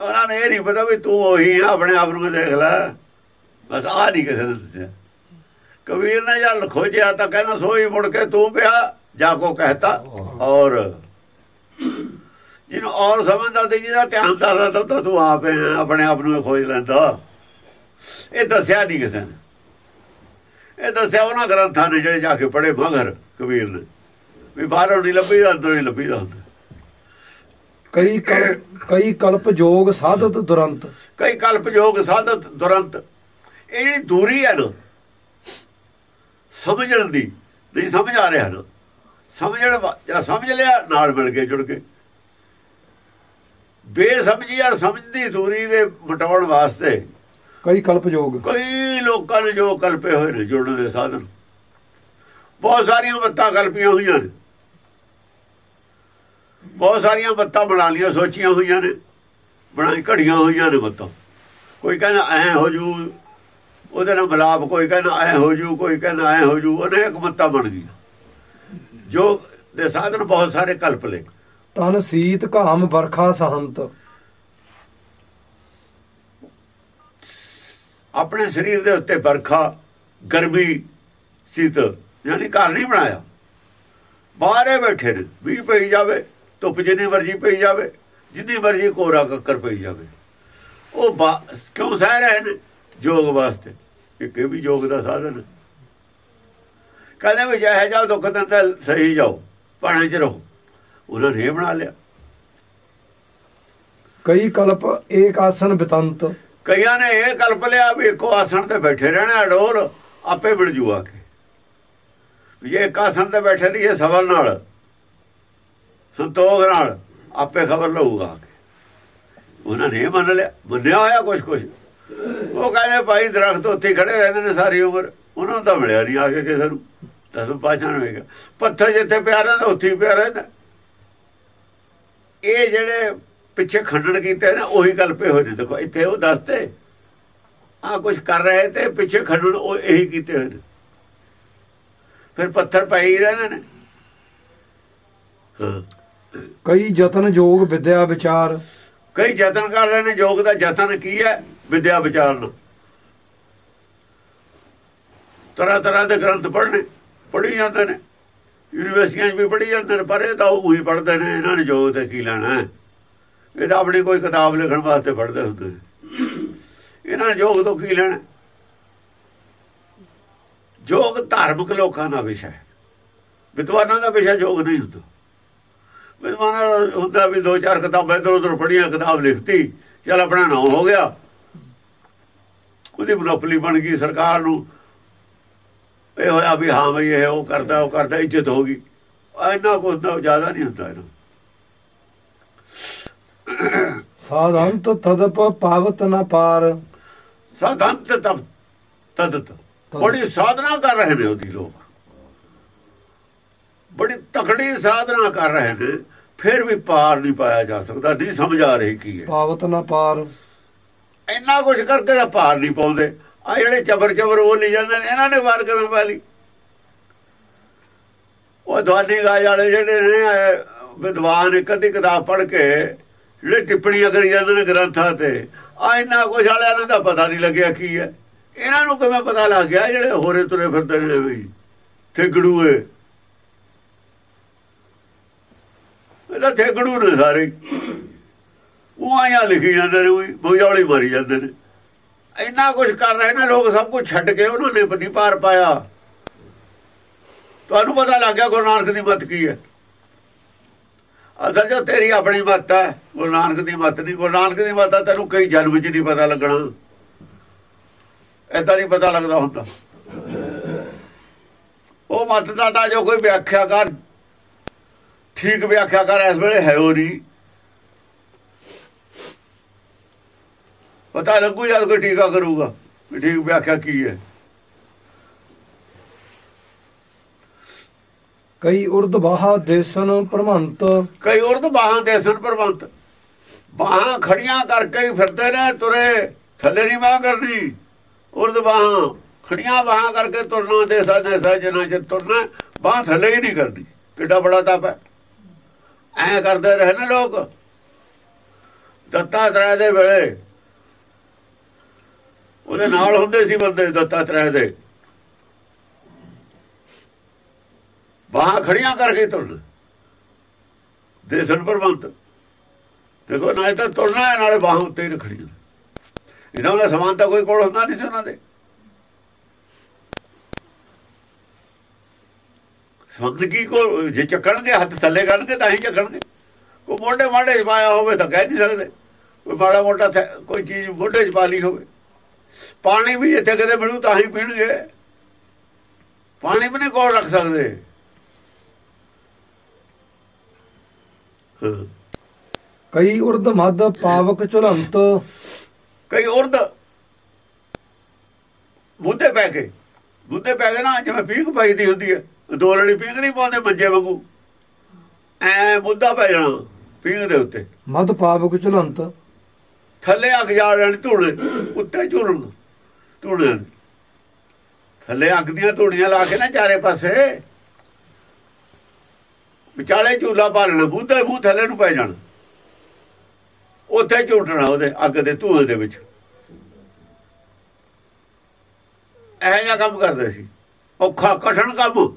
ਉਹਨਾਂ ਨੇ ਇਹ ਨਹੀਂ ਪਤਾ ਵੀ ਤੂੰ ਉਹੀ ਆ, ਆਪਣੇ ਆਪ ਨੂੰ ਦੇਖ ਲੈ। ਬਸ ਆ ਨਹੀਂ ਕਿਸੇ ਨੇ ਦੱਸਿਆ। ਕਬੀਰ ਨੇ ਜਦ ਖੋਜਿਆ ਤਾਂ ਕਹਿੰਦਾ, ਸੋਈ ਮੁੜ ਕੇ ਤੂੰ ਪਿਆ, ਜਾ ਕੋ ਕਹਤਾ। ਔਰ ਜਿਹਨੂੰ ਔਰ ਸਮਝਦਾ ਤੇ ਜਿਹਦਾ ਧਿਆਨ ਕਰਦਾ ਤਾਂ ਤੂੰ ਆਪੇ ਆਪਣੇ ਆਪ ਨੂੰ ਖੋਜ ਲੈਂਦਾ। ਇਹ ਦੱਸਿਆ ਨਹੀਂ ਕਿਸੇ ਨੇ। ਇਹ ਦੱਸਿਆ ਉਹਨਾਂ ਗ੍ਰੰਥਾਂ ਨੇ ਜਿਹੜੇ ਜਾ ਕੇ ਪੜੇ ਮਗਰ ਕਬੀਰ ਨੇ। ਵੀ ਬਾਹਰੋਂ ਨਹੀਂ ਲੱਭੀ ਅੰਦਰੋਂ ਹੀ ਲੱਭੀ ਦਾ ਹੁੰਦਾ। ਕਈ ਕਈ ਕਲਪ ਜੋਗ ਸਾਧਤ ਦੁਰੰਤ। ਕਈ ਕਲਪ ਯੋਗ ਸਾਧਤ ਦੁਰੰਤ। ਇਹ ਜਿਹੜੀ ਦੂਰੀ ਹੈ ਨਾ ਸਮਝਣ ਦੀ ਨਹੀਂ ਸਮਝ ਆ ਰਿਹਾ ਨਾ। ਸਮਝਣ ਜਾਂ ਸਮਝ ਲਿਆ ਨਾਲ ਮਿਲ ਕੇ ਜੁੜ ਕੇ। ਬੇਸਮਝੀ ਆ ਸਮਝਦੀ ਦੂਰੀ ਦੇ ਮਟਾਉਣ ਵਾਸਤੇ ਕਈ ਕਲਪ ਜੋਗ। ਕਈ ਲੋਕਾਂ ਨੇ ਜੋ ਕਲਪੇ ਹੋਏ ਨੇ ਜੁੜਨ ਦੇ ਸਾਧਨ। ਬਹੁਤ ਸਾਰੀਆਂ ਬੱਤਾਂ ਕਲਪੀਆਂ ਹੋਈਆਂ ਨੇ। ਬਹੁਤ ਸਾਰੀਆਂ ਬੱਤਾਂ ਬਣਾ ਲੀਆਂ ਸੋਚੀਆਂ ਹੋਈਆਂ ਨੇ। ਬਣਾਈ ਘੜੀਆਂ ਹੋਈਆਂ ਨੇ ਬੱਤਾਂ। ਕੋਈ ਕਹਿੰਦਾ ਐ ਹੋ ਜੂ ਉਹਦੇ ਨਾਲ ਬਲਾਪ ਕੋਈ ਕਹਿੰਦਾ ਐ ਹੋ ਜੂ ਕੋਈ ਕਹਿੰਦਾ ਐ ਹੋ ਜੂ ਇੱਕ ਬੱਤਾਂ ਬਣ ਗਈਆਂ। ਜੋ ਦੇ ਸਾਧਨ ਬਹੁਤ ਸਾਰੇ ਕਲਪ ਲਏ ਤਨ ਸੀਤ ਘਾਮ ਵਰਖਾ ਸਹੰਤ। ਆਪਣੇ ਸਰੀਰ ਦੇ ਉੱਤੇ ਵਰਖਾ, ਗਰਮੀ, ਸੀਤ, ਯਾਨੀ ਘਰ ਨਹੀਂ ਬਣਾਇਆ। ਬਾਹਰੇ ਬੈਠੇ ਨੇ ਵੀ ਪਈ ਜਾਵੇ, ਧੁੱਪ ਜਿੰਨੀ ਮਰਜ਼ੀ ਪਈ ਜਾਵੇ, ਜਿੰਨੀ ਮਰਜ਼ੀ ਕੋਰਾ ਕੱਕਰ ਪਈ ਜਾਵੇ। ਉਹ ਕਿਉਂ ਸਹਿ ਰਹੇ ਨੇ? ਜੋਗ ਵਾਸਤੇ। ਇੱਕ ਇਹ ਵੀ ਜੋਗ ਦਾ ਸਾਧਨ ਕਹਿੰਦੇ ਵੀ ਜਾਇ ਜਾਓ ਦੁੱਖ ਦੰਦਾ, ਸਹੀ ਜਾਓ ਪਾਣੀ ਚ ਰਹੋ। ਉਹਨਾਂ ਨੇ ਇਹ ਬਣਾ ਲਿਆ। ਕਈ ਕਲਪ ਏਕ ਆਸਨ ਬਿਤੰਤ। ਕਈਆਂ ਨੇ ਇਹ ਕਲਪ ਲਿਆ ਵੀ ਇੱਕੋ ਆਸਣ ਤੇ ਬੈਠੇ ਰਹਿਣਾ ਅਡੋਲ ਆਪੇ ਮਿਲ ਜੂ ਆ ਕੇ। ਵੀ ਜੇ ਇੱਕ ਆਸਣ ਤੇ ਬੈਠੇ ਰਹੀਏ ਸਬਰ ਨਾਲ, ਸੰਤੋਖ ਨਾਲ, ਆਪੇ ਖਬਰ ਲਊਗਾ ਆ ਕੇ। ਉਹਨਾਂ ਨੇ ਇਹ ਮੰਨ ਲਿਆ, ਮੰਨਿਆ ਹੋਇਆ ਕੁਝ ਕੁਝ ਉਹ ਕਹਿੰਦੇ ਭਾਈ ਦਰਖਤ ਉੱਥੇ ਹੀ ਖੜੇ ਰਹਿੰਦੇ ਨੇ ਸਾਰੀ ਉਮਰ। ਉਹਨਾਂ ਨੂੰ ਤਾਂ ਮਿਲਿਆ ਨਹੀਂ ਆ ਕੇ ਕਿਸੇ ਨੂੰ। ਤਸਮ ਪਾਛਾਣ ਹੋਏਗਾ ਪੱਥਰ ਜਿੱਥੇ ਪਿਆ ਰਹਿੰਦਾ, ਉੱਥੇ ਪਿਆ ਰਹਿੰਦਾ। ਇਹ ਜਿਹੜੇ ਪਿੱਛੇ ਖੰਡਨ ਕੀਤੇ ਨੇ ਉਹੀ ਕਲਪੇ ਹੋਏ ਨੇ। ਦੇਖੋ ਇੱਥੇ ਉਹ ਦੱਸਦੇ ਆ ਕੁਝ ਕਰ ਰਹੇ ਤੇ ਪਿੱਛੇ ਖੰਡਨ ਉਹ ਇਹੀ ਕੀਤੇ ਹੋਏ ਨੇ। ਫਿਰ ਪੱਥਰ ਪਏ ਹੀ ਰਹਿੰਦੇ ਨੇ। ਹਾਂ। ਕਈ ਯਤਨ ਜੋਗ ਵਿਦਿਆ ਵਿਚਾਰ। ਕਈ ਯਤਨ ਕਰ ਰਹੇ ਨੇ ਯੋਗ ਦਾ ਯਤਨ ਕੀ ਹੈ? ਵਿਦਿਆ ਵਿਚਾਰਨ ਤਰ੍ਹਾਂ ਤਰ੍ਹਾਂ ਦੇ ਗ੍ਰੰਥ ਪੜ੍ਹਨੇ ਪੜ੍ਹੀ ਜਾਂਦੇ ਨੇ। ਯੂਨੀਵਰਸਿਟੀਆਂ 'ਚ ਵੀ ਪੜ੍ਹੀ ਜਾਂਦੇ ਨੇ ਪਰ ਇਹ ਤਾਂ ਉਹੀ ਪੜ੍ਹਦੇ ਨੇ ਇਹਨਾਂ ਨੇ ਯੋਗ ਤੇ ਕੀ ਲੈਣਾ ਹੈ? ਇਹ ਤਾਂ ਆਪਣੀ ਕੋਈ ਕਿਤਾਬ ਲਿਖਣ ਵਾਸਤੇ ਪੜ੍ਹਦੇ ਹੁੰਦੇ ਨੇ ਇਹਨਾਂ ਨੇ ਯੋਗ ਤੋਂ ਕੀ ਲੈਣਾ? ਯੋਗ ਧਾਰਮਿਕ ਲੋਕਾਂ ਦਾ ਵਿਸ਼ਾ ਹੈ। ਵਿਦਵਾਨਾਂ ਦਾ ਵਿਸ਼ਾ ਯੋਗ ਨਹੀਂ ਹੁੰਦਾ। ਵਿਦਵਾਨਾਂ ਦਾ ਹੁੰਦਾ ਵੀ ਦੋ ਚਾਰ ਕਿਤਾਬਾਂ ਇਧਰ ਉਧਰ ਪੜ੍ਹੀਆਂ, ਕਿਤਾਬ ਲਿਖਤੀ, ਚਲ ਆਪਣਾ ਨਾਮ ਹੋ ਗਿਆ। ਉਹਦੀ ਮਨੋਪਲੀ ਬਣ ਗਈ ਸਰਕਾਰ ਨੂੰ। ਇਹ ਹੋਇਆ ਵੀ ਹਾਂ ਬਈ ਇਹ ਉਹ ਕਰਦਾ ਉਹ ਕਰਦਾ, ਇੱਜ਼ਤ ਹੋ ਗਈ। ਇੰਨਾ ਕੁਝ ਦਾ ਜ਼ਿਆਦਾ ਨਹੀਂ ਹੁੰਦਾ ਇਹਨਾਂ ਸਾਧੰਤ ਤਦਪ ਪਾਵਤ ਨ ਪਾਰ। ਸਾਧੰਤ ਤਪ ਤਦਤ। ਬੜੀ ਸਾਧਨਾ ਕਰ ਰਹੇ ਨੇ ਉਹਦੀ ਲੋਕ। ਬੜੀ ਤਕੜੀ ਸਾਧਨਾ ਕਰ ਰਹੇ ਨੇ ਫਿਰ ਵੀ ਪਾਰ ਨਹੀਂ ਪਾਇਆ ਜਾ ਸਕਦਾ ਨਹੀਂ ਸਮਝ ਆ ਰਹੀ ਕੀ ਹੈ। ਪਾਵਤ ਨ ਪਾਰ। ਇੰਨਾ ਕੁਝ ਕਰਕੇ ਤਾਂ ਪਾਰ ਨਹੀਂ ਪਾਉਂਦੇ। ਆ ਜਿਹੜੇ ਚਬਰ ਚਬਰ ਉਹ ਨਹੀਂ ਜਾਂਦੇ ਨੇ, ਇਹਨਾਂ ਨੇ ਵਾਰ ਪਾ ਲਈ ਉਹ ਦਵਾਨੀ ਗਾਜ ਵਾਲੇ ਜਿਹੜੇ ਨੇ ਵਿਦਵਾਨ ਅੱਧੀ ਕਿਤਾਬ ਪੜ੍ਹ ਕੇ ਜਿਹੜੇ ਟਿੱਪਣੀਆਂ ਕਰੀ ਜਾਂਦੇ ਨੇ ਗ੍ਰੰਥਾਂ ਤੇ। ਆ ਇੰਨਾ ਕੁਝ ਵਾਲਿਆਂ ਨੂੰ ਤਾਂ ਪਤਾ ਨਹੀਂ ਲੱਗਿਆ ਕੀ ਹੈ। ਇਹਨਾਂ ਨੂੰ ਕਿਵੇਂ ਪਤਾ ਲੱਗ ਗਿਆ ਜਿਹੜੇ ਹੋਰੇ ਤੁਰੇ ਫਿਰਦੇ ਨੇ ਵੀ? ਥੇਗੜੂਏ ਇਹਦਾ ਥੇਗੜੂ ਨੇ ਸਾਰੇ। ਹੀ। ਉਹ ਆਇਆ ਲਿਖੀ ਜਾਂਦੇ ਨੇ, ਉਹੀ ਬੋਝਾਲੀ ਮਾਰੀ ਜਾਂਦੇ ਨੇ। ਇੰਨਾ ਕੁਝ ਕਰ ਰਹੇ ਨੇ, ਲੋਕ ਸਭ ਕੁਝ ਛੱਡ ਕੇ ਉਹਨਾਂ ਨੇ ਨਹੀਂ ਪਾਰ ਪਾਇਆ। ਤੁਹਾਨੂੰ ਪਤਾ ਲੱਗ ਗਿਆ ਗੁਰੂ ਨਾਨਕ ਦੀ ਮੱਤ ਕੀ ਹੈ? ਅਸਲ ਜੋ ਤੇਰੀ ਆਪਣੀ ਮੱਤ ਹੈ, ਗੁਰੂ ਨਾਨਕ ਦੀ ਮੱਤ ਨਹੀਂ। ਗੁਰੂ ਨਾਨਕ ਦੀ ਮੱਤ ਆ ਤੈਨੂੰ ਕਈ ਜਨਮ ਵਿੱਚ ਨਹੀਂ ਪਤਾ ਲੱਗਣਾ। ਏਦਾਂ ਨਹੀਂ ਪਤਾ ਲੱਗਦਾ ਹੁੰਦਾ। ਉਹ ਮੱਤ ਦਾ ਤਾਂ ਜੋ ਕੋਈ ਵਿਆਖਿਆ ਕਰ, ਠੀਕ ਵਿਆਖਿਆ ਕਰ, ਇਸ ਵੇਲੇ ਹੈ ਉਹ ਨਹੀਂ। ਪਤਾ ਲੱਗੂ ਜਦ ਕੋਈ ਟੀਕਾ ਕਰੂਗਾ ਠੀਕ ਵਿਆਖਿਆ ਕੀ ਹੈ। ਕਈ ਉਰਦ ਬਾਹਾ ਦੇਸਨ ਪ੍ਰਮੰਤ ਕਈ ਉਰਦ ਬਾਹਾਂ ਦੇ ਸਨ ਬਾਹਾਂ ਖੜੀਆਂ ਕਰਕੇ ਹੀ ਫਿਰਦੇ ਨੇ, ਤੁਰੇ। ਥੱਲੇ ਨਹੀਂ ਬਾਹ ਕਰਨੀ। ਉਰਦ ਬਾਹਾਂ ਖੜੀਆਂ ਬਾਹਾਂ ਕਰਕੇ ਤੁਰਨਾ ਦੇਸਾ ਦੇਸਾ ਜਿੰਨਾ ਚਿਰ ਤੁਰਨਾ ਬਾਹ ਥੱਲੇ ਹੀ ਨਹੀਂ ਕਰਨੀ। ਕਿੱਡਾ ਬੜਾ ਤਪ ਹੈ। ਐ ਕਰਦੇ ਰਹੇ ਨੇ ਲੋਕ। ਦੱਤਾ ਦੱਤਾਤਰੇయ ਦੇ ਵੇਲੇ। ਉਹਦੇ ਨਾਲ ਹੁੰਦੇ ਸੀ ਬੰਦੇ, ਦੱਤਾ ਦੱਤਾਤਰੇయ ਦੇ। ਬਾਹਾਂ ਖੜੀਆਂ ਕਰਕੇ ਤੁਰਨਾ ਦੇਸਨ ਪ੍ਰਬੰਧ ਦੇਖੋ, ਨਾ ਤਾਂ ਤੁਰਨਾ ਹੈ, ਨਾਲੇ ਬਾਹਾਂ ਉੱਤੇ ਹੀ ਰੱਖਣੀਆਂ। ਇਹਨਾਂ ਦਾ ਸਮਾਨ ਤਾਂ ਕੋਈ ਕੋਲ ਹੁੰਦਾ ਨਹੀਂ ਸੀ ਉਹਨਾਂ ਦੇ। ਸਮਾਨ ਕੀ ਕੋ ਜੇ ਚੱਕਣਗੇ, ਹੱਥ ਥੱਲੇ ਕਰਨਗੇ, ਤਾਂ ਹੀ ਚੱਕਣਗੇ। ਕੋਈ ਮੋਢੇ ਮਾਢੇ 'ਚ ਪਾਇਆ ਹੋਵੇ ਤਾਂ ਕਹਿ ਨਹੀਂ ਸਕਦੇ। ਕੋਈ ਮਾੜਾ ਮੋਟਾ ਕੋਈ ਚੀਜ਼ ਮੋਢੇ 'ਚ ਪਾ ਲਈ ਹੋਵੇ। ਪਾਣੀ ਵੀ ਜਿੱਥੇ ਕਿਤੇ ਮਿਲੂ ਤਾਂ ਹੀ ਪੀਣਗੇ। ਪਾਣੀ ਵੀ ਨਹੀਂ ਕੋਲ ਰੱਖ ਸਕਦੇ। ਕਈ ਉਰਦ ਮਦ ਪਾਵਕ ਝੁਲੰਤ। ਕਈ ਉਰਦ ਬੁੱਧੇ ਪੈ ਕੇ ਬੁੱਧੇ ਪੈ ਕੇ ਨਾ ਜਿਵੇਂ ਪੀਕ ਪਾਈ ਦੀ ਹੁੰਦੀ ਹੈ। ਦੋਲੜੀ ਪੀਂਗ ਨਹੀਂ ਪਾਉਂਦੇ ਮੰਜੇ ਵਾਂਗੂ। ਐ ਮੁੱਦਾ ਪੈ ਜਾਣਾ ਪੀਂਗ ਦੇ ਉੱਤੇ। ਮਦ ਪਾਵਕ ਚਲੰਤ ਥੱਲੇ ਅੱਗ ਜਾ ਲੈਣ ਧੂਣੇ ਉੱਤੇ ਝੁਲਣ ਧੂਣੇ ਥੱਲੇ ਅੱਗ ਦੀਆਂ ਧੂਣੀਆਂ ਲਾ ਕੇ ਨਾ ਚਾਰੇ ਪਾਸੇ। ਵਿਚਾਲੇ ਝੂਲਾ ਪਾ ਲੈਣਾ ਬੁੱਧੇ ਮੂੰਹ ਥੱਲੇ ਨੂੰ ਪੈ ਜਾਣਾ। ਉੱਥੇ ਝੂਟਣਾ ਉਹਦੇ ਅੱਗ ਦੇ ਧੂਏ ਦੇ ਵਿੱਚ। ਇਹ ਜਿਹਾ ਕੰਮ ਕਰਦੇ ਸੀ। ਔਖਾ ਕਠਨ ਕੰਮ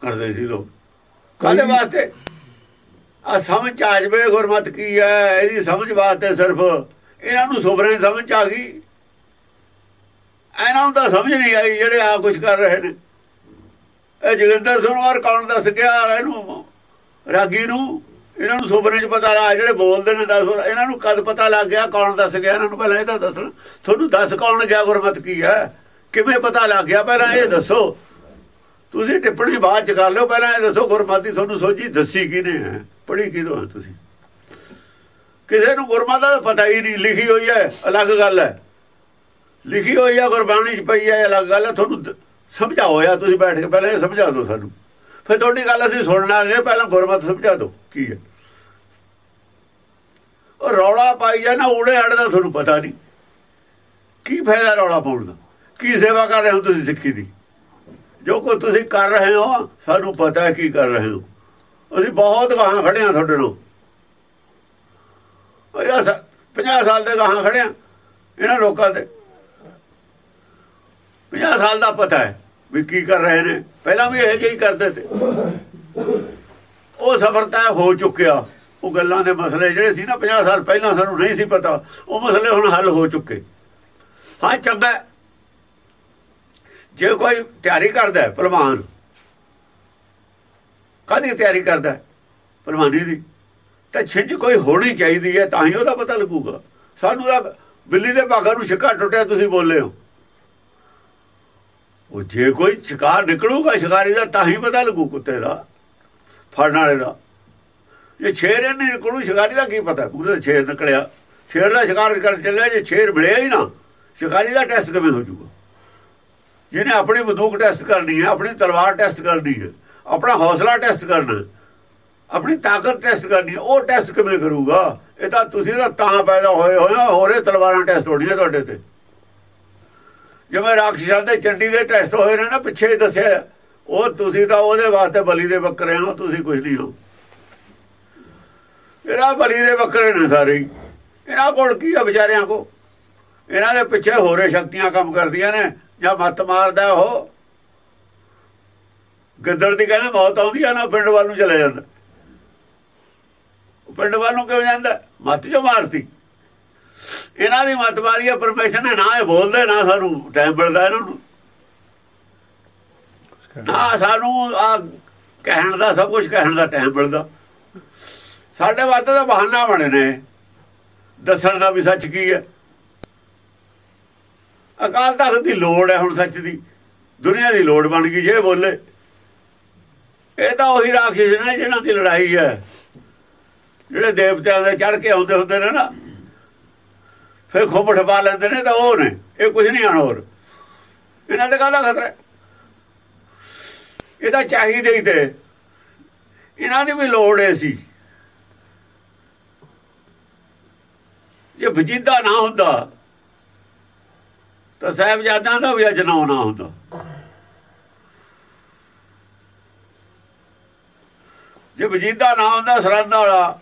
ਕਰਦੇ ਸੀ ਲੋਕ। ਕਾਹਦੇ ਵਾਸਤੇ? ਆ ਸਮਝ ਆ ਜਵੇ ਗੁਰਮਤ ਕੀ ਹੈ ਇਹਦੀ ਸਮਝ ਵਾਸਤੇ ਸਿਰਫ ਇਹਨਾਂ ਨੂੰ ਸੁਭਰੇ ਸਮਝ ਆ ਗਈ। ਇਹਨਾਂ ਨੂੰ ਤਾਂ ਸਮਝ ਨਹੀਂ ਆਈ ਜਿਹੜੇ ਆ ਕੁਝ ਕਰ ਰਹੇ ਨੇ। ਇਹ ਜਗਿੰਦਰ ਸੁਨਵਾਰ ਕੌਣ ਦੱਸ ਗਿਆ ਇਹਨੂੰ? ਰਾਗੀ ਨੂੰ? ਇਹਨਾਂ ਨੂੰ ਸੁਪਨੇ ਚ ਪਤਾ ਲੱਗਾ, ਜਿਹੜੇ ਬੋਲਦੇ ਨੇ ਦੱਸ, ਇਹਨਾਂ ਨੂੰ ਕਦ ਪਤਾ ਲੱਗ ਗਿਆ ਕੌਣ ਦੱਸ ਗਿਆ? ਇਹਨਾਂ ਨੂੰ ਪਹਿਲਾਂ ਇਹ ਤਾਂ ਦੱਸਣ। ਤੁਹਾਨੂੰ ਦੱਸ ਕੌਣ ਗਿਆ, ਗੁਰਮਤ ਕੀ ਹੈ? ਕਿਵੇਂ ਪਤਾ ਲੱਗ ਗਿਆ? ਪਹਿਲਾਂ ਇਹ ਦੱਸੋ। ਤੁਸੀਂ ਟਿੱਪਣੀ ਬਾਅਦ ਚ ਕਰ ਲਿਓ, ਪਹਿਲਾਂ ਇਹ ਦੱਸੋ ਗੁਰਮਤਿ ਤੁਹਾਨੂੰ ਸੋਝੀ ਦੱਸੀ ਕਿਨੇ ਹੈ? ਪੜ੍ਹੀ ਕਿਦੋਂ ਹੈ ਤੁਸੀਂ? ਕਿਸੇ ਨੂੰ ਗੁਰਮਤਿ ਦਾ ਪਤਾ ਹੀ ਨਹੀਂ, ਲਿਖੀ ਹੋਈ ਹੈ, ਅਲੱਗ ਗੱਲ ਹੈ। ਲਿਖੀ ਹੋਈ ਹੈ, ਗੁਰਬਾਣੀ ਚ ਪਈ ਹੈ ਅਲੱਗ ਗੱਲ ਹੈ। ਤੁਹਾਨੂੰ ਸਮਝਾਓ ਯਾ ਤੁਸੀਂ ਬੈਠ ਕੇ ਪਹਿਲਾਂ ਇਹ ਸਮਝਾ ਦਿਓ ਸਾਨੂੰ। ਫਿਰ ਤੁਹਾਡੀ ਗੱਲ ਅਸੀਂ ਸੁਣ ਲਾਂਗੇ, ਪਹਿਲਾਂ ਗੁਰਮਤਿ ਸਮਝਾ ਦਿਓ, ਕੀ ਹੈ। ਉਹ ਰੌਲਾ ਪਾਈ ਜਾ ਨਾ, ਊੜੇ ਅੜ ਦਾ ਤੁਹਾਨੂੰ ਪਤਾ ਨਹੀਂ। ਕੀ ਫਾਇਦਾ ਰੌਲਾ ਪਾਉਣ ਦਾ? ਕੀ ਸੇਵਾ ਕਰ ਰਹੇ ਹੋ ਤੁਸੀਂ ਸਿੱਖੀ ਦੀ? ਜੋ ਕੋ ਤੁਸੀਂ ਕਰ ਰਹੇ ਹੋ, ਸਾਨੂੰ ਪਤਾ ਕੀ ਕਰ ਰਹੇ ਹੋ। ਅਸੀਂ ਬਹੁਤ ਗਾਹਾਂ ਖੜੇ ਆ ਤੁਹਾਡੇ ਨੂੰ ਉਹ 50 ਸਾਲ ਦੇ ਗਾਹਾਂ ਖੜੇ ਆ ਇਹਨਾਂ ਲੋਕਾਂ ਦੇ। 50 ਸਾਲ ਦਾ ਪਤਾ ਹੈ। ਵੀ ਕੀ ਕਰ ਰਹੇ ਨੇ? ਪਹਿਲਾਂ ਵੀ ਇਹ ਜਿਹੀ ਕਰਦੇ ਤੇ। ਉਹ ਸਬਰ ਤਾਂ ਹੋ ਚੁੱਕਿਆ। ਉਹ ਗੱਲਾਂ ਦੇ ਮਸਲੇ ਜਿਹੜੇ ਸੀ ਨਾ 50 ਸਾਲ ਪਹਿਲਾਂ ਸਾਨੂੰ ਨਹੀਂ ਸੀ ਪਤਾ। ਉਹ ਮਸਲੇ ਹੁਣ ਹੱਲ ਹੋ ਚੁੱਕੇ। ਹਾਂ, ਚੰਗਾ ਜੇ ਕੋਈ ਤਿਆਰੀ ਕਰਦਾ ਹੈ ਪਹਿਲਵਾਨ ਕਾਦੀ ਤਿਆਰੀ ਕਰਦਾ ਹੈ? ਪਹਿਲਵਾਨੀ ਦੀ। ਤਾਂ ਛਿੰਝ ਕੋਈ ਹੋਣੀ ਚਾਹੀਦੀ ਹੈ, ਤਾਂ ਹੀ ਉਹਦਾ ਪਤਾ ਲੱਗੂਗਾ। ਸਾਨੂੰ ਤਾਂ ਬਿੱਲੀ ਦੇ ਭਾਗਾਂ ਨੂੰ ਛਿੱਕਾ ਟੁੱਟਿਆ ਤੁਸੀਂ ਬੋਲੇ ਹੋ। ਉਹ ਜੇ ਕੋਈ ਸ਼ਿਕਾਰ ਨਿਕਲੂਗਾ, ਸ਼ਿਕਾਰੀ ਦਾ, ਤਾਂ ਹੀ ਪਤਾ ਲੱਗੂ ਕੁੱਤੇ ਦਾ, ਫੜਨ ਵਾਲੇ ਦਾ। ਜੇ ਸ਼ੇਰ ਨਹੀਂ ਨਿਕਲੂ, ਸ਼ਿਕਾਰੀ ਦਾ ਕੀ ਪਤਾ? ਪੂਰੇ ਸ਼ੇਰ ਨਿਕਲਿਆ। ਸ਼ੇਰ ਦਾ ਸ਼ਿਕਾਰ ਕਰਨ ਚੱਲਿਆ, ਜੇ ਸ਼ੇਰ ਮਿਲਿਆ ਹੀ ਨਾ, ਸ਼ਿਕਾਰੀ ਦਾ ਟੈਸਟ ਕਿਵੇਂ ਹੋ ਜਾਊਗਾ? ਜਿਹਨੇ ਆਪਣੀ ਬੰਦੂਕ ਟੈਸਟ ਕਰਨੀ ਹੈ, ਆਪਣੀ ਤਲਵਾਰ ਟੈਸਟ ਕਰਨੀ ਹੈ, ਆਪਣਾ ਹੌਸਲਾ ਟੈਸਟ ਕਰਨਾ ਆਪਣੀ ਤਾਕਤ ਟੈਸਟ ਕਰਨੀ ਹੈ, ਉਹ ਟੈਸਟ ਕਿਵੇਂ ਕਰੂਗਾ? ਇਹ ਤਾਂ ਤੁਸੀਂ ਤਾਂ ਤਾਂ ਪੈਦਾ ਹੋਏ ਹੋਏ ਹੋਰੇ ਤਲਵਾਰਾਂ ਟੈਸਟ ਹੋਣੀਆਂ ਤੁਹਾਡੇ ਤੇ। ਜਿਵੇਂ ਰਾਖਸ਼ਾਂ ਦੇ ਚੰਡੀ ਦੇ ਟੈਸਟ ਹੋਏ ਨੇ ਨਾ, ਪਿੱਛੇ ਦੱਸਿਆ ਉਹ ਤੁਸੀਂ ਤਾਂ ਉਹਦੇ ਵਾਸਤੇ ਬਲੀ ਦੇ ਬੱਕਰੇ ਹੋ, ਤੁਸੀਂ ਕੁਝ ਨਹੀਂ ਹੋ। ਇਹਦਾ ਬਲੀ ਦੇ ਬੱਕਰੇ ਨੇ ਸਾਰੇ ਇਹਨਾਂ ਕੋਲ ਕੀ ਆ ਵਿਚਾਰਿਆਂ ਕੋ ਇਹਨਾਂ ਦੇ ਪਿੱਛੇ ਹੋਰੇ ਸ਼ਕਤੀਆਂ ਕੰਮ ਕਰਦੀਆਂ ਨੇ, ਜਾਂ ਮੱਤ ਮਾਰਦਾ ਉਹ। ਗਿੱਦੜ ਦੀ ਕਹਿੰਦੇ ਮੌਤ ਆਉਂਦੀ ਆ ਨਾ, ਪਿੰਡ ਵੱਲ ਨੂੰ ਚਲੇ ਜਾਂਦਾ। ਪਿੰਡ ਵੱਲ ਨੂੰ ਕਿਉਂ ਜਾਂਦਾ? ਮੱਤ ਜੋ ਮਾਰਤੀ। ਇਹਨਾਂ ਦੀ ਮੱਤ ਮਾਰੀ ਆ, ਪਰਮੇਸ਼ਰ ਨੇ ਨਾ ਇਹ ਬੋਲਦੇ, ਨਾ ਸਾਨੂੰ ਟਾਈਮ ਮਿਲਦਾ ਇਹਨਾਂ ਨੂੰ। ਨਾ ਸਾਨੂੰ ਆ ਕਹਿਣ ਦਾ, ਸਭ ਕੁਝ ਕਹਿਣ ਦਾ ਟਾਈਮ ਮਿਲਦਾ। ਸਾਡੇ ਵਾਸਤੇ ਤਾਂ ਬਹਾਨਾ ਬਣੇ ਨੇ। ਦੱਸਣ ਦਾ ਵੀ ਸੱਚ ਕੀ ਹੈ ਅਕਾਲ ਤਖਤ ਦੀ ਲੋੜ ਹੈ ਹੁਣ ਸੱਚ ਦੀ। ਦੁਨੀਆ ਦੀ ਲੋੜ ਬਣ ਗਈ, ਜੇ ਬੋਲੇ। ਇਹ ਤਾਂ ਉਹੀ ਰਾਖਸ਼ ਨੇ ਜਿਹਨਾਂ ਦੀ ਲੜਾਈ ਹੈ। ਜਿਹੜੇ ਦੇਵਤਿਆਂ ਦੇ ਚੜ ਕੇ ਆਉਂਦੇ ਹੁੰਦੇ ਨੇ ਨਾ ਫਿਰ ਖੋਪ ਠਪਾ ਲੈਂਦੇ ਨੇ ਤਾਂ ਉਹ ਨੇ, ਇਹ ਕੁਝ ਨਹੀਂ ਆਣ ਹੋਰ। ਇਹਨਾਂ ਦੇ ਕਾਹਦਾ ਖਤਰਾ? ਇਹ ਤਾਂ ਚਾਹੀਦੇ ਹੀ ਤੇ। ਇਹਨਾਂ ਦੀ ਵੀ ਲੋੜ ਹੈ ਸੀ। ਜੇ ਵਜੀਦਾ ਨਾ ਹੁੰਦਾ, ਤਾਂ ਸਾਹਿਬਜ਼ਾਦਿਆਂ ਦਾ ਵੀ ਅਜਨਾ ਨਾ ਹੁੰਦਾ। ਜੇ ਵਜੀਦਾ ਨਾ ਹੁੰਦਾ ਸਰੰਦ ਵਾਲਾ,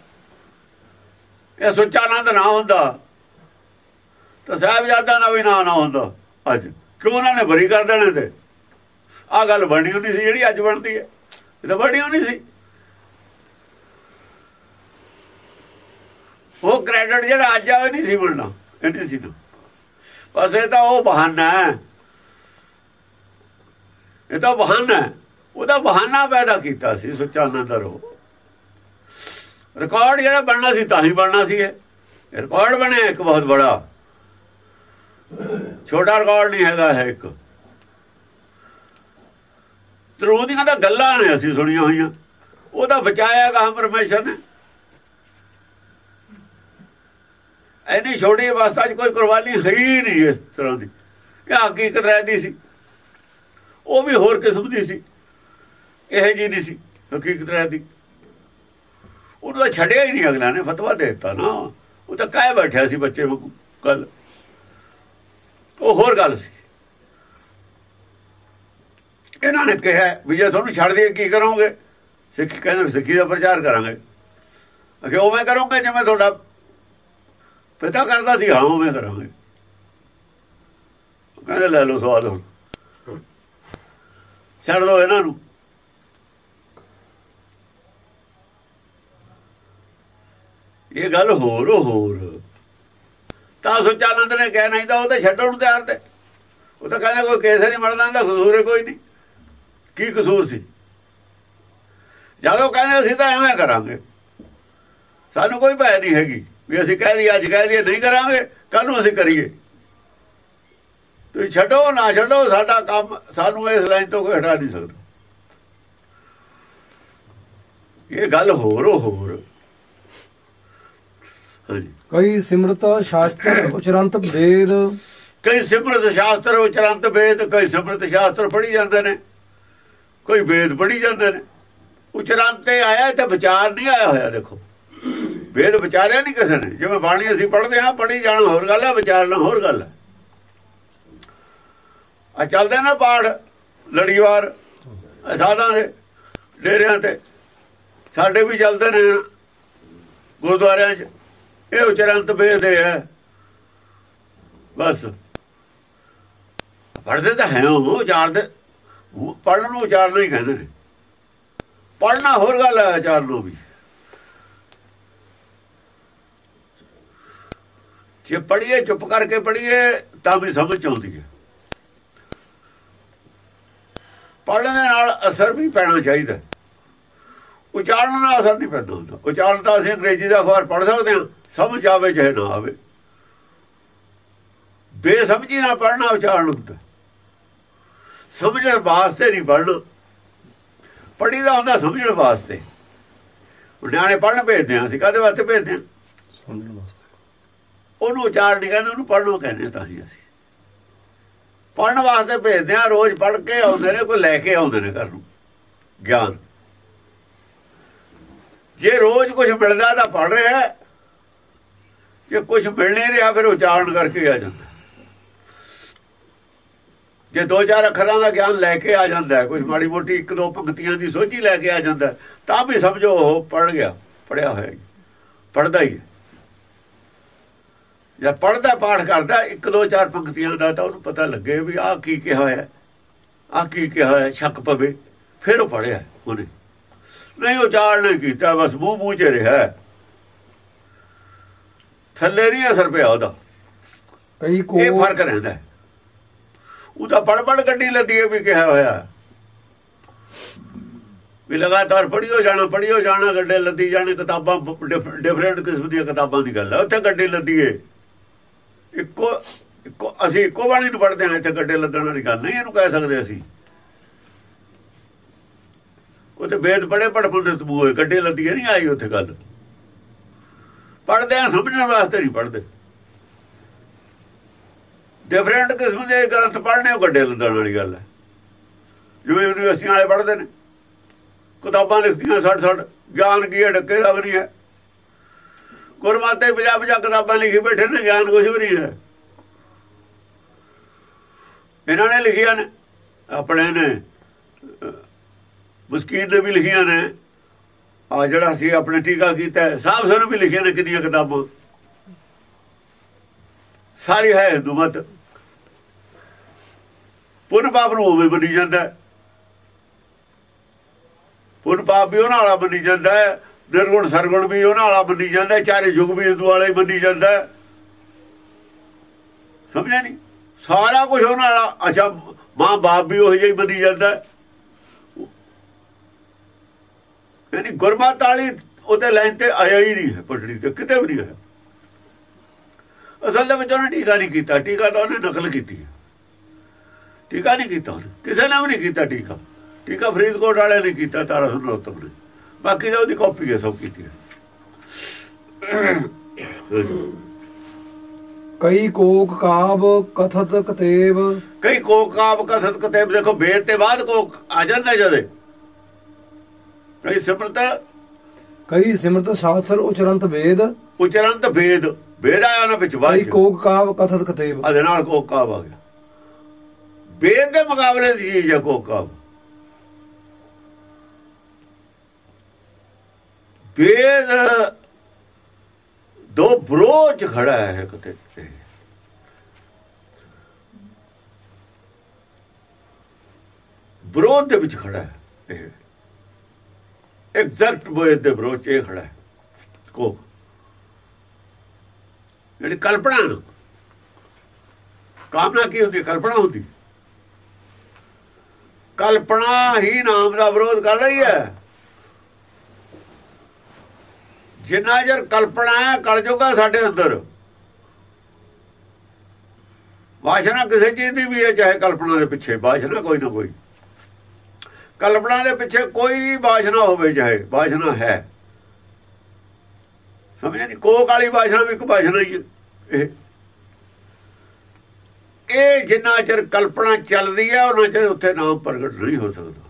ਇਹ ਸੁੱਚਾ ਆਨੰਦ ਨਾ ਹੁੰਦਾ ਤਾਂ ਸਾਹਿਬਜ਼ਾਦਿਆਂ ਦਾ ਵੀ ਨਾਂ ਨਾ ਹੁੰਦਾ ਅੱਜ। ਕਿਉਂ ਉਹਨਾਂ ਨੇ ਬਰੀ ਕਰ ਦੇਣੇ ਤੇ? ਆ ਗੱਲ ਬਣੀ ਹੁੰਦੀ ਸੀ ਜਿਹੜੀ ਅੱਜ ਬਣਦੀ ਹੈ। ਇਹ ਤਾਂ ਬਣੀ ਹੁੰਦੀ ਸੀ। ਉਹ ਕ੍ਰੈਡਿਟ ਜਿਹੜਾ ਅੱਜ ਆਵੇ ਨਹੀਂ ਸੀ ਮਿਲਣਾ, ਇਹ ਨਹੀਂ ਸੀ ਨਾ। ਬਸ ਇਹ ਤਾਂ ਉਹ ਬਹਾਨਾ ਹੈ। ਇਹ ਤਾਂ ਬਹਾਨਾ ਹੈ। ਉਹਦਾ ਬਹਾਨਾ ਪੈਦਾ ਕੀਤਾ ਸੀ ਸੁੱਚਾ ਆਨੰਦਰ ਉਹ ਰਿਕਾਰਡ ਜਿਹੜਾ ਬਣਨਾ ਸੀ ਤਾਂ ਹੀ ਬਣਨਾ ਸੀ ਇਹ। ਰਿਕਾਰਡ ਬਣਿਆ ਇੱਕ ਬਹੁਤ ਬੜਾ। ਛੋਟਾ ਰਿਕਾਰਡ ਨਹੀਂ ਹੈਗਾ ਹੈ ਇੱਕ। ਤਰੋਦੀਆਂ ਦਾ ਗੱਲਾਂ ਨੇ ਅਸੀਂ ਸੁਣੀਆਂ ਹੋਈਆਂ। ਉਹਦਾ ਬਚਾਇਆ ਗਾ ਪਰਮੇਸ਼ਰ ਨੇ। ਐਨੀ ਛੋਟੀ ਅਵਸਥਾ 'ਚ ਕੋਈ ਕੁਰਬਾਨੀ ਹੈ ਹੀ ਨਹੀਂ ਇਸ ਤਰ੍ਹਾਂ ਦੀ। ਇਹ ਹਕੀਕਤ ਰਹਿਦੀ ਸੀ। ਉਹ ਵੀ ਹੋਰ ਕਿਸਮ ਦੀ ਸੀ। ਇਹ ਜੀ ਨਹੀਂ ਸੀ। ਹਕੀਕਤ ਰਹਿਦੀ। ਉਹਨੂੰ ਤਾਂ ਛੱਡਿਆ ਹੀ ਨਹੀਂ ਅਗਲਾ ਨੇ। ਫਤਵਾ ਦੇ ਦਿੱਤਾ ਨਾ। ਉਹ ਤਾਂ ਕਾਇ ਬੈਠਿਆ ਸੀ ਬੱਚੇ ਵਾਂਗੂ। ਗੱਲ ਉਹ ਹੋਰ ਗੱਲ ਸੀ। ਇਹਨਾਂ ਨੇ ਕਿਹਾ ਵੀ ਜੇ ਤੁਹਾਨੂੰ ਛੱਡ ਦਈਏ, ਕੀ ਕਰੋਗੇ? ਸਿੱਖ ਕਹਿੰਦੇ ਸਿੱਖੀ ਦਾ ਪ੍ਰਚਾਰ ਕਰਾਂਗੇ। ਅਗੇ ਉਵੇਂ ਕਰੋਗੇ ਜਿਵੇਂ ਤੁਹਾਡਾ ਪਿਤਾ ਕਰਦਾ ਸੀ। ਹਾਂ, ਉਵੇਂ ਕਰਾਂਗੇ। ਕਹਿੰਦੇ, ਲੈ ਲਓ ਸਵਾਦ ਹੁਣ। ਛੱਡ ਲਓ ਇਹਨਾਂ ਨੂੰ। ਇਹ ਗੱਲ ਹੋਰ ਹੋਰ। ਤਾਂ ਸੁਚਾਨੰਦ ਨੇ ਕਹਿ ਨਹੀਂ ਤਾਂ ਉਹ ਤਾਂ ਛੱਡਣ ਨੂੰ ਤਿਆਰ ਤੇ। ਉਹ ਤਾਂ ਕਹਿੰਦਾ ਕੋਈ ਕੇਸ ਨਹੀਂ ਮਰਦਾ ਦਾ ਕਸੂਰ ਕੋਈ ਨਹੀਂ। ਕੀ ਕਸੂਰ ਸੀ? ਜਦੋਂ ਕਹਿੰਦੇ ਅਸੀਂ ਤਾਂ ਐਵੇਂ ਕਰਾਂਗੇ। ਸਾਨੂੰ ਕੋਈ ਭੈ ਨਹੀਂ ਹੈਗੀ ਵੀ ਅਸੀਂ ਕਹਿ ਦਈਏ, ਅੱਜ ਕਹਿ ਦਈਏ, ਨਹੀਂ ਕਰਾਂਗੇ ਕੱਲ ਨੂੰ ਅਸੀਂ ਕਰੀਏ। ਤੁਸੀਂ ਛੱਡੋ, ਨਾ ਛੱਡੋ, ਸਾਡਾ ਕੰਮ, ਸਾਨੂੰ ਇਸ ਲਾਈਨ ਤੋਂ ਕੋਈ ਹਟਾ ਨਹੀਂ ਸਕਦਾ। ਇਹ ਗੱਲ ਹੋਰ ਹੋਰ। ਕਈ ਸਿਮਰਤ ਸ਼ਾਸਤਰ ਉਚਰੰਤ ਵੇਦ। ਕਈ ਸਿਮਰਤ ਸ਼ਾਸਤਰ ਉਚਰੰਤ ਵੇਦ ਕਈ ਸਿਮਰਤ ਸ਼ਾਸਤਰ ਪੜ੍ਹੀ ਜਾਂਦੇ ਨੇ ਕੋਈ ਵੇਦ ਪੜ੍ਹੀ ਜਾਂਦੇ ਨੇ। ਉਚਰੰਤ ਤੇ ਆਇਆ ਤੇ ਵਿਚਾਰ ਨਹੀਂ ਆਇਆ ਹੋਇਆ ਦੇਖੋ। ਵੇਦ ਵਿਚਾਰਿਆ ਨਹੀਂ ਕਿਸੇ ਨੇ। ਜਿਵੇਂ ਬਾਣੀ ਅਸੀਂ ਪੜ੍ਹਦੇ ਹਾਂ ਪੜ੍ਹੀ ਜਾਣਾ ਹੋਰ ਗੱਲ ਹੈ ਵਿਚਾਰਨਾ ਹੋਰ ਗੱਲ ਹੈ। ਆ ਚੱਲਦੇ ਨਾ ਪਾਠ ਲੜੀਵਾਰ ਸਾਧਾਂ ਦੇ ਡੇਰਿਆਂ ਤੇ। ਸਾਡੇ ਵੀ ਚੱਲਦੇ ਨੇ ਗੁਰਦੁਆਰਿਆਂ 'ਚ। ਇਹ ਉਚਰੰਤ ਵੇਦੇ ਆ। ਬਸ। ਪੜ੍ਹਦੇ ਤਾਂ ਹੈ, ਉਹ ਉਚਾਰਦੇ। ਪੜ੍ਹਨ ਨੂੰ ਉਚਾਰਨਾ ਹੀ ਕਹਿੰਦੇ ਨੇ। ਪੜ੍ਹਨਾ ਹੋਰ ਗੱਲ ਹੈ ਉਚਾਰਨ ਨੂੰ ਵੀ। ਜੇ ਪੜ੍ਹੀਏ, ਚੁੱਪ ਕਰਕੇ ਪੜ੍ਹੀਏ, ਤਾਂ ਵੀ ਸਮਝ ਆਉਂਦੀ ਹੈ। ਪੜ੍ਹਨ ਦੇ ਨਾਲ ਅਸਰ ਵੀ ਪੈਣਾ ਚਾਹੀਦਾ। ਉਚਾਰਨ ਨਾਲ ਅਸਰ ਨਹੀਂ ਪੈਂਦਾ ਹੁੰਦਾ। ਉਚਾਰਨ ਤਾਂ ਅਸੀਂ ਅੰਗਰੇਜ਼ੀ ਦਾ ਅਖਬਾਰ ਪੜ੍ਹ ਸਕਦੇ ਹਾਂ। ਸਮਝ ਆਵੇ ਚਾਹੇ ਨਾ ਆਵੇ। ਬੇਸਮਝੀ ਨਾਲ ਪੜ੍ਹਨਾ ਉਚਾਰਨ ਹੁੰਦਾ। ਸਮਝਣ ਵਾਸਤੇ ਨਹੀਂ ਪੜ੍ਹਨਾ। ਪੜ੍ਹੀਦਾ ਹੁੰਦਾ ਸਮਝਣ ਵਾਸਤੇ। ਨਿਆਣੇ ਪੜ੍ਹਨ ਭੇਜਦੇ ਆ ਅਸੀਂ ਕਾਹਦੇ ਵਾਸਤੇ ਭੇਜਦੇ ਆ ਸਮਝਣ ਵਾਸਤੇ। ਉਹਨੂੰ ਉਚਾਰਨ ਨਹੀਂ ਕਹਿੰਦੇ ਉਹਨੂੰ ਪੜ੍ਹਨੋਂ ਕਹਿੰਦੇ ਤਾਂ ਹੀ ਅਸੀਂ। ਪੜ੍ਹਨ ਵਾਸਤੇ ਭੇਜਦੇ ਆ ਰੋਜ਼ ਪੜ੍ਹ ਕੇ ਆਉਂਦੇ ਨੇ ਕੋਈ ਲੈ ਕੇ ਆਉਂਦੇ ਨੇ ਘਰ ਨੂੰ। ਗਿਆਨ। ਜੇ ਰੋਜ਼ ਕੁਝ ਮਿਲਦਾ ਤਾਂ ਪੜ੍ਹ ਰਿਹਾ ਜੇ ਕੁਝ ਮਿਲ ਨਹੀਂ ਰਿਹਾ, ਫਿਰ ਉਚਾਰਨ ਕਰਕੇ ਆ ਜਾਂਦਾ। ਜੇ ਦੋ ਚਾਰ ਅੱਖਰਾਂ ਦਾ ਗਿਆਨ ਲੈ ਕੇ ਆ ਜਾਂਦਾ ਕੁਝ ਮਾੜੀ ਮੋਟੀ ਇੱਕ ਦੋ ਪੰਕਤੀਆਂ ਦੀ ਸੋਝੀ ਲੈ ਕੇ ਆ ਜਾਂਦਾ ਤਾਂ ਵੀ ਸਮਝੋ ਉਹ ਪੜ ਗਿਆ ਪੜਿਆ ਹੋਇਆ ਪੜਦਾ ਹੀ ਹੈ। ਜਾਂ ਪੜਦਾ ਪਾਠ ਕਰਦਾ, ਇੱਕ ਦੋ ਚਾਰ ਪੰਕਤੀਆਂ ਦਾ ਤਾਂ ਉਹਨੂੰ ਪਤਾ ਲੱਗੇ ਵੀ ਆਹ ਕੀ ਕਿਹਾ ਹੋਇਆ ਆਹ ਕੀ ਕਿਹਾ ਹੋਇਆ ਸ਼ੱਕ ਪਵੇ, ਫਿਰ ਉਹ ਪੜਿਆ ਉਹਨੇ। ਨਹੀਂ ਉਚਾਰਨ ਕੀਤਾ, ਬਸ ਮੂੰਹ ਮੂੰਹ ਚ ਰਿਹਾ ਥੱਲੇ ਨਹੀਂ ਅਸਰ ਪਿਆ ਉਹਦਾ। ਕਈ ਕੋ ਇਹ ਫ਼ਰਕ ਰਹਿੰਦਾ ਉਹ ਤਾਂ ਪੜ ਪੜ ਗੱਡੀ ਲੱਦੀ ਹੈ ਵੀ ਕਿਹਾ ਹੋਇਆ। ਵੀ ਲਗਾਤਾਰ ਪੜਿਓ ਜਾਣਾ ਪੜਿਓ ਜਾਣਾ ਗੱਡੇ ਲੱਦੀ ਜਾਣੇ ਕਿਤਾਬਾਂ ਡਿਫਰੈਂਟ ਕਿਸਮ ਦੀਆਂ ਕਿਤਾਬਾਂ ਦੀ ਗੱਲ ਹੈ। ਉੱਥੇ ਗੱਡੀ ਲੱਦੀ ਏ। ਇੱਕੋ ਇੱਕੋ ਅਸੀਂ ਇੱਕੋ ਬਾਣੀ ਨੂੰ ਪੜਦੇ ਹਾਂ ਇੱਥੇ ਗੱਡੇ ਲੱਦਣ ਵਾਲੀ ਗੱਲ ਨਹੀਂ ਇਹਨੂੰ ਕਹਿ ਸਕਦੇ ਅਸੀਂ। ਉੱਥੇ ਵੇਦ ਪੜੇ ਪੜ ਪੜ ਤਬੂਏ ਗੱਡੇ ਲੱਦੀ ਨਹੀਂ ਆਈ ਉੱਥੇ ਗੱਲ। ਪੜਦੇ ਆ, ਸਮਝਣ ਵਾਸਤੇ ਨਹੀਂ ਪੜਦੇ ਡਿਫਰੈਂਟ ਕਿਸਮ ਦੇ ਗ੍ਰੰਥ ਪੜ੍ਹਨੇ ਉਹ ਗੱਡੇ ਲੱਦਣ ਵਾਲੀ ਗੱਲ ਹੈ। ਜਿਵੇਂ ਯੂਨੀਵਰਸਿਟੀਆਂ ਵਾਲੇ ਪੜ੍ਹਦੇ ਨੇ। ਕਿਤਾਬਾਂ ਲਿਖਦੀਆਂ ਛੱਡ ਛੱਡ ਗਿਆਨ ਕੀ ਢੱਕੇ ਦਾ ਨਹੀਂ ਹੈ। ਗੁਰਮਤਿ 50 50 ਕਿਤਾਬਾਂ ਲਿਖੀ ਬੈਠੇ ਨੇ, ਗਿਆਨ ਕੁਝ ਵੀ ਨਹੀਂ ਹੈ। ਇਹਨਾਂ ਨੇ ਲਿਖੀਆਂ ਨੇ, ਆਪਣੇ ਨੇ ਮੁਸਕੀਨ ਨੇ ਵੀ ਲਿਖੀਆਂ ਨੇ। ਆ ਜਿਹੜਾ ਸੀ ਆਪਣੇ ਟੀਕਾ ਕੀਤਾ ਸਾਹਿਬ ਸਾਨੂੰ ਵੀ ਲਿਖੀਆਂ ਨੇ ਕਿੰਨੀਆਂ ਕਿਤਾਬਾਂ। ਸਾਰੀ ਹੈ ਹਿੰਦੂ ਮਤ। ਪੁੰਨ ਪਾਪ ਨੂੰ ਹੋਵੇ ਬਣੀ ਜਾਂਦਾ ਪੁੰਨ ਪਾਪ ਵੀ ਉਹਨਾਂ ਵਾਲਾ ਬਣੀ ਜਾਂਦਾ ਨਿਰਗੁਣ ਸਰਗੁਣ ਵੀ ਉਹਨਾਂ ਵਾਲਾ ਬਣੀ ਜਾਂਦਾ ਚਾਰੇ ਯੁਗ ਵੀ ਹਿੰਦੂ ਵਾਲਾ ਹੀ ਬਣੀ ਜਾਂਦਾ ਸਮਝਿਆ ਨਹੀਂ? ਸਾਰਾ ਕੁਝ ਉਹਨਾਂ ਵਾਲਾ, ਅੱਛਾ ਮਾਂ ਬਾਪ ਵੀ ਉਹ ਜਿਹਾ ਹੀ ਬਣੀ ਜਾਂਦਾ ਯਾਨੀ ਗੁਰਮਤ ਵਾਲੀ ਉਹਦੇ ਲਾਈਨ ਤੇ ਆਇਆ ਹੀ ਨਹੀਂ ਹੈ ਪਟੜੀ ਤੇ ਕਿਤੇ ਵੀ ਨਹੀਂ ਹੈ ਅਸਲ ਦੇ ਵਿੱਚ ਉਹਨੇ ਟੀਕਾ ਨਹੀਂ ਕੀਤਾ ਟੀਕਾ ਤਾਂ ਉਹਨੇ ਨਕਲ ਕੀਤੀ ਹੈ। ਟੀਕਾ ਨਹੀਂ ਕੀਤਾ ਕਿਸੇ ਨੇ ਵੀ ਨਹੀਂ ਕੀਤਾ ਟੀਕਾ। ਟੀਕਾ ਫਰੀਦਕੋਟ ਵਾਲੇ ਨੇ ਕੀਤਾ ਤਾਰਾ ਸੁਨੋਤਮ ਨੇ। ਬਾਕੀ ਤਾਂ ਉਹਦੀ ਕਾਪੀ ਹੈ ਸਭ ਕੀਤੀ ਹੈ। ਕਈ ਕੋਕ ਕਾਬ ਕਥਤ ਕਤੇਬ ਕਈ ਕੋਕਾਬ ਕਥਤ ਕਤੇਬ ਦੇਖੋ ਤੇ ਬਾਅਦ ਕੋਕ ਆ ਜਾਂਦਾ ਜਦੇ। ਕਈ ਸਿਮਰਤ ਕਈ ਸਿਮਰਤ ਸ਼ਾਸਤਰ ਉਚਰੰਤ ਵੇਦ। ਉਚਰੰਤ ਭੇਦ ਭੇਦ ਆਇਆ ਨਾ ਵਿੱਚ ਬਾਅਦ। ਕੋਕ ਕਾਵ ਕਥਤ ਕਤੇਬ। ਉਹਦੇ ਨਾਲ ਕੋਕਾ ਆ ਗਿਆ। ਵੇਦ ਦੇ ਮੁਕਾਬਲੇ ਦੀ ਚੀਜ਼ ਹੈ ਕੋਕਾ ਵੇਦ ਦੋ ਬਰੋਚ ਖੜਾ ਹੈ ਕਿਤੇ ਤੇ। ਵਿਰੋਧ ਦੇ ਵਿੱਚ ਖੜਾ ਹੈ ਇਹ। ਐਗਜ਼ੈਕਟ ਬੋਏ ਦੇ ਬਰੋਚ ਇਹ ਖੜਾ ਹੈ ਕੋਕ ਜਿਹੜੀ ਕਲਪਨਾ ਨਾ ਕਾਮਨਾ ਕੀ ਹੁੰਦੀ ਕਲਪਨਾ ਹੁੰਦੀ ਕਲਪਨਾ ਹੀ ਨਾਮ ਦਾ ਵਿਰੋਧ ਕਰ ਰਹੀ ਹੈ ਜਿੰਨਾ ਜਰ ਕਲਪਨਾ ਹੈ ਕਲਯੁਗਾ ਸਾਡੇ ਅੰਦਰ ਵਾਸ਼ਨਾ ਕਿਸੇ ਚੀਜ਼ ਦੀ ਵੀ ਹੈ ਚਾਹੇ ਕਲਪਨਾ ਦੇ ਪਿੱਛੇ ਵਾਸ਼ਨਾ ਕੋਈ ਨਾ ਕੋਈ ਕਲਪਨਾ ਦੇ ਪਿੱਛੇ ਕੋਈ ਵਾਸ਼ਨਾ ਹੋਵੇ ਚਾਹੇ, ਵਾਸ਼ਨਾ ਹੈ। ਸਮਝ ਨਹੀਂ ਕੋਕ ਵਾਲੀ ਵਾਸ਼ਨਾ ਵੀ ਇੱਕ ਵਾਸ਼ਨਾ ਹੀ ਹੈ। ਇਹ ਜਿੰਨਾ ਚਿਰ ਕਲਪਨਾ ਚੱਲਦੀ ਹੈ, ਉਹਨਾਂ ਚਿਰ ਉੱਥੇ ਨਾਮ ਪ੍ਰਗਟ ਨਹੀਂ ਹੋ ਸਕਦਾ।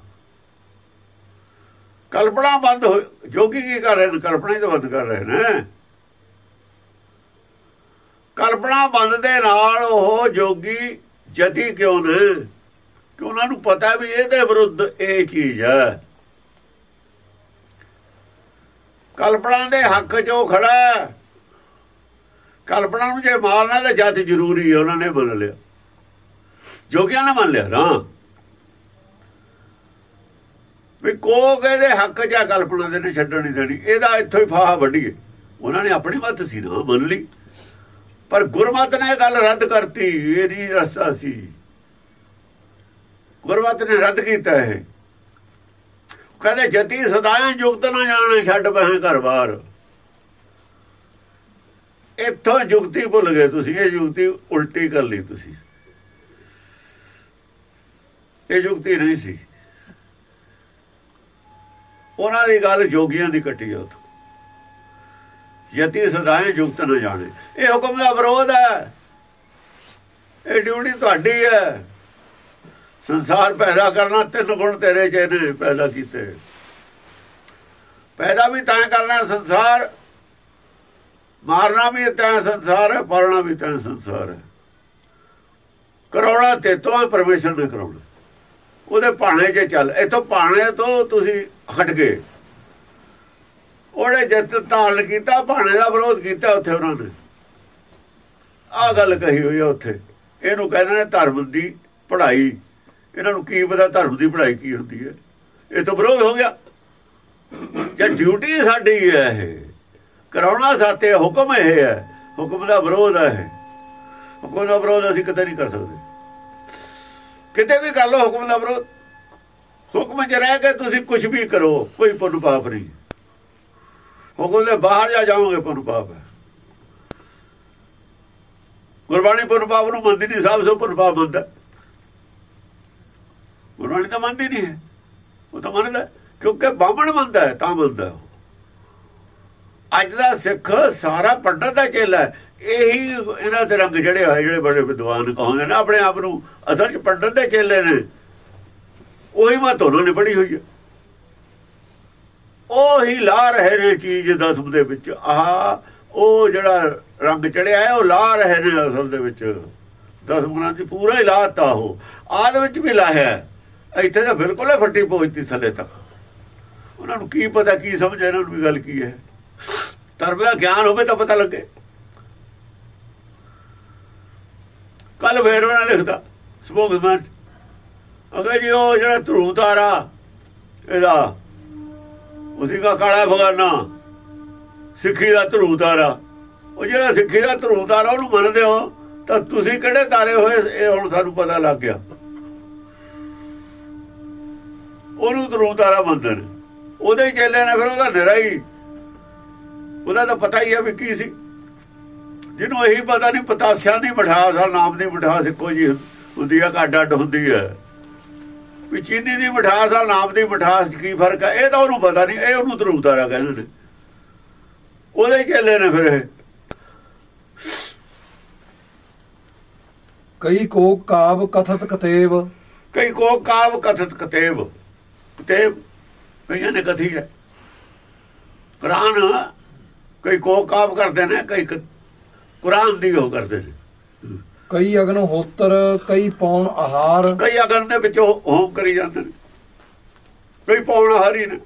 ਕਲਪਨਾ ਬੰਦ ਹੋ ਜੋਗੀ ਕੀ ਕਰ ਰਹੇ ਨੇ? ਕਲਪਨਾ ਹੀ ਤਾਂ ਬੰਦ ਕਰ ਰਹੇ ਨੇ। ਕਲਪਨਾ ਬੰਦ ਦੇ ਨਾਲ ਉਹ ਜੋਗੀ ਜਤੀ ਕਿਉਂ ਨੇ? ਕਿ ਉਹਨਾਂ ਨੂੰ ਪਤਾ ਵੀ ਇਹਦੇ ਵਿਰੁੱਧ ਇਹ ਚੀਜ਼ ਹੈ। ਕਲਪਨਾ ਦੇ ਹੱਕ 'ਚ ਉਹ ਖੜਾ ਹੈ। ਕਲਪਨਾ ਨੂੰ ਜੇ ਮਾਰਨਾ ਤਾਂ ਜੱਤ ਜ਼ਰੂਰੀ ਹੈ, ਉਹਨਾਂ ਨੇ ਮੰਨ ਲਿਆ। ਜੋਗੀਆਂ ਨੇ ਮੰਨ ਲਿਆ ਨਾ। ਵੀ ਕੋਕ ਇਹਦੇ ਹੱਕ 'ਚ ਆ, ਕਲਪਨਾ ਦੇ ਨੇ ਛੱਡਣ ਨਹੀਂ ਦੇਣੀ। ਇਹਦਾ ਇੱਥੋਂ ਹੀ ਫਾਹਾ ਵੱਢੀਏ। ਉਹਨਾਂ ਨੇ ਆਪਣੀ ਮਤ ਸੀ ਨਾ, ਮੰਨ ਲਈ। ਪਰ ਗੁਰਮਤ ਨੇ ਇਹ ਗੱਲ ਰੱਦ ਕਰਤੀ, ਇਹ ਨਹੀਂ ਰਸਤਾ ਸੀ। ਗੁਰਮਤ ਨੇ ਰੱਦ ਕੀਤਾ ਇਹ। ਕਹਿੰਦੇ ਜਤੀ ਸਦਾਇਆਂ ਜੁਗਤ ਨਾ ਜਾਣੇ, ਛੱਡ ਬਹਿ ਘਰ ਬਾਹਰ। ਇੱਥੋਂ ਜੁਗਤੀ ਭੁੱਲ ਗਏ ਤੁਸੀਂ, ਇਹ ਜੁਗਤੀ ਉਲਟੀ ਕਰ ਲਈ ਤੁਸੀਂ। ਇਹ ਜੁਗਤੀ ਨਹੀਂ ਸੀ। ਉਹਨਾਂ ਦੀ ਗੱਲ ਜੋਗੀਆਂ ਦੀ ਕੱਟੀ ਆ ਉਥੋਂ। ਯਤੀ ਸਦਾਏ ਜੁਗਤ ਨਾ ਜਾਣੇ। ਇਹ ਹੁਕਮ ਦਾ ਵਿਰੋਧ ਹੈ। ਇਹ ਡਿਊਟੀ ਤੁਹਾਡੀ ਹੈ। ਸੰਸਾਰ ਪੈਦਾ ਕਰਨਾ ਤਿੰਨ ਗੁਣ ਤੇਰੇ ਚ ਨੇ ਪੈਦਾ ਕੀਤੇ। ਪੈਦਾ ਵੀ ਤਾਂ ਕਰਨਾ ਸੰਸਾਰ, ਮਾਰਨਾ ਵੀ ਤਾਂ ਸੰਸਾਰ ਹੈ, ਪਾਲਣਾ ਵੀ ਤਾਂ ਸੰਸਾਰ ਹੈ। ਕਰਾਉਣਾ ਤੇ ਤੋਂ ਪਰਮੇਸ਼ਰ ਨੇ ਕਰਾਉਣਾ। ਉਹਦੇ ਭਾਣੇ 'ਚ ਚੱਲ। ਇਥੋਂ ਭਾਣੇ ਤੋਂ ਤੁਸੀਂ ਹਟ ਗਏ। ਉਹਨੇ ਜਿੱਤ ਧਾਰਨ ਕੀਤਾ, ਭਾਣੇ ਦਾ ਵਿਰੋਧ ਕੀਤਾ ਉੱਥੇ ਉਹਨਾਂ ਨੇ। ਆਹ ਗੱਲ ਕਹੀ ਹੋਈ ਆ ਉੱਥੇ। ਇਹਨੂੰ ਕਹਿੰਦੇ ਨੇ ਧਰਮ ਦੀ ਪੜ੍ਹਾਈ। ਇਹਨਾਂ ਨੂੰ ਕੀ ਪਤਾ ਧਰਮ ਦੀ ਪੜ੍ਹਾਈ ਕੀ ਹੁੰਦੀ ਹੈ। ਇਹ ਤਾਂ ਵਿਰੋਧ ਹੋ ਗਿਆ। ਜੇ ਡਿਊਟੀ ਸਾਡੀ ਹੈ ਇਹ। ਕਰਾਉਣਾ ਸਾਤੇ ਹੁਕਮ ਇਹ ਹੈ। ਹੁਕਮ ਦਾ ਵਿਰੋਧ ਹੈ ਇਹ। ਹੁਕਮ ਦਾ ਵਿਰੋਧ ਅਸੀਂ ਕਿਤੇ ਨਹੀਂ ਕਰ ਸਕਦੇ। ਕਿਤੇ ਵੀ ਕਰ ਲਓ ਹੁਕਮ ਦਾ ਵਿਰੋਧ। ਹੁਕਮ 'ਚ ਰਹਿ ਕੇ ਤੁਸੀਂ ਕੁਝ ਵੀ ਕਰੋ, ਕੋਈ ਪੁੰਨ ਪਾਪ ਨਹੀਂ। ਹੁਕਮ ਦੇ ਬਾਹਰ ਜਾ ਜਾਓਗੇ, ਪੁੰਨ ਪਾਪ ਹੈ। ਗੁਰਬਾਣੀ ਪੁੰਨ ਪਾਪ ਨੂੰ ਮੰਨਦੀ ਨਹੀਂ ਸਾਹਿਬ ਸੋ ਪੁੰਨ ਪਾਪ ਮੰਨਦਾ ਗੁਰਬਾਣੀ ਤਾਂ ਮੰਨਦੀ ਨਹੀਂ ਹੈ। ਉਹ ਤਾਂ ਮੰਨਦਾ ਕਿਉਂਕਿ ਬਾਹਮਣ ਮੰਨਦਾ ਹੈ, ਤਾਂ ਮੰਨਦਾ ਉਹ। ਅੱਜ ਦਾ ਸਿੱਖ ਸਾਰਾ ਪੰਡਤ ਦਾ ਚੇਲਾ ਇਹੀ ਇਹਨਾਂ ਦੇ ਰੰਗ ਜਿਹੜੇ ਹੋਏ ਜਿਹੜੇ ਬੜੇ ਵਿਦਵਾਨ ਕਹਾਉਂਦੇ ਨੇ, ਆਪਣੇ ਆਪ ਨੂੰ ਅਸਲ ਚ ਪੰਡਤ ਦੇ ਚੇਲੇ ਨੇ। ਉਹੀ ਮਤ ਉਹਨਾਂ ਨੇ ਪੜੀ ਹੋਈ ਹੈ। ਉਹੀ ਲਾ ਰਹੇ ਨੇ ਚੀਜ਼ ਦਸਮ ਦੇ ਵਿੱਚ। ਆਹ, ਉਹ ਜਿਹੜਾ ਰੰਗ ਚੜਿਆ ਹੈ, ਉਹ ਲਾ ਰਹੇ ਨੇ ਅਸਲ ਦੇ ਵਿੱਚ। ਦਸਮ ਗੁਣਾਂ ਚ ਪੂਰਾ ਹੀ ਲਾਤਾ ਉਹ। ਆਦ ਵਿੱਚ ਵੀ ਲਾਇਆ ਇੱਥੇ ਤਾਂ ਬਿਲਕੁਲ ਹੀ ਫੱਟੀ ਪਹੁੰਚਦੀ ਥੱਲੇ ਤੱਕ। ਉਹਨਾਂ ਨੂੰ ਕੀ ਪਤਾ, ਕੀ ਸਮਝ ਇਹਨਾਂ ਨੂੰ ਵੀ ਗੱਲ ਕੀ ਹੈ। ਧਰਮ ਦਾ ਗਿਆਨ ਹੋਵੇ ਤਾਂ ਪਤਾ ਲੱਗੇ। ਕੱਲ ਫੇਰ ਉਹਨਾਂ ਲਿਖਦਾ ਸਪੋਕਸਮੈਨ ਅਗਰ ਜੀ, ਉਹ ਜਿਹੜਾ ਧਰੂ ਤਾਰਾ ਇਹਦਾ ਉਸੇ ਦਾ ਕਾਲਾ ਬਗਾਨਾ, ਸਿੱਖੀ ਦਾ ਧਰੂ ਤਾਰਾ ਉਹ ਜਿਹੜਾ ਸਿੱਖੀ ਦਾ ਧਰੂ ਤਾਰਾ ਉਹਨੂੰ ਮੰਨਦੇ ਹੋ, ਤਾਂ ਤੁਸੀਂ ਕਿਹੜੇ ਤਾਰੇ ਹੋਏ, ਇਹ ਹੁਣ ਸਾਨੂੰ ਪਤਾ ਲੱਗ ਗਿਆ। ਉਹਨੂੰ ਧਰੂ ਤਾਰਾ ਮੰਨਦੇ ਨੇ। ਉਹਦੇ ਚੇਲੇ ਨੇ ਫਿਰ ਉਹਦਾ ਨਿਰਾ ਹੀ। ਉਹਦਾ ਤਾਂ ਪਤਾ ਹੀ ਹੈ ਵੀ ਕੀ ਸੀ। ਜਿਹਨੂੰ ਇਹੀ ਪਤਾ ਨਹੀਂ ਪਤਾਸਿਆਂ ਦੀ ਮਠਾਸ ਆ ਨਾਮ ਦੀ ਮਠਾਸ ਇੱਕੋ ਜੀ ਹੁੰਦੀ ਆ ਘੱਟ ਅੱਡ ਹੁੰਦੀ ਹੈ ਵੀ ਚੀਨੀ ਦੀ ਮਠਾਸ ਆ ਨਾਮ ਦੀ ਮਠਾਸ ਕੀ ਫ਼ਰਕ ਹੈ ਇਹ ਤਾਂ ਉਹਨੂੰ ਪਤਾ ਨਹੀਂ ਇਹ ਉਹਨੂੰ ਤਰੂਤਾਰਾ ਕਹਿੰਦੇ ਨੇ। ਉਹਦੇ ਚੱਲੇ ਨੇ ਫਿਰ ਇਹ। ਕਈ ਕੋਕ ਕਾਵ ਕਥਤ ਕਤੇਬ ਕਈ ਕੋ ਕਾਵ ਕਥਤ ਕਤੇਬ ਕਤੇਬ ਕਈਆਂ ਨੇ ਕਥੀ ਹੈ। ਕੁਰਾਨ ਕਈ ਕੋ ਕਾਬ ਕਰਦੇ ਨੇ ਕਈ ਕੁਰਾਨ ਦੀ ਉਹ ਕਰਦੇ ਨੇ। ਕਈ ਅਗਨ ਹੋਤਰ ਕਈ ਪੌਣ ਆਹਾਰ। ਕਈ ਅਗਨ ਦੇ ਵਿੱਚ ਉਹ ਹੋਮ ਕਰੀ ਜਾਂਦੇ ਨੇ। ਕਈ ਪੌਣ ਹਰੀ ਨੇ।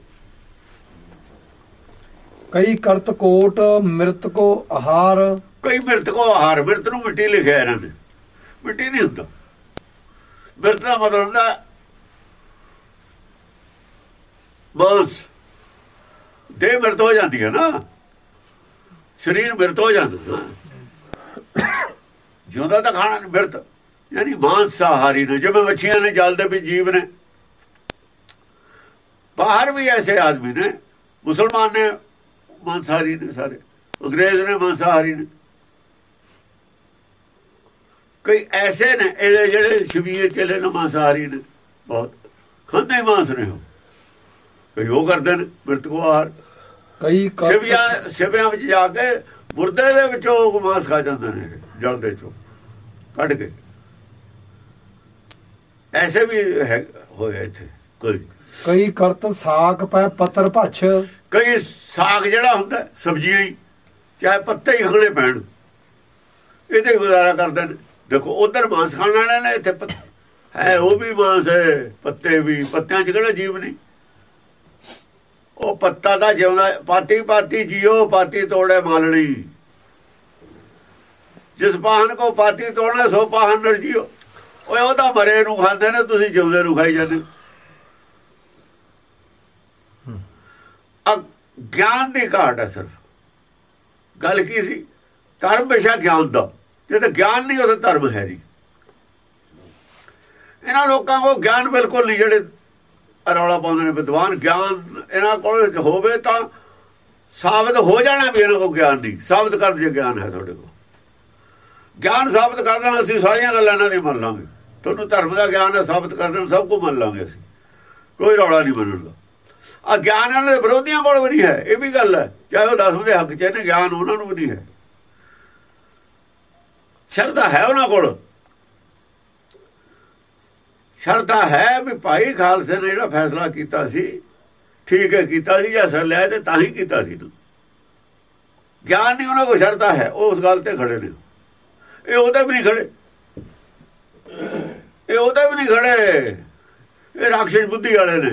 ਕਈ ਕਰਤ ਕੋਟ ਮਿਰਤ ਕੋ ਆਹਾਰ। ਕਈ ਮਿਰਤ ਕੋ ਆਹਾਰ। ਮਿਰਤ ਨੂੰ ਮਿੱਟੀ ਲਿਖਿਆ ਇਹਨਾਂ ਨੇ। ਮਿੱਟੀ ਨਹੀਂ ਹੁੰਦਾ। ਮਿਰਤ ਦਾ ਮਤਲਬ ਹੁੰਦਾ ਬਸ। ਦੇਹ ਮਿਰਤ ਹੋ ਜਾਂਦੀ ਹੈ ਨਾ। ਸਰੀਰ ਮਿਰਤ ਹੋ ਜਾਂਦਾ ਨਾ। ਜਿਉਂਦਾ ਤਾਂ ਖਾਣਾ ਨਹੀਂ ਮਿਰਤ। ਯਾਨੀ ਮਾਂਸਾਹਾਰੀ ਨੇ, ਜਿਵੇਂ ਮੱਛੀਆਂ ਨੇ ਜਲ ਦੇ ਵਿੱਚ ਜੀਵ ਨੇ। ਬਾਹਰ ਵੀ ਐਸੇ ਆਦਮੀ ਨੇ, ਮੁਸਲਮਾਨ ਨੇ ਮਾਂਸਾਹਾਰੀ ਨੇ ਸਾਰੇ। ਅੰਗਰੇਜ਼ ਨੇ ਮਾਂਸਾਹਾਰੀ ਨੇ। ਕਈ ਐਸੇ ਨੇ, ਇਹਦੇ ਜਿਹੜੇ ਸ਼ਬੀਰ ਚਲੇ ਨੇ ਮਾਂਸਾਹਾਰੀ ਨੇ। ਬਹੁਤ। ਖਾਂਦੇ ਹੀ ਮਾਂਸ ਨੇ ਉਹ। ਕਈ ਉਹ ਕਰਦੇ ਨੇ ਮ੍ਰਿਤਕੋ ਆਹਾਰ ਕਈ ਸ਼ਿਵਿਆਂ ਸ਼ਿਵਿਆਂ ਵਿੱਚ ਜਾ ਕੇ ਮੁਰਦੇ ਦੇ ਵਿੱਚੋਂ ਮਾਂਸ ਖਾ ਜਾਂਦੇ ਨੇ ਜਲ ਦੇ ਚੋਂ ਕੱਢ ਕੇ। ਐਸੇ ਵੀ ਹੋਏ ਇੱਥੇ ਕੋਈ। ਕਈ ਕਰਤ ਸਾਖ ਪੈ ਪੱਤਰ ਭਛ। ਕਈ ਸਾਗ ਜਿਹੜਾ ਹੁੰਦਾ ਸਬਜ਼ੀਆਂ ਹੀ ਚਾਹੇ ਪੱਤੇ ਹੀ ਖੜੇ ਪੈਣ। ਇਹਦੇ ਗੁਜ਼ਾਰਾ ਕਰਦੇ ਨੇ। ਦੇਖੋ ਉਧਰ ਮਾਂਸ ਖਾਣ ਵਾਲੇ ਨੇ ਇੱਥੇ ਹੈ ਉਹ ਵੀ ਮਾਂਸ ਹੈ ਪੱਤੇ ਵੀ ਪੱਤਿਆਂ 'ਚ ਕਿਹੜਾ ਜੀਵ ਨਹੀਂ। ਉਹ ਪੱਤਾ ਦਾ ਜਿਉਂਦਾ ਪਾਤੀ ਪਾਤੀ ਜੀਓ, ਪਾਤੀ ਤੋੜੇ ਮਾਲਣੀ। ਜਿਸ ਪਾਹਨ ਕੋ ਪਾਤੀ ਤੋੜਨਾ, ਸੋ ਪਾਹਨ ਨਰ ਜੀਓ। ਓਏ ਉਹਦਾ ਮਰੇ ਨੂੰ ਖਾਂਦੇ ਨੇ, ਤੁਸੀਂ ਜਿਉਂਦੇ ਨੂੰ ਖਾਈ ਜਾਂਦੇ। ਆ ਗਿਆਨ ਦੀ ਘਾਟ ਹੈ ਸਿਰਫ। ਗੱਲ ਕੀ ਸੀ? ਧਰਮ ਵਿਸ਼ਾ ਗਿਆਨ ਦਾ। ਜੇ ਤਾਂ ਗਿਆਨ ਨਹੀਂ ਉਹਦਾ ਧਰਮ ਹੈ ਜੀ ਇਹਨਾਂ ਲੋਕਾਂ ਕੋਲ ਗਿਆਨ ਬਿਲਕੁਲ ਨਹੀਂ, ਜਿਹੜੇ ਰੌਲਾ ਪਾਉਂਦੇ ਨੇ, ਵਿਦਵਾਨ ਗਿਆਨ ਇਹਨਾਂ ਕੋਲ ਹੋਵੇ ਤਾਂ ਸਾਬਤ ਹੋ ਜਾਣਾ ਵੀ ਇਹਨਾਂ ਕੋਲ ਗਿਆਨ ਨਹੀਂ ਸਾਬਤ ਕਰ ਜੇ ਗਿਆਨ ਹੈ ਤੁਹਾਡੇ ਕੋਲ। ਗਿਆਨ ਸਾਬਤ ਕਰ ਦੇਣਾ ਅਸੀਂ ਸਾਰੀਆਂ ਗੱਲਾਂ ਇਹਨਾਂ ਦੀ ਮੰਨ ਲਾਂਗੇ। ਤੁਹਾਨੂੰ ਧਰਮ ਦਾ ਗਿਆਨ ਹੈ, ਸਾਬਤ ਕਰ ਦੇਣਾ ਸਭ ਕੁਝ ਮੰਨ ਲਾਂਗੇ ਅਸੀਂ। ਕੋਈ ਰੌਲਾ ਨਹੀਂ ਮੰਨਣ ਦਾ। ਆ ਗਿਆਨ ਇਹਨਾਂ ਦੇ ਵਿਰੋਧੀਆਂ ਕੋਲ ਵੀ ਨਹੀਂ ਹੈ, ਇਹ ਵੀ ਗੱਲ ਹੈ। ਚਾਹੇ ਉਹ ਦਸਵੇਂ ਦੇ ਹੱਕ ਚ ਨੇ ਗਿਆਨ ਉਹਨਾਂ ਨੂੰ ਵੀ ਨਹੀਂ ਹੈ। ਸ਼ਰਧਾ ਹੈ ਉਹਨਾਂ ਕੋਲ। ਸ਼ਰਧਾ ਹੈ ਵੀ ਭਾਈ ਖਾਲਸੇ ਨੇ ਜਿਹੜਾ ਫੈਸਲਾ ਕੀਤਾ ਸੀ ਠੀਕ ਹੈ ਕੀਤਾ ਸੀ ਜਾਂ ਸਰ ਲਿਆ ਤੇ ਤਾਂ ਹੀ ਕੀਤਾ ਸੀ ਗਿਆਨ ਨਹੀਂ ਉਹਨਾਂ ਕੋਲ ਸ਼ਰਧਾ ਹੈ ਉਹ ਉਸ ਗੱਲ ਤੇ ਖੜੇ ਨੇ। ਇਹ ਉਹਦੇ ਵੀ ਨਹੀਂ ਖੜੇ। ਇਹ ਉਹਦੇ ਵੀ ਨਹੀਂ ਖੜੇ। ਇਹ ਰਾਖਸ਼ ਬੁੱਧੀ ਵਾਲੇ ਨੇ।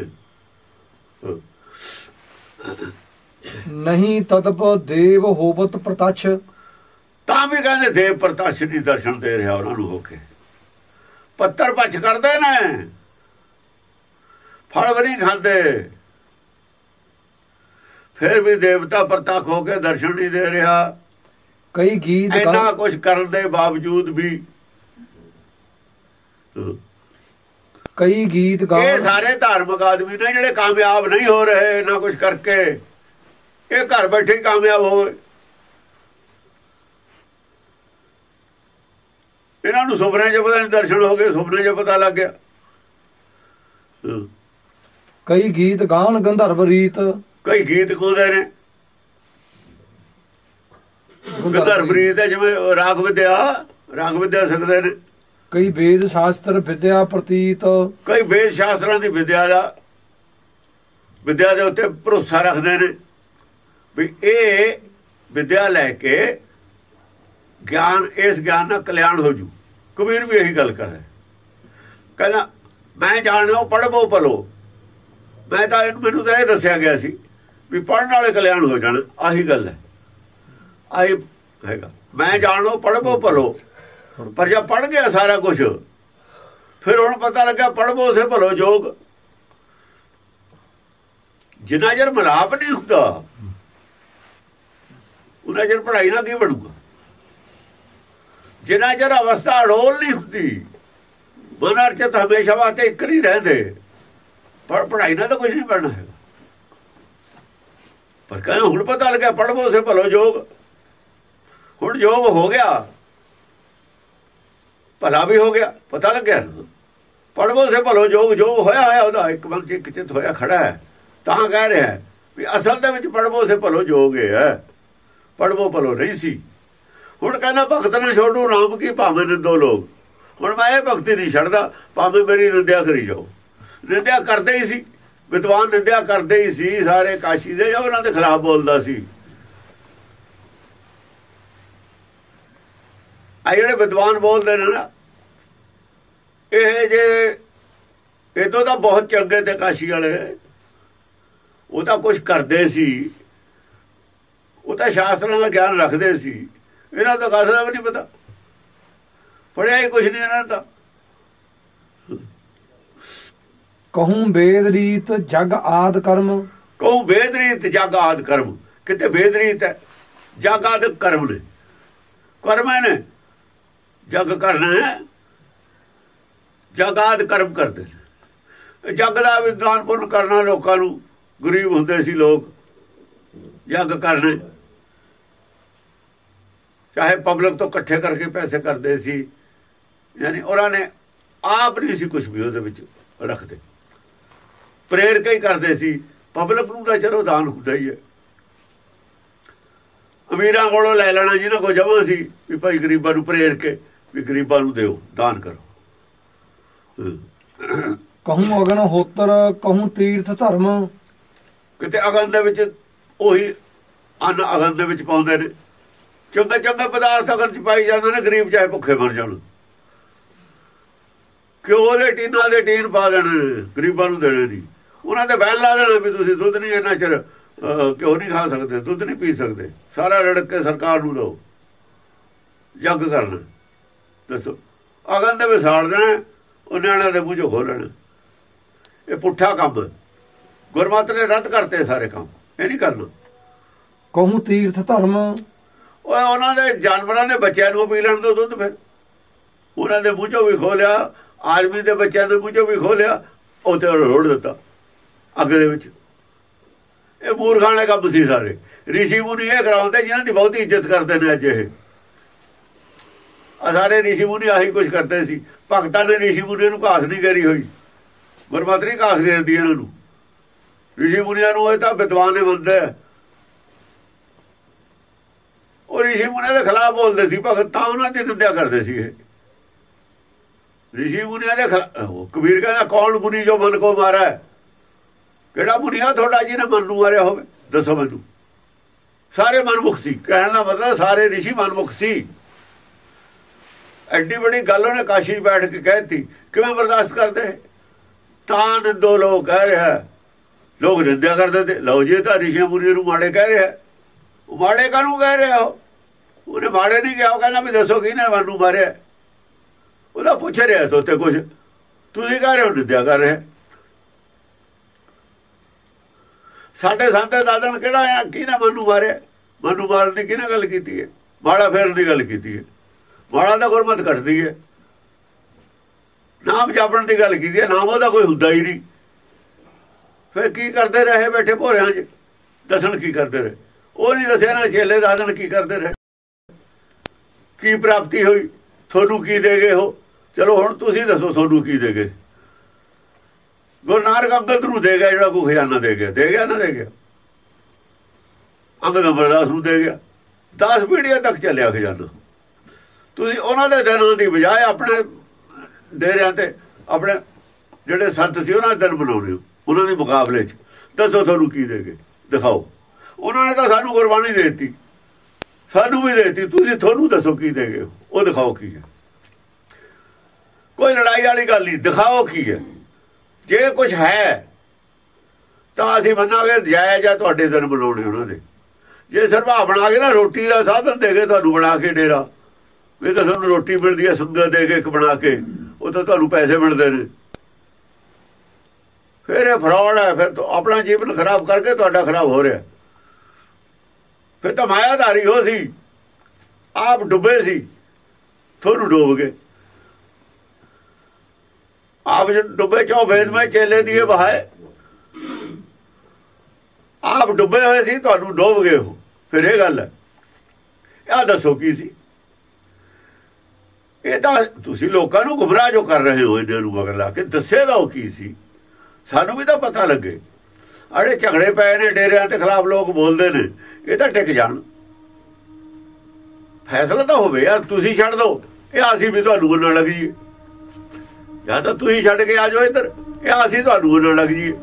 ਨਹੀਂ ਤਦਪ ਦੇਵ ਹੋਵਤ ਪ੍ਰਤਛ। ਤਾਂ ਵੀ ਕਹਿੰਦੇ ਦੇਵ ਪ੍ਰਤਾਸ਼ ਨਹੀਂ ਦਰਸ਼ਨ ਦੇ ਰਿਹਾ ਉਹਨਾਂ ਨੂੰ ਹੋ ਕੇ। ਪੱਤਰ ਪੱਛ ਕਰਦੇ ਨੇ। ਫਲ ਵੀ ਨਹੀਂ ਖਾਂਦੇ। ਫਿਰ ਵੀ ਦੇਵਤਾ ਪ੍ਰਤੱਖ ਹੋ ਕੇ ਦਰਸ਼ਨ ਨਹੀਂ ਦੇ ਰਿਹਾ। ਕਈ ਗੀਤ ਇੰਨਾ ਗਾ- ਕੁਝ ਕਰਨ ਦੇ ਬਾਵਜੂਦ ਵੀ ਕਈ ਗੀਤ ਇਹ ਗਾਣ ਸਾਰੇ ਧਾਰਮਿਕ ਆਦਮੀ ਨੇ ਜਿਹੜੇ ਕਾਮਯਾਬ ਨਹੀਂ ਹੋ ਰਹੇ ਇੰਨਾ ਕੁਝ ਕਰਕੇ। ਇਹ ਘਰ ਬੈਠੇ ਹੀ ਕਾਮਯਾਬ ਇਹਨਾਂ ਨੂੰ ਸੁਪਨੇ 'ਚ ਪਤਾ ਨਹੀਂ ਦਰਸ਼ਨ ਹੋ ਗਏ ਸੁਪਨੇ 'ਚ ਪਤਾ ਲੱਗ ਗਿਆ। ਕਈ ਗੀਤ ਗਾਣ ਗੰਧਰਵ ਰੀਤ। ਕਈ ਗੀਤ ਗਾਉਂਦੇ ਨੇ। ਗੰਧਰਵ ਰੀਤ ਹੈ ਜਿਵੇਂ ਰਾਗ ਵਿਦਿਆ ਰਾਗ ਵਿਦਿਆ ਸਿੱਖਦੇ ਨੇ। ਕਈ ਵੇਦ ਸ਼ਾਸਤਰ ਵਿਦਿਆ ਪ੍ਰਤੀਤ। ਕਈ ਵੇਦ ਸ਼ਾਸਤਰਾਂ ਦੀ ਵਿਦਿਆ ਦਾ ਵਿਦਿਆ ਦੇ ਉੱਤੇ ਭਰੋਸਾ ਰੱਖਦੇ ਨੇ। ਵੀ ਇਹ ਵਿਦਿਆ ਲੈ ਕੇ ਗਿਆਨ, ਇਸ ਗਿਆਨ ਨਾਲ ਕਲਿਆਣ ਹੋ ਜੂ। ਕਬੀਰ ਵੀ ਇਹੀ ਗੱਲ ਕਰ। ਕਹਿੰਦਾ, ਮੈਂ ਜਾਣਦਾ, ਉਹ ਪੜ੍ਹਬੋ ਭਲੋ। ਮੈਂ ਤਾਂ ਮੈਨੂੰ ਤਾਂ ਇਹ ਦੱਸਿਆ ਗਿਆ ਸੀ ਵੀ ਪੜਨ ਵਾਲੇ ਕਲਿਆਣ ਹੋ ਜਾਣ। ਆਹੀ ਗੱਲ ਹੈ। ਆਹੀ ਹੈਗਾ। ਮੈਂ ਜਾਣਦਾ ਪੜ੍ਹਬੋ ਭਲੋ। ਪਰ ਜਦ ਪੜ ਗਿਆ ਸਾਰਾ ਕੁਝ ਫਿਰ ਹੁਣ ਪਤਾ ਲੱਗਾ ਪੜਬੋ ਉਸੇ ਭਲੋ ਜੋਗ। ਜਿੰਨਾ ਚਿਰ ਮਲਾਪ ਨਹੀਂ ਹੁੰਦਾ ਉਹਨਾਂ ਚਿਰ ਪੜਾਈ ਨਾਲ ਕੀ ਬਣੂਗਾ? ਜਿੰਨਾ ਚਿਰ ਅਵਸਥਾ ਅਡੋਲ ਨਹੀਂ ਹੁੰਦੀ ਮਨ ਅਰਚਿਤ ਹਮੇਸ਼ਾ ਵਾਸਤੇ ਇੱਕ ਨਹੀਂ ਰਹਿੰਦੇ। ਪਰ ਪੜ੍ਹਾਈ ਨਾਲ ਤਾਂ ਕੁਝ ਨਹੀਂ ਬਣਨਾ ਹੈਗਾ। ਪਰ ਕਹਿੰਦਾ ਹੁਣ ਪਤਾ ਲੱਗਿਆ, ਪੜ੍ਹਵੋ ਸੇ ਭਲੋ ਜੋਗ। ਹੁਣ ਜੋਗ ਹੋ ਗਿਆ। ਭਲਾ ਵੀ ਹੋ ਗਿਆ, ਪਤਾ ਲੱਗਿਆ। ਪੜ੍ਹਵੋ ਸੇ ਭਲੋ ਜੋਗ ਜੋਗ ਹੋਇਆ ਹੋਇਆ ਉਹਦਾ, ਇੱਕ ਮਨ ਚ ਇੱਕ ਚਿਤ ਹੋਇਆ ਖੜਾ ਹੈ। ਤਾਂ ਕਹਿ ਰਿਹਾ ਵੀ ਅਸਲ ਦੇ ਵਿੱਚ ਪੜ੍ਹਵੋ ਸੇ ਭਲੋ ਜੋਗ ਹੈ। ਪੜ੍ਹਵੋ ਭਲੋ ਨਹੀਂ ਸੀ। ਹੁਣ ਕਹਿੰਦਾ ਭਗਤ ਨੇ ਛੋੜੂ, ਰਾਮ ਕੀ ਭਾਵੇਂ ਨਿੰਦੋ ਲੋਕ। ਹੁਣ ਮੈਂ ਇਹ ਭਗਤੀ ਨਹੀਂ ਛੱਡਦਾ, ਭਾਵੇਂ ਮੇਰੀ ਨਿੰਦਿਆ ਕਰੀ ਜਾਓ। ਨਿੰਦਿਆ ਕਰਦੇ ਹੀ ਸੀ, ਵਿਦਵਾਨ ਨਿੰਦਿਆ ਕਰਦੇ ਹੀ ਸੀ, ਸਾਰੇ ਕਾਸ਼ੀ ਦੇ ਉਹਨਾਂ ਦੇ ਖਿਲਾਫ ਬੋਲਦਾ ਸੀ। ਆ ਜਿਹੜੇ ਵਿਦਵਾਨ ਬੋਲਦੇ ਨੇ ਨਾ, ਇਹ ਜੇ ਇਦੋਂ ਤਾਂ ਬਹੁਤ ਚੰਗੇ ਤੇ ਕਾਸ਼ੀ ਵਾਲੇ ਉਹ ਤਾਂ ਕੁਝ ਕਰਦੇ ਸੀ। ਉਹ ਤਾਂ ਸ਼ਾਸਤਰਾਂ ਦਾ ਗਿਆਨ ਰੱਖਦੇ ਸੀ। ਇਹਨਾਂ ਤੋਂ ਕਥਾ ਦਾ ਵੀ ਨਹੀਂ ਪਤਾ। ਪੜਿਆ ਹੀ ਕੁਝ ਨਹੀਂ ਇਹਨਾਂ ਦਾ। ਕਹੂੰ ਵੇਦ ਰੀਤ ਜਗ ਆਦ ਕਰਮ। ਕਹੂੰ ਵੇਦ ਰੀਤ ਜਗ ਆਦ ਕਰਮ। ਕਿਤੇ ਵੇਦ ਰੀਤ ਹੈ? ਜਗ ਆਦ ਕਰਮ ਨੇ। ਕਰਮ ਹੈ ਨੇ? ਜਗ ਕਰਨਾ ਹੈ। ਜਗ ਆਦ ਕਰਮ ਕਰਦੇ ਜਗ ਦਾ ਵਿਦਵਾਨ ਪੁੰਨ ਕਰਨਾ ਲੋਕਾਂ ਨੂੰ। ਗਰੀਬ ਹੁੰਦੇ ਸੀ ਲੋਕ। ਜਗ ਕਰਨਾ ਚਾਹੇ ਪਬਲਿਕ ਤੋਂ ਇਕੱਠੇ ਕਰਕੇ ਪੈਸੇ ਕਰਦੇ ਸੀ ਯਾਨੀ ਉਹਨਾਂ ਨੇ ਆਪ ਨਹੀਂ ਸੀ ਕੁਝ ਵੀ ਉਹਦੇ ਵਿੱਚ ਰੱਖਦੇ। ਪ੍ਰੇਰ ਕੇ ਹੀ ਕਰਦੇ ਸੀ ਪਬਲਿਕ ਨੂੰ ਤਾਂ ਚਲੋ ਦਾਨ ਹੁੰਦਾ ਹੀ ਹੈ। ਅਮੀਰਾਂ ਕੋਲੋਂ ਲੈ ਲੈਣਾ ਜਿਹਨਾਂ ਕੋ ਜਮਾ ਸੀ ਵੀ ਭਾਈ ਗਰੀਬਾਂ ਨੂੰ ਪ੍ਰੇਰ ਕੇ ਵੀ ਗਰੀਬਾਂ ਨੂੰ ਦਿਓ ਦਾਨ ਕਰੋ। ਕਹੂੰ ਅਗਨ ਹੋਤਰ ਕਹੂੰ ਤੀਰਥ ਧਰਮ। ਕਿਤੇ ਅਗਨ ਦੇ ਵਿੱਚ ਉਹੀ ਅੰਨ ਅਗਨ ਦੇ ਵਿੱਚ ਪਾਉਂਦੇ ਨੇ। ਚੰਗੇ ਚੰਗੇ ਪਦਾਰਥ ਅਗਰ ਚ ਪਾਈ ਜਾਂਦੇ ਨੇ, ਗਰੀਬ ਚਾਹੇ ਭੁੱਖੇ ਮਰ ਜਾਣ। ਕਿਉਂ ਦੇ ਟੀਨਾਂ ਦੇ ਟੀਨ ਪਾ ਦੇਣੇ ਗਰੀਬਾਂ ਨੂੰ ਦੇਣੇ ਨਹੀਂ। ਉਹਨਾਂ ਤੇ ਬੈਨ ਲਾ ਦੇਣਾ ਵੀ ਤੁਸੀਂ ਦੁੱਧ ਨਹੀਂ ਇੰਨਾ ਚਿਰ ਕਿਉਂ ਨਹੀਂ ਖਾ ਸਕਦੇ, ਦੁੱਧ ਨਹੀਂ ਪੀ ਸਕਦੇ। ਸਾਰਾ ਰੜਕ ਕੇ ਸਰਕਾਰ ਨੂੰ ਦਿਓ। ਜੱਗ ਕਰਨਾ। ਦੱਸੋ। ਅਗਨ ਦੇ ਵਿੱਚ ਸਾੜ ਦੇਣਾ, ਉਹ ਨਿਆਣਿਆਂ ਦੇ ਮੂੰਹ ਚੋਂ ਖੋਲਣਾ ਇਹ ਪੁੱਠਾ ਕੰਮ। ਹੈ। ਗੁਰਮਤ ਨੇ ਰੱਦ ਕਰਤੇ ਸਾਰੇ ਕੰਮ। ਇਹ ਨਹੀਂ ਕਰਨਾ। ਕਹੂੰ ਤੀਰਥ ਧਰਮ ਓਏ, ਉਹਨਾਂ ਦੇ ਜਾਨਵਰਾਂ ਦੇ ਬੱਚਿਆਂ ਨੂੰ ਪੀ ਲੈਣ ਤੋਂ ਦੁੱਧ ਫਿਰ। ਉਹਨਾਂ ਦੇ ਮੂੰਹ ਚੋਂ ਵੀ ਖੋਲਿਆ ਆਦਮੀ ਦੇ ਬੱਚਿਆਂ ਦੇ ਮੂੰਹ ਚੋਂ ਵੀ ਖੋਲਿਆ ਉੱਥੇ ਰੋੜ ਦਿੱਤਾ, ਅੱਗ ਦੇ ਵਿੱਚ। ਇਹ ਮੂਰਖਾਂ ਕੰਮ ਸੀ ਸਾਰੇ। ਰਿਸ਼ੀ ਮੁਨੀ ਇਹ ਕਰਾਉਂਦੇ ਜਿਨ੍ਹਾਂ ਦੀ ਬਹੁਤੀ ਇੱਜ਼ਤ ਕਰਦੇ ਨੇ ਅੱਜ ਇਹ। ਸਾਰੇ ਰਿਸ਼ੀ ਮੁਨੀ ਆਹੀ ਕੁਝ ਕਰਦੇ ਸੀ। ਭਗਤਾਂ ਨੇ ਰਿਸ਼ੀ ਮੁਨੀ ਨੂੰ ਘਾਸ ਨਹੀਂ ਕਰੀ ਹੋਈ। ਗੁਰਮਤਿ ਨਹੀਂ ਘਾਸ ਦੇਦੀ ਇਹਨਾਂ ਨੂੰ। ਰਿਸ਼ੀ ਮੁਨੀਆਂ ਨੂੰ ਇਹ ਤਾਂ ਵਿਦਵਾਨ ਨੇ ਮੰਨਦੇ ਉਹ ਰਿਸ਼ੀ ਮੁਨੀਆਂ ਦੇ ਖਿਲਾਫ ਬੋਲਦੇ ਸੀ, ਭਗਤ ਤਾਂ ਉਹਨਾਂ ਦੀ ਨਿੰਦਿਆ ਕਰਦੇ ਸੀ ਇਹ। ਰਿਸ਼ੀ ਮੁਨੀਆਂ ਦੇ ਖਿਲਾ- ਕਬੀਰ ਕਹਿੰਦਾ, ਕੌਣ ਮੁਨੀ ਜੋ ਮਨ ਕੋ ਮਾਰਾ ਕਿਹੜਾ ਮੁਨੀਆ ਆ ਤੁਹਾਡਾ ਜਿਹਨੇ ਮਨ ਨੂੰ ਮਾਰਿਆ ਹੋਵੇ? ਦੱਸੋ ਮੈਨੂੰ। ਸਾਰੇ ਮਨਮੁਖ ਸੀ। ਕਹਿਣ ਦਾ ਮਤਲਬ ਸਾਰੇ ਰਿਸ਼ੀ ਮਨਮੁਖ ਸੀ। ਐਡੀ ਬੜੀ ਗੱਲ ਉਹਨੇ ਕਾਸ਼ੀ ਬੈਠ ਕੇ ਕਹਿਤੀ। ਕਿਵੇਂ ਬਰਦਾਸ਼ਤ ਕਰਦੇ? ਤਾਂ ਨਿੰਦੋ ਲੋਕ ਕਹਿ ਰਿਹਾ ਲੋਕ ਨਿੰਦਿਆ ਕਰਦੇ ਤੇ, ਲਓ ਜੀ ਤਾਂ ਰਿਸ਼ੀ ਮੁਨੀ ਨੂੰ ਮਾੜੇ ਕਹਿ ਰਿਹਾ ਉਹ ਮਾੜੇ ਕਾਹਨੂੰ ਕਹਿ ਰਿਹਾ ਉਹ? ਉਹਨੇ ਮਾੜੇ ਨਹੀਂ ਕਿਹਾ, ਉਹ ਕਹਿੰਦਾ ਵੀ ਦੱਸੋ ਕਿਹਨੇ ਮੈਨੂੰ ਮਾਰਿਆ। ਉਹਦਾ ਪੁੱਛ ਰਿਹਾ ਤੋਤੇ ਕੁਝ ਤੁਸੀਂ ਕਹਿ ਰਹੇ ਹੋ ਨਿੰਦਿਆ ਕਰ ਰਹੇ? ਸਾਡੇ ਸੰਤੇ ਦਾਦਨ ਕਿਹੜਾ ਆ ਕਿਹਨੇ ਮੈਨੂੰ ਮਾਰਿਆ? ਮੈਨੂੰ ਮਾਰਨ ਦੀ ਕਿਹਨੇ ਗੱਲ ਕੀਤੀ ਹੈ? ਮਾੜਾ ਫੇਰਨ ਦੀ ਗੱਲ ਕੀਤੀ ਹੈ। ਮਾੜਾ ਤਾਂ ਗੁਰਮਤ ਘਟਦੀ ਹੈ। ਨਾਮ ਜਪਣ ਦੀ ਗੱਲ ਕੀਤੀ ਹੈ। ਨਾਮ ਉਹਦਾ ਕੋਈ ਹੁੰਦਾ ਹੀ ਨਹੀਂ। ਫੇਰ ਕੀ ਕਰਦੇ ਰਹੇ? ਬੈਠੇ ਭੋਰਿਆਂ 'ਚ। ਦੱਸਣ ਕੀ ਕਰਦੇ ਰਹੇ? ਉਹ ਨਹੀਂ ਦੱਸਿਆ ਨਾ ਛੇਲੇ ਦਾਦਨ ਕੀ ਕਰਦੇ ਰਹੇ? ਕੀ ਪ੍ਰਾਪਤੀ ਹੋਈ? ਤੁਹਾਨੂੰ ਕੀ ਦੇ ਗਏ ਹੋ ਚਲੋ ਹੁਣ ਤੁਸੀਂ ਦੱਸੋ ਤੁਹਾਨੂੰ ਕੀ ਦੇ ਗਏ? ਗੁਰੂ ਨਾਨਕ ਅੰਗਦ ਨੂੰ ਦੇ ਗਿਆ ਜਿਹੜਾ ਕੋ ਖਜ਼ਾਨਾ ਦੇ ਗਿਆ। ਦੇ ਗਿਆ ਨਾ ਦੇ ਗਿਆ? ਅੰਗਦ ਅਮਰਦਾਸ ਨੂੰ ਦੇ ਗਿਆ। 10 ਪੀੜ੍ਹੀਆਂ ਤੱਕ ਚੱਲਿਆ ਖਜ਼ਾਨਾ। ਤੁਸੀਂ ਉਹਨਾਂ ਦੇ ਦਿਨਾਂ ਦੀ ਬਜਾਏ ਆਪਣੇ ਡੇਰਿਆਂ ਤੇ ਆਪਣੇ ਜਿਹੜੇ ਸੰਤ ਸੀ, ਉਹਨਾਂ ਦੇ ਦਿਨ ਬਣਾਉਣੇ ਹੋ। ਉਹਨਾਂ ਦੇ ਮੁਕਾਬਲੇ 'ਚ। ਦੱਸੋ ਤੁਹਾਨੂੰ ਕੀ ਦੇ ਗਏ? ਦਿਖਾਓ। ਉਹਨਾਂ ਨੇ ਤਾਂ ਸਾਨੂੰ ਗੁਰਬਾਣੀ ਦੇ ਦਿੱਤੀ। ਸਾਨੂੰ ਵੀ ਦੇਤੀ, ਤੁਸੀਂ ਤੁਹਾਨੂੰ ਦੱਸੋ ਕੀ ਦੇਗੇ ਹੋ? ਉਹ ਦਿਖਾਓ ਕੀ ਹੈ। ਕੋਈ ਲੜਾਈ ਵਾਲੀ ਗੱਲ ਨਹੀਂ, ਦਿਖਾਓ ਕੀ ਹੈ। ਜੇ ਕੁਝ ਹੈ, ਤਾਂ ਅਸੀਂ ਮੰਨਾਂਗੇ ਜਾਇਜ਼ ਆ ਤੁਹਾਡੇ ਦਿਨ ਬੁਲਾਉਣੇ ਉਹਨਾਂ ਦੇ। ਜੇ ਸਰਵਾ ਬਣਾ ਕੇ ਨਾ ਰੋਟੀ ਦਾ ਸਾਧਨ ਦੇ ਕੇ ਤੁਹਾਨੂੰ ਬਣਾ ਕੇ ਡੇਰਾ, ਵੀ ਤਾਂ ਤੁਹਾਨੂੰ ਰੋਟੀ ਮਿਲਦੀ ਹੈ ਸੰਗਤ ਦੇ ਕੇ ਇੱਕ ਬਣਾ ਕੇ, ਉਹ ਤਾਂ ਤੁਹਾਨੂੰ ਪੈਸੇ ਮਿਲਦੇ ਨੇ। ਫਿਰ ਇਹ ਫਰਾਡ ਹੈ, ਫਿਰ ਆਪਣਾ ਜੀਵਨ ਖਰਾਬ ਕਰਕੇ ਤੁਹਾਡਾ ਖਰਾਬ ਹੋ ਰਿਹਾ। ਫਿਰ ਤਾਂ ਮਾਇਆਧਾਰੀ ਹੋ ਸੀ। ਆਪ ਡੁੱਬੇ ਸੀ। ਤੁਹਾਨੂੰ ਡੋਬ ਗਏ। ਆਪ ਜੋ ਡੁੱਬੇ ਚੋਂ ਵੇਦ ਮੈਂ ਚੇਲੇ ਦੀਏ ਬਹਾਏ ਆਪ ਡੁੱਬੇ ਹੋਏ ਸੀ, ਤੁਹਾਨੂੰ ਡੋਬ ਗਏ ਹੋ। ਫਿਰ ਇਹ ਗੱਲ ਹੈ। ਇਹ ਦੱਸੋ ਕੀ ਸੀ? ਇਹ ਤਾਂ ਤੁਸੀਂ ਲੋਕਾਂ ਨੂੰ ਗੁੰਮਰਾਹ ਜੋ ਕਰ ਰਹੇ ਹੋ ਇਹਨਾਂ ਨੂੰ ਮਗਰ ਲਾ ਕੇ। ਦੱਸੇ ਦਾ ਉਹ ਕੀ ਸੀ? ਸਾਨੂੰ ਵੀ ਤਾਂ ਪਤਾ ਲੱਗੇ। ਅੜੇ ਝਗੜੇ ਪਏ ਨੇ, ਡੇਰਿਆਂ ਦੇ ਖਿਲਾਫ ਲੋਕ ਬੋਲਦੇ ਨੇ। ਇਹ ਤਾਂ ਟਿਕ ਜਾਣ। ਫੈਸਲਾ ਤਾਂ ਹੋਵੇ, ਯਾਰ ਤੁਸੀਂ ਛੱਡ ਦਿਓ ਇਹ ਅਸੀਂ ਵੀ ਤੁਹਾਨੂੰ ਬੋਲਣ ਲੱਗ ਜੀਏ ਜਾਂ ਤਾਂ ਤੁਸੀਂ ਛੱਡ ਕੇ ਆ ਜਾਓ ਇੱਧਰ। ਇਹ ਅਸੀਂ ਤੁਹਾਨੂੰ ਬੋਲਣ ਲੱਗ ਜੀਏ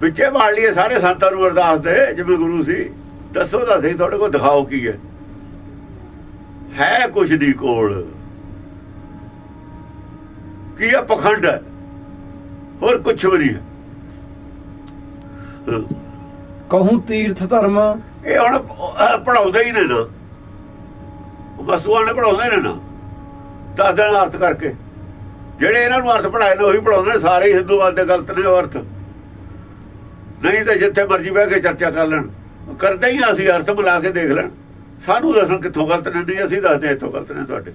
ਵਿੱਚੇ ਬਾੜ ਲਈਏ ਸਾਰੇ ਸੰਤਾਂ ਨੂੰ ਅਰਦਾਸ ਦੇ ਜਿਵੇਂ ਗੁਰੂ ਸੀ। ਦੱਸੋ ਤਾਂ ਸਹੀ, ਤੁਹਾਡੇ ਕੋਲ ਦਿਖਾਓ ਕੀ ਹੈ। ਹੈ ਕੁਛ ਦੀ ਕੋਲ। ਕੀ ਹੈ ਪਖੰਡ? ਹੈ ਹੋਰ ਕੁਛ ਵੀ ਨਹੀਂ ਹੈ। ਕਹੂੰ ਤੀਰਥ ਧਰਮ? ਇਹ ਹੁਣ ਪੜਾਉਂਦੇ ਹੀ ਨੇ ਨਾ। ਵਸੂਆਂ ਨੇ ਪੜਾਉਂਦੇ ਨੇ ਨਾ। ਦਸ ਦਿਨ ਅਰਥ ਕਰਕੇ। ਜਿਹੜੇ ਇਹਨਾਂ ਨੂੰ ਅਰਥ ਪੜਾਏ ਨੇ, ਉਹੀ ਪੜਾਉਂਦੇ ਸਾਰੇ ਹਿੰਦੂਵਾਦ ਦੇ ਗਲਤ ਨੇ ਅਰਥ ਨਹੀਂ ਤਾਂ ਜਿੱਥੇ ਮਰਜ਼ੀ ਬਹਿ ਕੇ ਚਰਚਾ ਕਰ ਲੈਣ। ਕਰਦੇ ਹੀ ਅਸੀਂ ਅਰਥ ਮਿਲਾ ਕੇ ਦੇਖ ਲੈਣ। ਸਾਨੂੰ ਦੱਸਣ ਕਿੱਥੋਂ ਗਲਤ ਨੇ, ਨਹੀਂ, ਅਸੀਂ ਦੱਸਦੇ ਇੱਥੋਂ ਗਲਤ ਨੇ ਤੁਹਾਡੇ।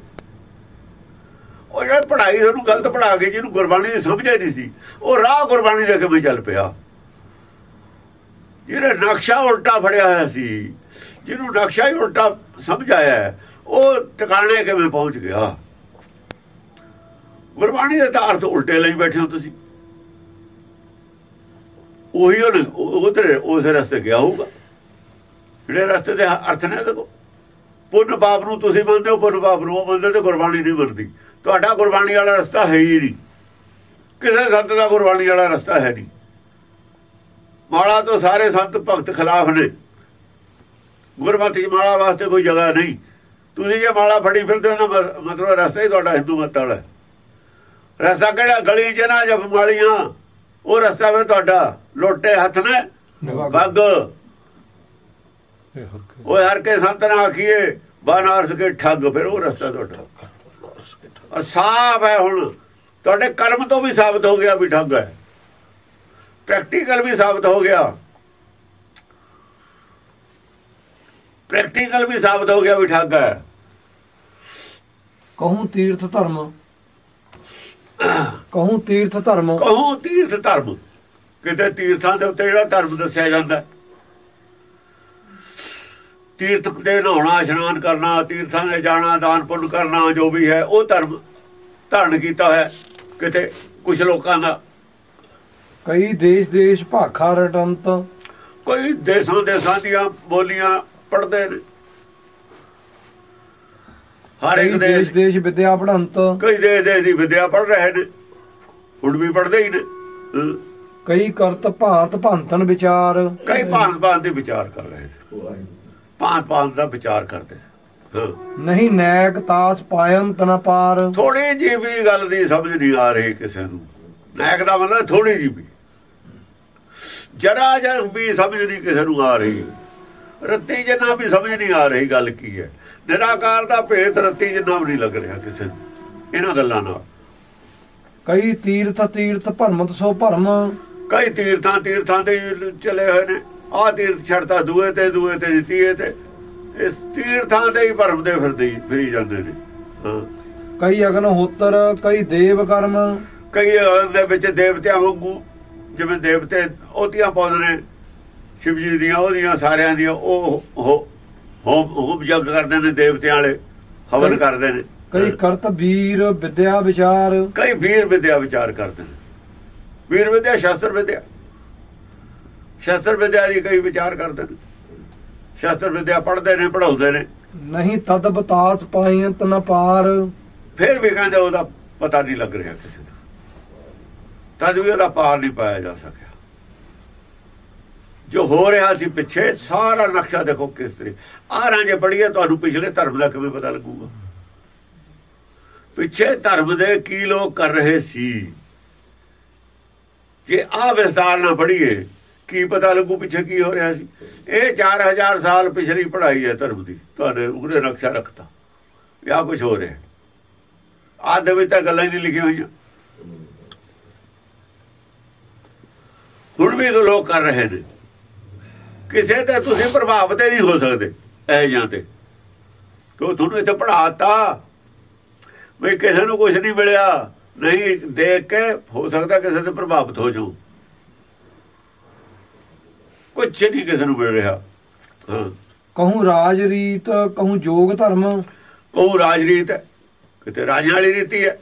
ਉਹ ਜਿਹੜਾ ਪੜਾਈ ਉਹਨੂੰ ਗਲਤ ਪੜਾ ਕੇ ਜਿਹਨੂੰ ਗੁਰਬਾਣੀ ਦੀ ਸਮਝ ਹੀ ਨਹੀਂ ਸੀ, ਉਹ ਰਾਹ ਗੁਰਬਾਣੀ ਦੇ ਕਿਵੇਂ ਚੱਲ ਪਿਆ? ਜਿਹਨੇ ਨਕਸ਼ਾ ਉਲਟਾ ਫੜਿਆ ਹੋਇਆ ਸੀ, ਜਿਹਨੂੰ ਨਕਸ਼ਾ ਹੀ ਉਲਟਾ ਸਮਝ ਆਇਆ, ਉਹ ਟਿਕਾਣੇ ਕਿਵੇਂ ਪਹੁੰਚ ਗਿਆ? ਗੁਰਬਾਣੀ ਦੇ ਤਾਂ ਅਰਥ ਉਲਟੇ ਲਈ ਬੈਠੇ ਹੋ ਤੁਸੀਂ। ਉਹੀ ਉਹਨੇ ਉਧਰ, ਉਸ ਰਸਤੇ ਗਿਆ ਹੋਊਗਾ। ਜਿਹੜੇ ਰਸਤੇ ਦੇ ਅਰਥ ਨੇ ਦੇਖੋ। ਪੁੰਨ ਪਾਪ ਨੂੰ ਤੁਸੀਂ ਮੰਨਦੇ ਹੋ, ਪੁੰਨ ਪਾਪ ਨੂੰ ਉਹ ਮੰਨਦੇ, ਤੇ ਗੁਰਬਾਣੀ ਨਹੀਂ ਮੰਨਦੀ। ਤੁਹਾਡਾ ਗੁਰਬਾਣੀ ਵਾਲਾ ਰਸਤਾ ਹੈ ਹੀ ਨਹੀਂ। ਕਿਸੇ ਸੰਤ ਦਾ ਗੁਰਬਾਣੀ ਵਾਲਾ ਰਸਤਾ ਹੈ ਨਹੀਂ। ਮਾਲਾ ਤੋਂ ਸਾਰੇ ਸੰਤ ਭਗਤ ਖਿਲਾਫ ਨੇ। ਗੁਰਮਤਿ ਮਾਲਾ ਵਾਸਤੇ ਕੋਈ ਜਗ੍ਹਾ ਨਹੀਂ। ਤੁਸੀਂ ਜੇ ਮਾਲਾ ਫੜੀ ਫਿਰਦੇ ਹੋ ਨਾ ਮਤਲਬ ਰਸਤਾ ਹੀ ਤੁਹਾਡਾ ਹਿੰਦੂ ਮਤ ਵਾਲਾ। ਰਸਤਾ ਕਿਹੜਾ? ਗਲੀ ਚ ਨਾ ਜਪ ਮਾਲੀਆਂ। ਉਹ ਰਸਤਾ ਵੇ ਤੁਹਾਡਾ। ਲੋਟੇ ਹੱਥ ਨੇ। ਬੱਗ ਉਹ ਹਰ ਕੇ। ਸੰਤ ਨਾ ਆਖੀਏ ਬਨਾਰਸ ਕੇ ਠੱਗ ਫਿਰ ਉਹ ਰਸਤਾ ਤੁਹਾਡਾ। ਸਾਫ਼ ਹੈ ਹੁਣ। ਤੁਹਾਡੇ ਕਰਮ ਤੋਂ ਵੀ ਸਾਬਤ ਹੋ ਗਿਆ ਵੀ ਠੱਗ ਹੈ। ਪ੍ਰੈਕਟੀਕਲ ਵੀ ਸਾਬਤ ਹੋ ਗਿਆ। ਪ੍ਰੈਕਟੀਕਲ ਵੀ ਸਾਬਤ ਹੋ ਗਿਆ ਵੀ ਠੱਗ ਹੈ। ਕਹੂੰ ਤੀਰਥ ਧਰਮ। ਕਹੂੰ ਤੀਰਥ ਧਰਮ। ਕਹੋ ਤੀਰਥ ਧਰਮ। ਕਿਤੇ ਤੀਰਥਾਂ ਦੇ ਉੱਤੇ ਜਿਹੜਾ ਧਰਮ ਦੱਸਿਆ ਜਾਂਦਾ। ਤੀਰਥ ਦੇ ਨਹਾਉਣਾ ਇਸ਼ਨਾਨ ਕਰਨਾ ਤੀਰਥਾਂ ਦੇ ਜਾਣਾ ਦਾਨ ਪੁੰਨ ਕਰਨਾ ਜੋ ਵੀ ਹੈ ਉਹ ਧਰਮ ਧਾਰਨ ਕੀਤਾ ਹੈ। ਕਿਤੇ ਕੁਝ ਲੋਕਾਂ ਦਾ ਕਈ ਦੇਸ਼ ਦੇਸ਼ ਭਾਖਾ ਰਟੰਤ ਕੋਈ ਦੇਸਾਂ ਦੇਸਾਂ ਦੀਆਂ ਬੋਲੀਆਂ ਪੜਦੇ ਨੇ। ਹਰ ਇੱਕ ਦੇਸ਼ ਦੇਸ਼ ਦੇਸ਼ ਵਿਦਿਆ ਪੜੰਤ ਕਈ ਦੇਸ਼ ਦੇ ਦੀ ਵਿਦਿਆ ਪੜ ਰਹੇ ਨੇ। ਹੁਣ ਵੀ ਪੜਦੇ ਹੀ ਨੇ। ਕਈ ਕਰਤ ਭਾਤ ਭੰਤਨ ਵਿਚਾਰ। ਕਈ ਭਾਂਤ ਭਾਂਤ ਦੇ ਵਿਚਾਰ ਕਰ ਰਹੇ ਨੇ। ਭਾਂਤ ਭਾਂਤ ਦਾ ਵਿਚਾਰ ਕਰਦੇ ਨਹੀਂ ਨੈਕ ਤਾਸ ਪਾਇਮ ਤਨ ਪਾਰ। ਥੋੜੀ ਜੀ ਵੀ ਗੱਲ ਦੀ ਸਮਝ ਨਹੀਂ ਆ ਰਹੀ ਕਿਸੇ ਨੂੰ। ਨਾਇਕ ਦਾ ਮਤਲਬ ਥੋੜੀ ਜੀ ਵੀ। ਜਰਾ ਜਿਹਾ ਵੀ ਸਮਝ ਨਹੀਂ ਕਿਸੇ ਨੂੰ ਆ ਰਹੀ। ਰੱਤੀ ਜਿੰਨਾ ਵੀ ਸਮਝ ਨਹੀਂ ਆ ਰਹੀ ਗੱਲ ਕੀ ਹੈ। ਨਿਰਾਕਾਰ ਦਾ ਭੇਤ ਰੱਤੀ ਜਿੰਨਾ ਵੀ ਨਹੀਂ ਲੱਗ ਰਿਹਾ ਕਿਸੇ ਨੂੰ ਇਹਨਾਂ ਗੱਲਾਂ ਨਾਲ। ਕਈ ਤੀਰਥ ਤੀਰਥ ਭਰਮਤ ਸੋ ਭਰਮ। ਕਈ ਤੀਰਥਾਂ ਤੀਰਥਾਂ ਤੇ ਹੀ ਚਲੇ ਹੋਏ ਨੇ। ਆਹ ਤੀਰਥ ਛੱਡਤਾ ਦੂਏ ਤੇ ਦੂਏ ਤੇ ਤੀਏ ਤੇ। ਇਸ ਤੀਰਥਾਂ ਤੇ ਹੀ ਭਰਮ ਦੇ ਫਿਰਦੇ ਫਿਰੀ ਜਾਂਦੇ ਨੇ। ਹਾਂ। ਕਈ ਅਗਨ ਹੋਤਰ ਕਈ ਦੇਵ ਕਰਮ। ਕਈ ਦੇ ਵਿੱਚ ਦੇਵਤਿਆਂ ਵਾਂਗੂ ਜਿਵੇਂ ਦੇਵਤੇ ਉਹਦੀਆਂ ਪਾਉਂਦੇ ਨੇ ਸ਼ਿਵ ਜੀ ਦੀਆਂ ਉਹਦੀਆਂ ਸਾਰਿਆਂ ਦੀਆਂ ਉਹ ਹੋਮ ਹੋਮ ਜਗ ਕਰਦੇ ਨੇ ਦੇਵਤਿਆਂ ਵਾਲੇ ਹਵਨ ਕਰਦੇ ਨੇ। ਕਈ ਕਰਤ ਵੀਰ ਵਿਦਿਆ ਵਿਚਾਰ। ਕਈ ਵੀਰ ਵਿਦਿਆ ਵਿਚਾਰ ਕਰਦੇ ਨੇ। ਵੀਰ ਵਿਦਿਆ ਸ਼ਾਸਤਰ ਵਿਦਿਆ। ਸ਼ਾਸਤਰ ਵਿਦਿਆ ਦੀ ਕਈ ਵਿਚਾਰ ਕਰਦੇ ਨੇ। ਸ਼ਾਸਤਰ ਵਿਦਿਆ ਪੜ੍ਹਦੇ ਨੇ ਪੜਾਉਂਦੇ ਨੇ। ਨਹੀਂ ਤਦ ਬਤਾਸ ਪਾਇੰ ਤਨ ਪਾਰ। ਫਿਰ ਵੀ ਕਹਿੰਦੇ ਉਹਦਾ ਪਤਾ ਨਹੀਂ ਲੱਗ ਰਿਹਾ ਕਿਸੇ ਨੂੰ। ਤਦ ਵੀ ਉਹਦਾ ਪਾਰ ਨਹੀਂ ਪਾਇਆ ਜਾ ਸਕਿਆ। ਜੋ ਹੋ ਰਿਹਾ ਸੀ ਪਿੱਛੇ, ਸਾਰਾ ਨਕਸ਼ਾ ਦੇਖੋ ਕਿਸ ਤਰੀਕੇ ਆ ਰਾਂ ਜੇ ਪੜੀਏ ਤੁਹਾਨੂੰ ਪਿਛਲੇ ਧਰਮ ਦਾ ਕਿਵੇਂ ਪਤਾ ਲੱਗੂਗਾ? ਪਿੱਛੇ ਧਰਮ ਦੇ ਕੀ ਲੋਕ ਕਰ ਰਹੇ ਸੀ? ਜੇ ਆ ਵਿਸਤਾਰ ਨਾ ਪੜੀਏ ਕੀ ਪਤਾ ਲੱਗੂ ਪਿੱਛੇ ਕੀ ਹੋ ਰਿਹਾ ਸੀ? ਇਹ 4000 ਸਾਲ ਪਿਛਲੀ ਪੜਾਈ ਹੈ ਧਰਮ ਦੀ। ਤੁਹਾਡੇ ਉਹਨੇ ਨਕਸ਼ਾ ਰੱਖਤਾ। ਇਹ ਕੁਝ ਹੋ ਰਿਹਾ ਆਹ ਵਿੱਚ ਤਾਂ ਗੱਲਾਂ ਹੀ ਨਹੀਂ ਲਿਖੀਆਂ ਹੋਈਆਂ। ਹੁਣ ਵੀ ਜੋ ਲੋਕ ਕਰ ਰਹੇ ਨੇ। ਕਿਸੇ ਤੇ ਤੁਸੀਂ ਪ੍ਰਭਾਵਿਤ ਹੀ ਨਹੀਂ ਹੋ ਸਕਦੇ ਇਹ ਜਾਂ ਤੇ। ਕਿਉਂ ਤੁਹਾਨੂੰ ਇੱਥੇ ਪੜਾਤਾ ਵੀ ਕਿਸੇ ਨੂੰ ਕੁਝ ਨਹੀਂ ਮਿਲਿਆ। ਨਹੀਂ ਦੇਖ ਕੇ ਹੋ ਸਕਦਾ ਕਿਸੇ ਤੇ ਪ੍ਰਭਾਵਿਤ ਹੋ ਜਾਓ ਕੁਝ ਨਹੀਂ ਕਿਸੇ ਨੂੰ ਮਿਲ ਰਿਹਾ। ਹਾਂ। ਕਹੂੰ ਰਾਜ ਰੀਤ ਕਹੂੰ ਜੋਗ ਧਰਮ। ਕਹੂ ਰਾਜਰੀਤ ਹੈ ਕਿਤੇ ਰਾਜਾਂ ਵਾਲੀ ਰੀਤੀ ਹੈ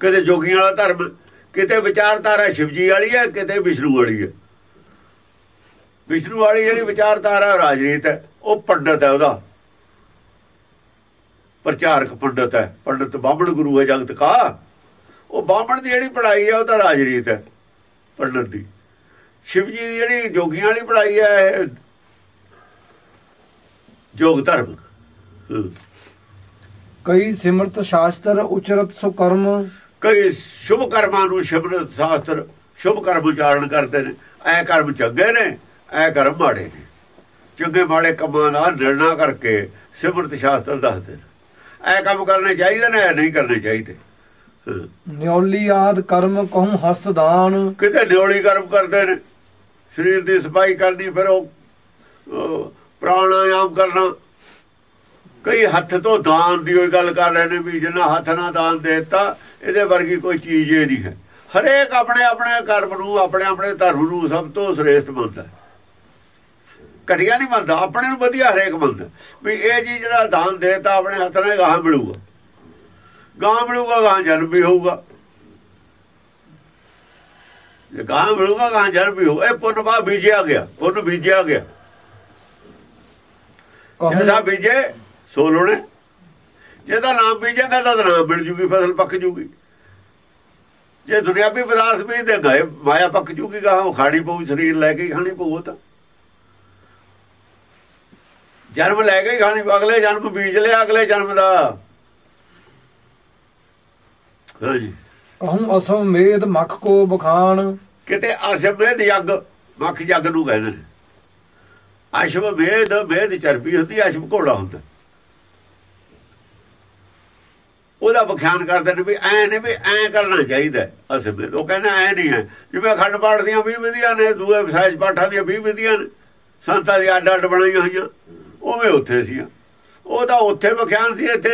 ਕਿਤੇ ਜੋਗੀਆਂ ਵਾਲਾ ਧਰਮ। ਕਿਤੇ ਵਿਚਾਰਧਾਰਾ ਸ਼ਿਵਜੀ ਵਾਲੀ ਹੈ, ਕਿਤੇ ਵਿਸ਼ਨੂੰ ਵਾਲੀ ਹੈ। ਵਿਸ਼ਨੂੰ ਵਾਲੀ ਜਿਹੜੀ ਵਿਚਾਰਧਾਰਾ ਰਾਜਨੀਤ ਹੈ, ਉਹ ਪੰਡਤ ਹੈ ਉਹਦਾ। ਪ੍ਰਚਾਰਕ ਪੰਡਤ ਹੈ, ਪੰਡਤ ਬਾਹਮਣ ਗੁਰੂ ਹੈ ਜਗਤ ਕਾ। ਉਹ ਬਾਹਮਣ ਦੀ ਜਿਹੜੀ ਪੜ੍ਹਾਈ ਹੈ, ਉਹ ਤਾਂ ਰਾਜਰੀਤ ਹੈ, ਪੰਡਤ ਦੀ। ਸ਼ਿਵਜੀ ਦੀ ਜਿਹੜੀ ਜੋਗੀਆਂ ਵਾਲੀ ਪੜਾਈ ਹੈ, ਇਹ ਜੋਗ ਧਰਮ। ਕਈ ਸਿਮਰਤ ਸ਼ਾਸਤਰ ਉਚਰਤ ਸੋ ਕਰਮ ਕਈ ਸ਼ੁਭ ਕਰਮਾਂ ਨੂੰ ਸ਼ਬਦ ਸ਼ਾਸਤਰ ਸ਼ੁਭ ਕਰਮ ਉਚਾਰਨ ਕਰਦੇ ਨੇ। ਐ ਕਰਮ ਚੰਗੇ ਨੇ ਐ ਕਰਮ ਮਾੜੇ ਨੇ। ਚੰਗੇ ਮਾੜੇ ਕੰਮਾਂ ਦਾ ਨਿਰਣਾ ਕਰਕੇ ਸਿਮਰਤ ਸ਼ਾਸਤਰ ਦੱਸਦੇ ਨੇ। ਐ ਕੰਮ ਕਰਨੇ ਚਾਹੀਦੇ ਨੇ ਐ ਨਹੀਂ ਕਰਨੇ ਚਾਹੀਦੇ। ਨਿਉਲੀ ਆਦ ਕਰਮ ਕਹੂੰ ਹਸਤ ਦਾਨ। ਕਿਤੇ ਨਿਉਲੀ ਕਰਮ ਕਰਦੇ ਨੇ ਸਰੀਰ ਦੀ ਸਫ਼ਾਈ ਕਰਨੀ ਫਿਰ ਉਹ ਉਹ ਪ੍ਰਾਣਾਯਾਮ ਕਰਨਾ। ਕਈ ਹੱਥ ਤੋਂ ਦਾਨ ਦੀ ਹੋਈ ਗੱਲ ਕਰ ਰਹੇ ਨੇ ਵੀ ਜਿੰਨਾ ਹੱਥ ਨਾਲ ਦਾਨ ਦੇਤਾ ਇਹਦੇ ਵਰਗੀ ਕੋਈ ਚੀਜ਼ ਹੀ ਨਹੀਂ ਹੈ। ਹਰੇਕ ਆਪਣੇ ਆਪਣੇ ਕਰਮ ਨੂੰ ਆਪਣੇ ਆਪਣੇ ਧਰਮ ਨੂੰ ਸਭ ਤੋਂ ਸ੍ਰੇਸ਼ਟ ਮੰਨਦਾ। ਘਟੀਆ ਨਹੀਂ ਮੰਨਦਾ ਆਪਣੇ ਨੂੰ ਵਧੀਆ ਹਰੇਕ ਮੰਨਦਾ ਵੀ ਇਹ ਜੀ ਜਿਹੜਾ ਦਾਨ ਦੇਤਾ ਆਪਣੇ ਹੱਥ ਨਾਲ ਗਾਹ ਮਿਲੂਗਾ। ਗਾਹ ਮਿਲੂਗਾ ਗਾਹ ਜਨਮ ਵੀ ਹੋਊਗਾ। ਜੇ ਗਾਂ ਮਿਲੂਗਾ ਗਾਂ ਜਨਮ ਵੀ ਹੋ ਇਹ ਪੁੰਨ ਬਾ ਬੀਜਿਆ ਗਿਆ ਪੁੰਨ ਬੀਜਿਆ ਗਿਆ। ਕਹੂੰ ਜਿਹਦਾ ਬੀਜੇ ਸੋ ਲੋਣੇ ਜਿਹਦਾ ਨਾਮ ਬੀਜੇਗਾ ਤਾਂ ਨਾਮ ਮਿਲ ਜੂਗੀ ਫਸਲ ਪੱਕ ਜੂਗੀ। ਜੇ ਦੁਨਿਆਵੀ ਪਦਾਰਥ ਵੀ ਦੇ ਗਏ ਮਾਇਆ ਪੱਕ ਜੂਗੀ ਗਾਂ ਉਹ ਖਾਣੀ ਪਊ ਸਰੀਰ ਲੈ ਕੇ ਖਾਣੀ ਪਊ ਤਾਂ। ਜਨਮ ਲੈ ਕੇ ਖਾਣੀ ਅਗਲੇ ਜਨਮ ਬੀਜ ਲਿਆ ਅਗਲੇ ਜਨਮ ਦਾ। ਹਾਂਜੀ ਕਹੂੰ ਅਸਮ ਮੇਦ ਮਖ ਕੋ ਬਖਾਨ। ਕਿਤੇ ਅਸ਼ਮੇਧ ਯੱਗ ਮੱਖ ਯੱਗ ਨੂੰ ਕਹਿੰਦੇ ਨੇ। ਅਸ਼ਮੇਧ ਮੇਧ ਚਰਬੀ ਹੁੰਦੀ ਅਸ਼ਮ ਘੋੜਾ ਹੁੰਦਾ। ਉਹਦਾ ਵਿਖਿਆਨ ਕਰਦੇ ਨੇ ਵੀ ਐ ਨੇ ਵੀ ਐ ਕਰਨਾ ਚਾਹੀਦਾ ਅਸ਼ਮੇਧ ਉਹ ਕਹਿੰਦਾ ਐ ਨਹੀਂ ਹੈ। ਜਿਵੇਂ ਅਖੰਡ ਪਾਠ ਦੀਆਂ 20 ਵਿਧੀਆਂ ਨੇ, ਦੂਏ ਵਿਸਾਜ ਪਾਠਾਂ ਦੀਆਂ 20 ਵਿਧੀਆਂ ਨੇ, ਸੰਤਾਂ ਦੀ ਅੱਡ ਅੱਡ ਬਣਾਈਆਂ ਹੋਈਆਂ। ਉਵੇਂ ਉੱਥੇ ਸੀ ਉਹ ਤਾਂ ਉੱਥੇ ਵਿਖਿਆਨ ਸੀ, ਇੱਥੇ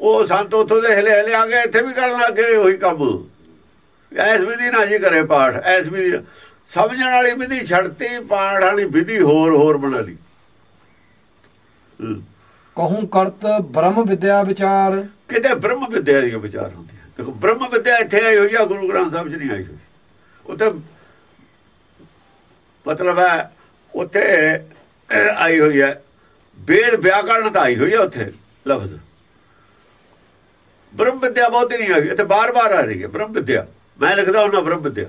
ਉਹ ਸੰਤ ਉੱਥੋਂ ਦੇ ਹਲੇ ਹਲੇ ਆ ਗਏ, ਇੱਥੇ ਵੀ ਕਰਨ ਲੱਗੇ ਉਹੀ ਕੰਮ। ਐਸ ਵਿਧੀ ਨਾਲ ਜੀ ਕਰੇ ਪਾਠ ਐਸ ਵਿਧੀ ਸਮਝਣ ਵਾਲੀ ਵਿਧੀ ਛੱਡਤੀ, ਪਾਠ ਵਾਲੀ ਵਿਧੀ ਹੋਰ ਹੋਰ ਬਣਾ ਲਈ। ਕਹੂੰ ਕਰਤ ਬ੍ਰਹਮ ਵਿਦਿਆ ਵਿਚਾਰ। ਕਿਤੇ ਬ੍ਰਹਮ ਵਿਦਿਆ ਦੀ ਵਿਚਾਰ ਹੁੰਦੀ ਹੈ। ਦੇਖੋ, ਬ੍ਰਹਮ ਵਿਦਿਆ ਇੱਥੇ ਆਈ ਹੋਈ ਆ, ਗੁਰੂ ਗ੍ਰੰਥ ਸਾਹਿਬ 'ਚ ਨਹੀਂ ਆਈ ਹੋਈ। ਉੱਥੇ ਮਤਲਬ ਹੈ, ਉੱਥੇ ਆਈ ਹੋਈ ਹੈ ਵੇਦ ਵਿਆਕਰਣ ਤਾਂ ਆਈ ਹੋਈ ਹੈ ਉੱਥੇ, ਲਫ਼ਜ਼। ਬ੍ਰਹਮ ਵਿਦਿਆ ਬਹੁਤ ਨਹੀਂ ਆਈ ਇੱਥੇ ਬਾਰ-ਬਾਰ ਆ ਰਹੀ ਹੈ, ਬ੍ਰਹਮ ਵਿਦਿਆ। ਮੈਂ ਲਿਖਦਾ ਹੁੰਦਾ ਬ੍ਰਹਮ ਵਿਦਿਆ।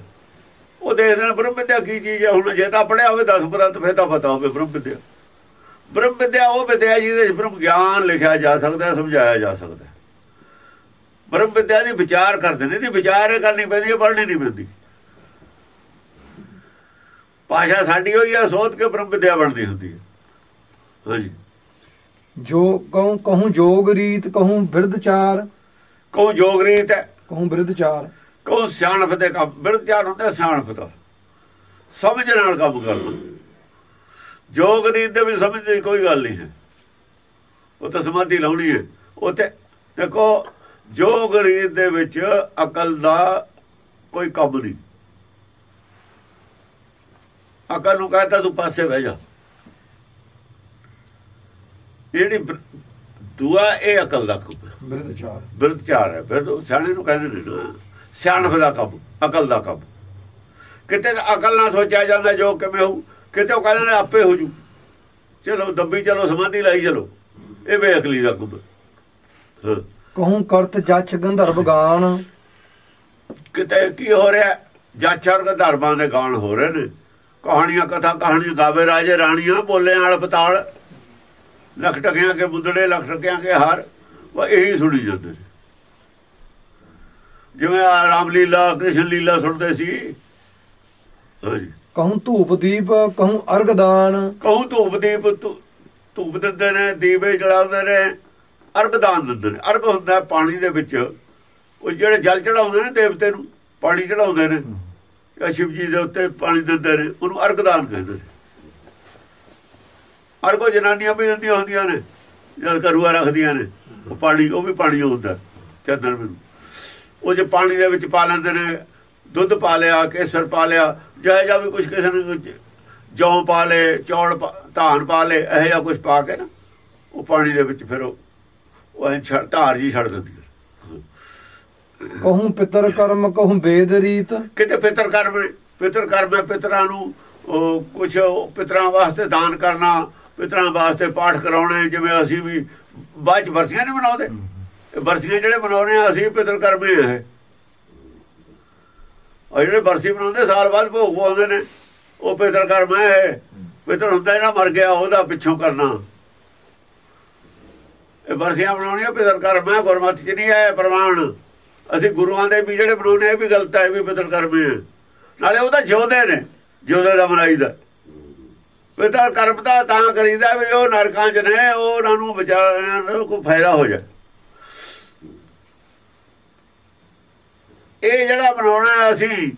ਉਹ ਦੇਖਦੇ ਨੇ, ਬ੍ਰਹਮ ਵਿਦਿਆ ਕੀ ਚੀਜ਼ ਹੈ ਹੁਣ ਜੇ ਤਾਂ ਪੜਿਆ ਹੋਵੇ 10 ਪਰੰਤ ਫਿਰ ਤਾਂ ਪਤਾ ਹੋਵੇ ਬ੍ਰਹਮ ਵਿਦਿਆ। ਬ੍ਰਹਮ ਵਿਦਿਆ ਉਹ ਵਿਦਿਆ ਜਿਹਦੇ ਵਿੱਚ ਬ੍ਰਹਮ ਗਿਆਨ ਲਿਖਿਆ ਜਾ ਸਕਦਾ ਸਮਝਾਇਆ ਜਾ ਸਕਦਾ। ਬ੍ਰਹਮ ਵਿਦਿਆ ਦੀ ਵਿਚਾਰ ਕਰਦੇ ਨੇ ਦੀ ਵਿਚਾਰ ਕਰਨੀ ਪੈਂਦੀ ਹੈ ਪੜ੍ਹਨੀ ਨਹੀਂ ਪੈਂਦੀ। ਭਾਸ਼ਾ ਸਾਡੀ ਹੋਈ ਹੈ ਸੋਧ ਕੇ ਬ੍ਰਹਮ ਵਿਦਿਆ ਬਣਦੀ ਹੁੰਦੀ ਹੈ। ਹਾਂਜੀ ਜੋ। ਕਹੂੰ ਕਹੂੰ ਜੋਗ ਰੀਤ ਕਹੂੰ ਬਿਰਧ ਚਾਰ। ਕਹੂੰ ਜੋਗ ਰੀਤ ਹੈ। ਕਹੂੰ ਬਿਰਧ ਚਾਰ। ਕਹੂੰ ਸਿਆਣਪ ਦੇ ਕੰਮ ਬਿਰਧਿਆਨ ਹੁੰਦਾ ਸਿਆਣਪ ਦਾ। ਸਮਝ ਨਾਲ ਕੰਮ ਕਰਨਾ। ਜੋਗ ਰੀਤ ਦੇ ਵਿੱਚ ਸਮਝ ਦੀ ਕੋਈ ਗੱਲ ਨਹੀਂ ਹੈ। ਉਹ ਤਾਂ ਸਮਾਧੀ ਲਾਉਣੀ ਹੈ। ਉੱਥੇ ਦੇਖੋ ਜੋਗ ਰੀਤ ਦੇ ਵਿੱਚ ਅਕਲ ਦਾ ਕੋਈ ਕੰਮ ਨਹੀਂ ਅਕਲ ਨੂੰ ਕਹਤਾ ਤੂੰ ਪਾਸੇ ਬਹਿ ਜਾ। ਜਿਹੜੀ ਦੁਆ ਇਹ ਅਕਲ ਦਾ ਕੰਮ ਹੈ। ਬਿਰਧ ਚਾਰ ਬਿਰਧ ਚਾਰ ਹੈ ਬਿਰਧ ਸਿਆਣੇ ਨੂੰ ਕਹਿੰਦੇ ਨੇ ਸਿਆਣਪ ਦਾ ਕੰਮ ਅਕਲ ਦਾ ਕੰਮ। ਕਿਤੇ ਤਾਂ ਅਕਲ ਨਾਲ ਸੋਚਿਆ ਜਾਂਦਾ ਜੋ ਕਿਵੇਂ ਹੋਊ? ਕਿਤੇ ਉਹ ਕਹਿੰਦੇ ਨੇ ਆਪੇ ਹੋ ਜੂ। ਚਲੋ ਦੱਬੀ ਚਲੋ ਸਮਾਧੀ ਲਾਈ ਚਲੋ। ਇਹ ਬੇਅਕਲੀ ਦਾ ਕੰਮ। ਕਹੂੰ ਕਰਤ ਜਛ ਗੰਧਰਵ ਗਾਨ ਕਿਤੇ ਕੀ ਹੋ ਰਿਹਾ? ਜਾਚਰ ਦੇ ਧਰਮਾਂ ਦੇ ਗਾਣ ਹੋ ਰਹੇ ਨੇ। ਕਹਾਣੀਆਂ ਕਥਾ ਕਹਾਣੀ ਗਾਵੇ ਰਾਜੇ ਰਾਣੀਆਂ ਬੋਲੇ ਨਾਲ ਪਤਾਲ। ਲੱਖ ਟਕਿਆਂ ਕੇ ਮੁੰਦੜੇ ਲੱਖ ਟਕਿਆਂ ਕੇ ਹਾਰ। ਉਹ ਇਹੀ ਸੁਣੀ ਜਾਂਦੇ ਨੇ। ਜਿਵੇਂ ਆ ਰਾਮ ਲੀਲਾ ਕ੍ਰਿਸ਼ਨ ਲੀਲਾ ਸੁਣਦੇ ਸੀ। ਹਾਂਜੀ। ਕਹੂੰ ਧੂਪ ਦੀਪ, ਕਹੂੰ ਅਰਗ ਦਾਨ ਕਹੂੰ ਧੂਪ ਦੀਪ ਧੂਪ ਦਿੰਦੇ ਨੇ, ਦੀਵੇ ਜਲਾਉਂਦੇ ਨੇ ਅਰਗ ਦਾਨ ਦਿੰਦੇ ਨੇ। ਅਰਗ ਹੁੰਦਾ ਪਾਣੀ ਦੇ ਵਿੱਚ। ਉਹ ਜਿਹੜੇ ਜਲ ਚੜਾਉਂਦੇ ਨੇ ਦੇਵਤੇ ਨੂੰ, ਪਾਣੀ ਚੜਾਉਂਦੇ ਨੇ। ਜਾਂ ਸ਼ਿਵ ਜੀ ਦੇ ਉੱਤੇ ਪਾਣੀ ਦਿੰਦੇ ਨੇ, ਉਹਨੂੰ ਅਰਗ ਦਾਨ ਕਹਿੰਦੇ ਨੇ। ਅਰਗੋ ਜਨਾਨੀਆਂ ਵੀ ਦਿੰਦੀਆਂ ਹੁੰਦੀਆਂ ਨੇ, ਜਦ ਕਰੂਆ ਰੱਖਦੀਆਂ ਨੇ। ਉਹ ਪਾਣੀ, ਉਹ ਵੀ ਪਾਣੀ ਹੁੰਦਾ ਚੰਦਰ ਨੂੰ। ਉਹ ਜੇ ਪਾਣੀ ਦੇ ਵਿੱਚ ਪਾ ਲੈਂਦੇ ਨੇ, ਦੁੱਧ ਪਾ ਲਿਆ, ਕੇਸਰ ਪਾ ਲਿਆ ਜਿਹਾ ਵੀ ਕੁਝ ਕਿਸੇ ਨੇ ਕੁਝ ਜੌਂ ਪਾ ਲੇ ਪਾ- ਧਾਨ ਪਾ ਲੇ ਇਹੋ ਜਿਹਾ ਕੁਝ ਪਾ ਕੇ ਨਾ ਉਹ ਪਾਣੀ ਦੇ ਵਿੱਚ ਫਿਰ ਉਹ ਐਂ ਧਾਰ ਜੀ ਛੱਡ ਦਿੰਦੀ ਕਹੂੰ ਪਿਤਰ ਕਰਮ ਕਹੂੰ ਵੇਦ ਰੀਤ। ਕਿਤੇ ਪਿਤਰ ਕਰਮ ਪਿਤਰ ਕਰਮ ਹੈ ਪਿਤਰਾਂ ਨੂੰ ਕੁਝ ਪਿਤਰਾਂ ਵਾਸਤੇ ਦਾਨ ਕਰਨਾ ਪਿਤਰਾਂ ਵਾਸਤੇ ਪਾਠ ਕਰਾਉਣੇ ਜਿਵੇਂ ਅਸੀਂ ਵੀ ਬਾਅਦ ਚ ਵਰਸੀਆਂ ਨਹੀਂ ਮਨਾਉਂਦੇ? ਵਰਸੀਆਂ ਜਿਹੜੇ ਮਨਾਉਣੇ ਆ ਅਸੀਂ ਪਿਤਰ ਕਰਮੇ ਆ ਇਹ। ਜਿਹੜੇ ਬਰਸੀ ਬਣਾਉਂਦੇ ਸਾਲ ਬਾਅਦ ਭੋਗ ਪਾਉਂਦੇ ਨੇ। ਉਹ ਪਿਤਰ ਕਰਮ ਹੈ ਪਿਤਰ ਹੁੰਦਾ ਜਿਹੜਾ ਮਰ ਗਿਆ, ਉਹਦਾ ਪਿੱਛੋਂ ਕਰਨਾ। ਇਹ ਬਰਸੀਆਂ ਬਣਾਉਣੀਆਂ ਪਿਤਰ ਕਰਮ ਹੈ, ਗੁਰਮਤਿ ਚ ਨਹੀਂ ਆਇਆ ਪ੍ਰਮਾਣ। ਅਸੀਂ ਗੁਰੂਆਂ ਦੇ ਵੀ ਜਿਹੜੇ ਬਣਾਉਣੇ ਇਹ ਵੀ ਗਲਤ ਹੈ ਵੀ ਪਿਤਰ ਕਰਮ ਹੈ। ਨਾਲੇ ਉਹ ਤਾਂ ਜਿਉਂਦੇ ਨੇ, ਜਿਉਂਦੇ ਦਾ ਮਨਾਈਦਾ ਪਿਤਰ ਕਰਮ ਦਾ ਤਾਂ ਕਰੀਦਾ ਵੀ ਉਹ ਨਰਕਾਂ 'ਚ ਨੇ ਉਹਨਾਂ ਨੂੰ ਵਿਚਾਰਿਆਂ ਨੂੰ ਕੋਈ ਫਾਇਦਾ ਹੋ ਜਾਏ। ਇਹ ਜਿਹੜਾ ਬਣਾਉਣਾ ਅਸੀਂ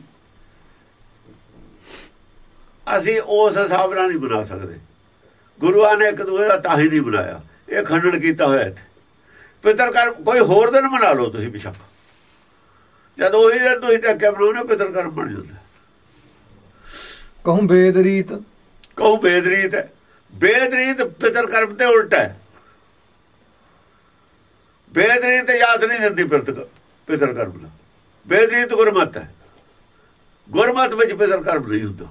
ਅਸੀਂ ਉਸ ਹਿਸਾਬ ਨਾਲ ਨਹੀਂ ਬਣਾ ਸਕਦੇ। ਗੁਰੂਆਂ ਨੇ ਇੱਕ ਦੂਏ ਦਾ ਤਾਂ ਹੀ ਨਹੀਂ ਬਣਾਇਆ। ਇਹ ਖੰਡਨ ਕੀਤਾ ਹੋਇਆ ਹੈ ਪਿਤਰ ਕਰਮ ਕੋਈ ਹੋਰ ਦਿਨ ਬਣਾ ਲਓ ਤੁਸੀਂ ਬਿਸ਼ੱਕ ਜਦ ਉਹੀ ਦਿਨ ਤੁਸੀਂ ਟੱਕੇ ਬਣਾਉਣੇ ਪਿਤਰ ਕਰਮ ਬਣ ਜਾਂਦਾ। ਕਹੂੰ ਵੇਦ ਰੀਤ। ਕਹੋ ਬੇਦਰੀਤ ਹੈ। ਬੇਦਰੀਤ ਪਿਤਰ ਕਰਮ ਤੇ ਉਲਟਾ ਹੈ। ਬੇਦਰੀਤ ਯਾਦ ਨਹੀਂ ਦਿੰਦੀ ਪਿਤਰ ਪਿਤਰ ਕਰਮ ਦਾ ਬੇਦਰੀਤ ਗੁਰਮਤ ਹੈ। ਗੁਰਮਤ ਵਿੱਚ ਪਿਤਰ ਕਰਮ ਨਹੀਂ ਹੁੰਦਾ।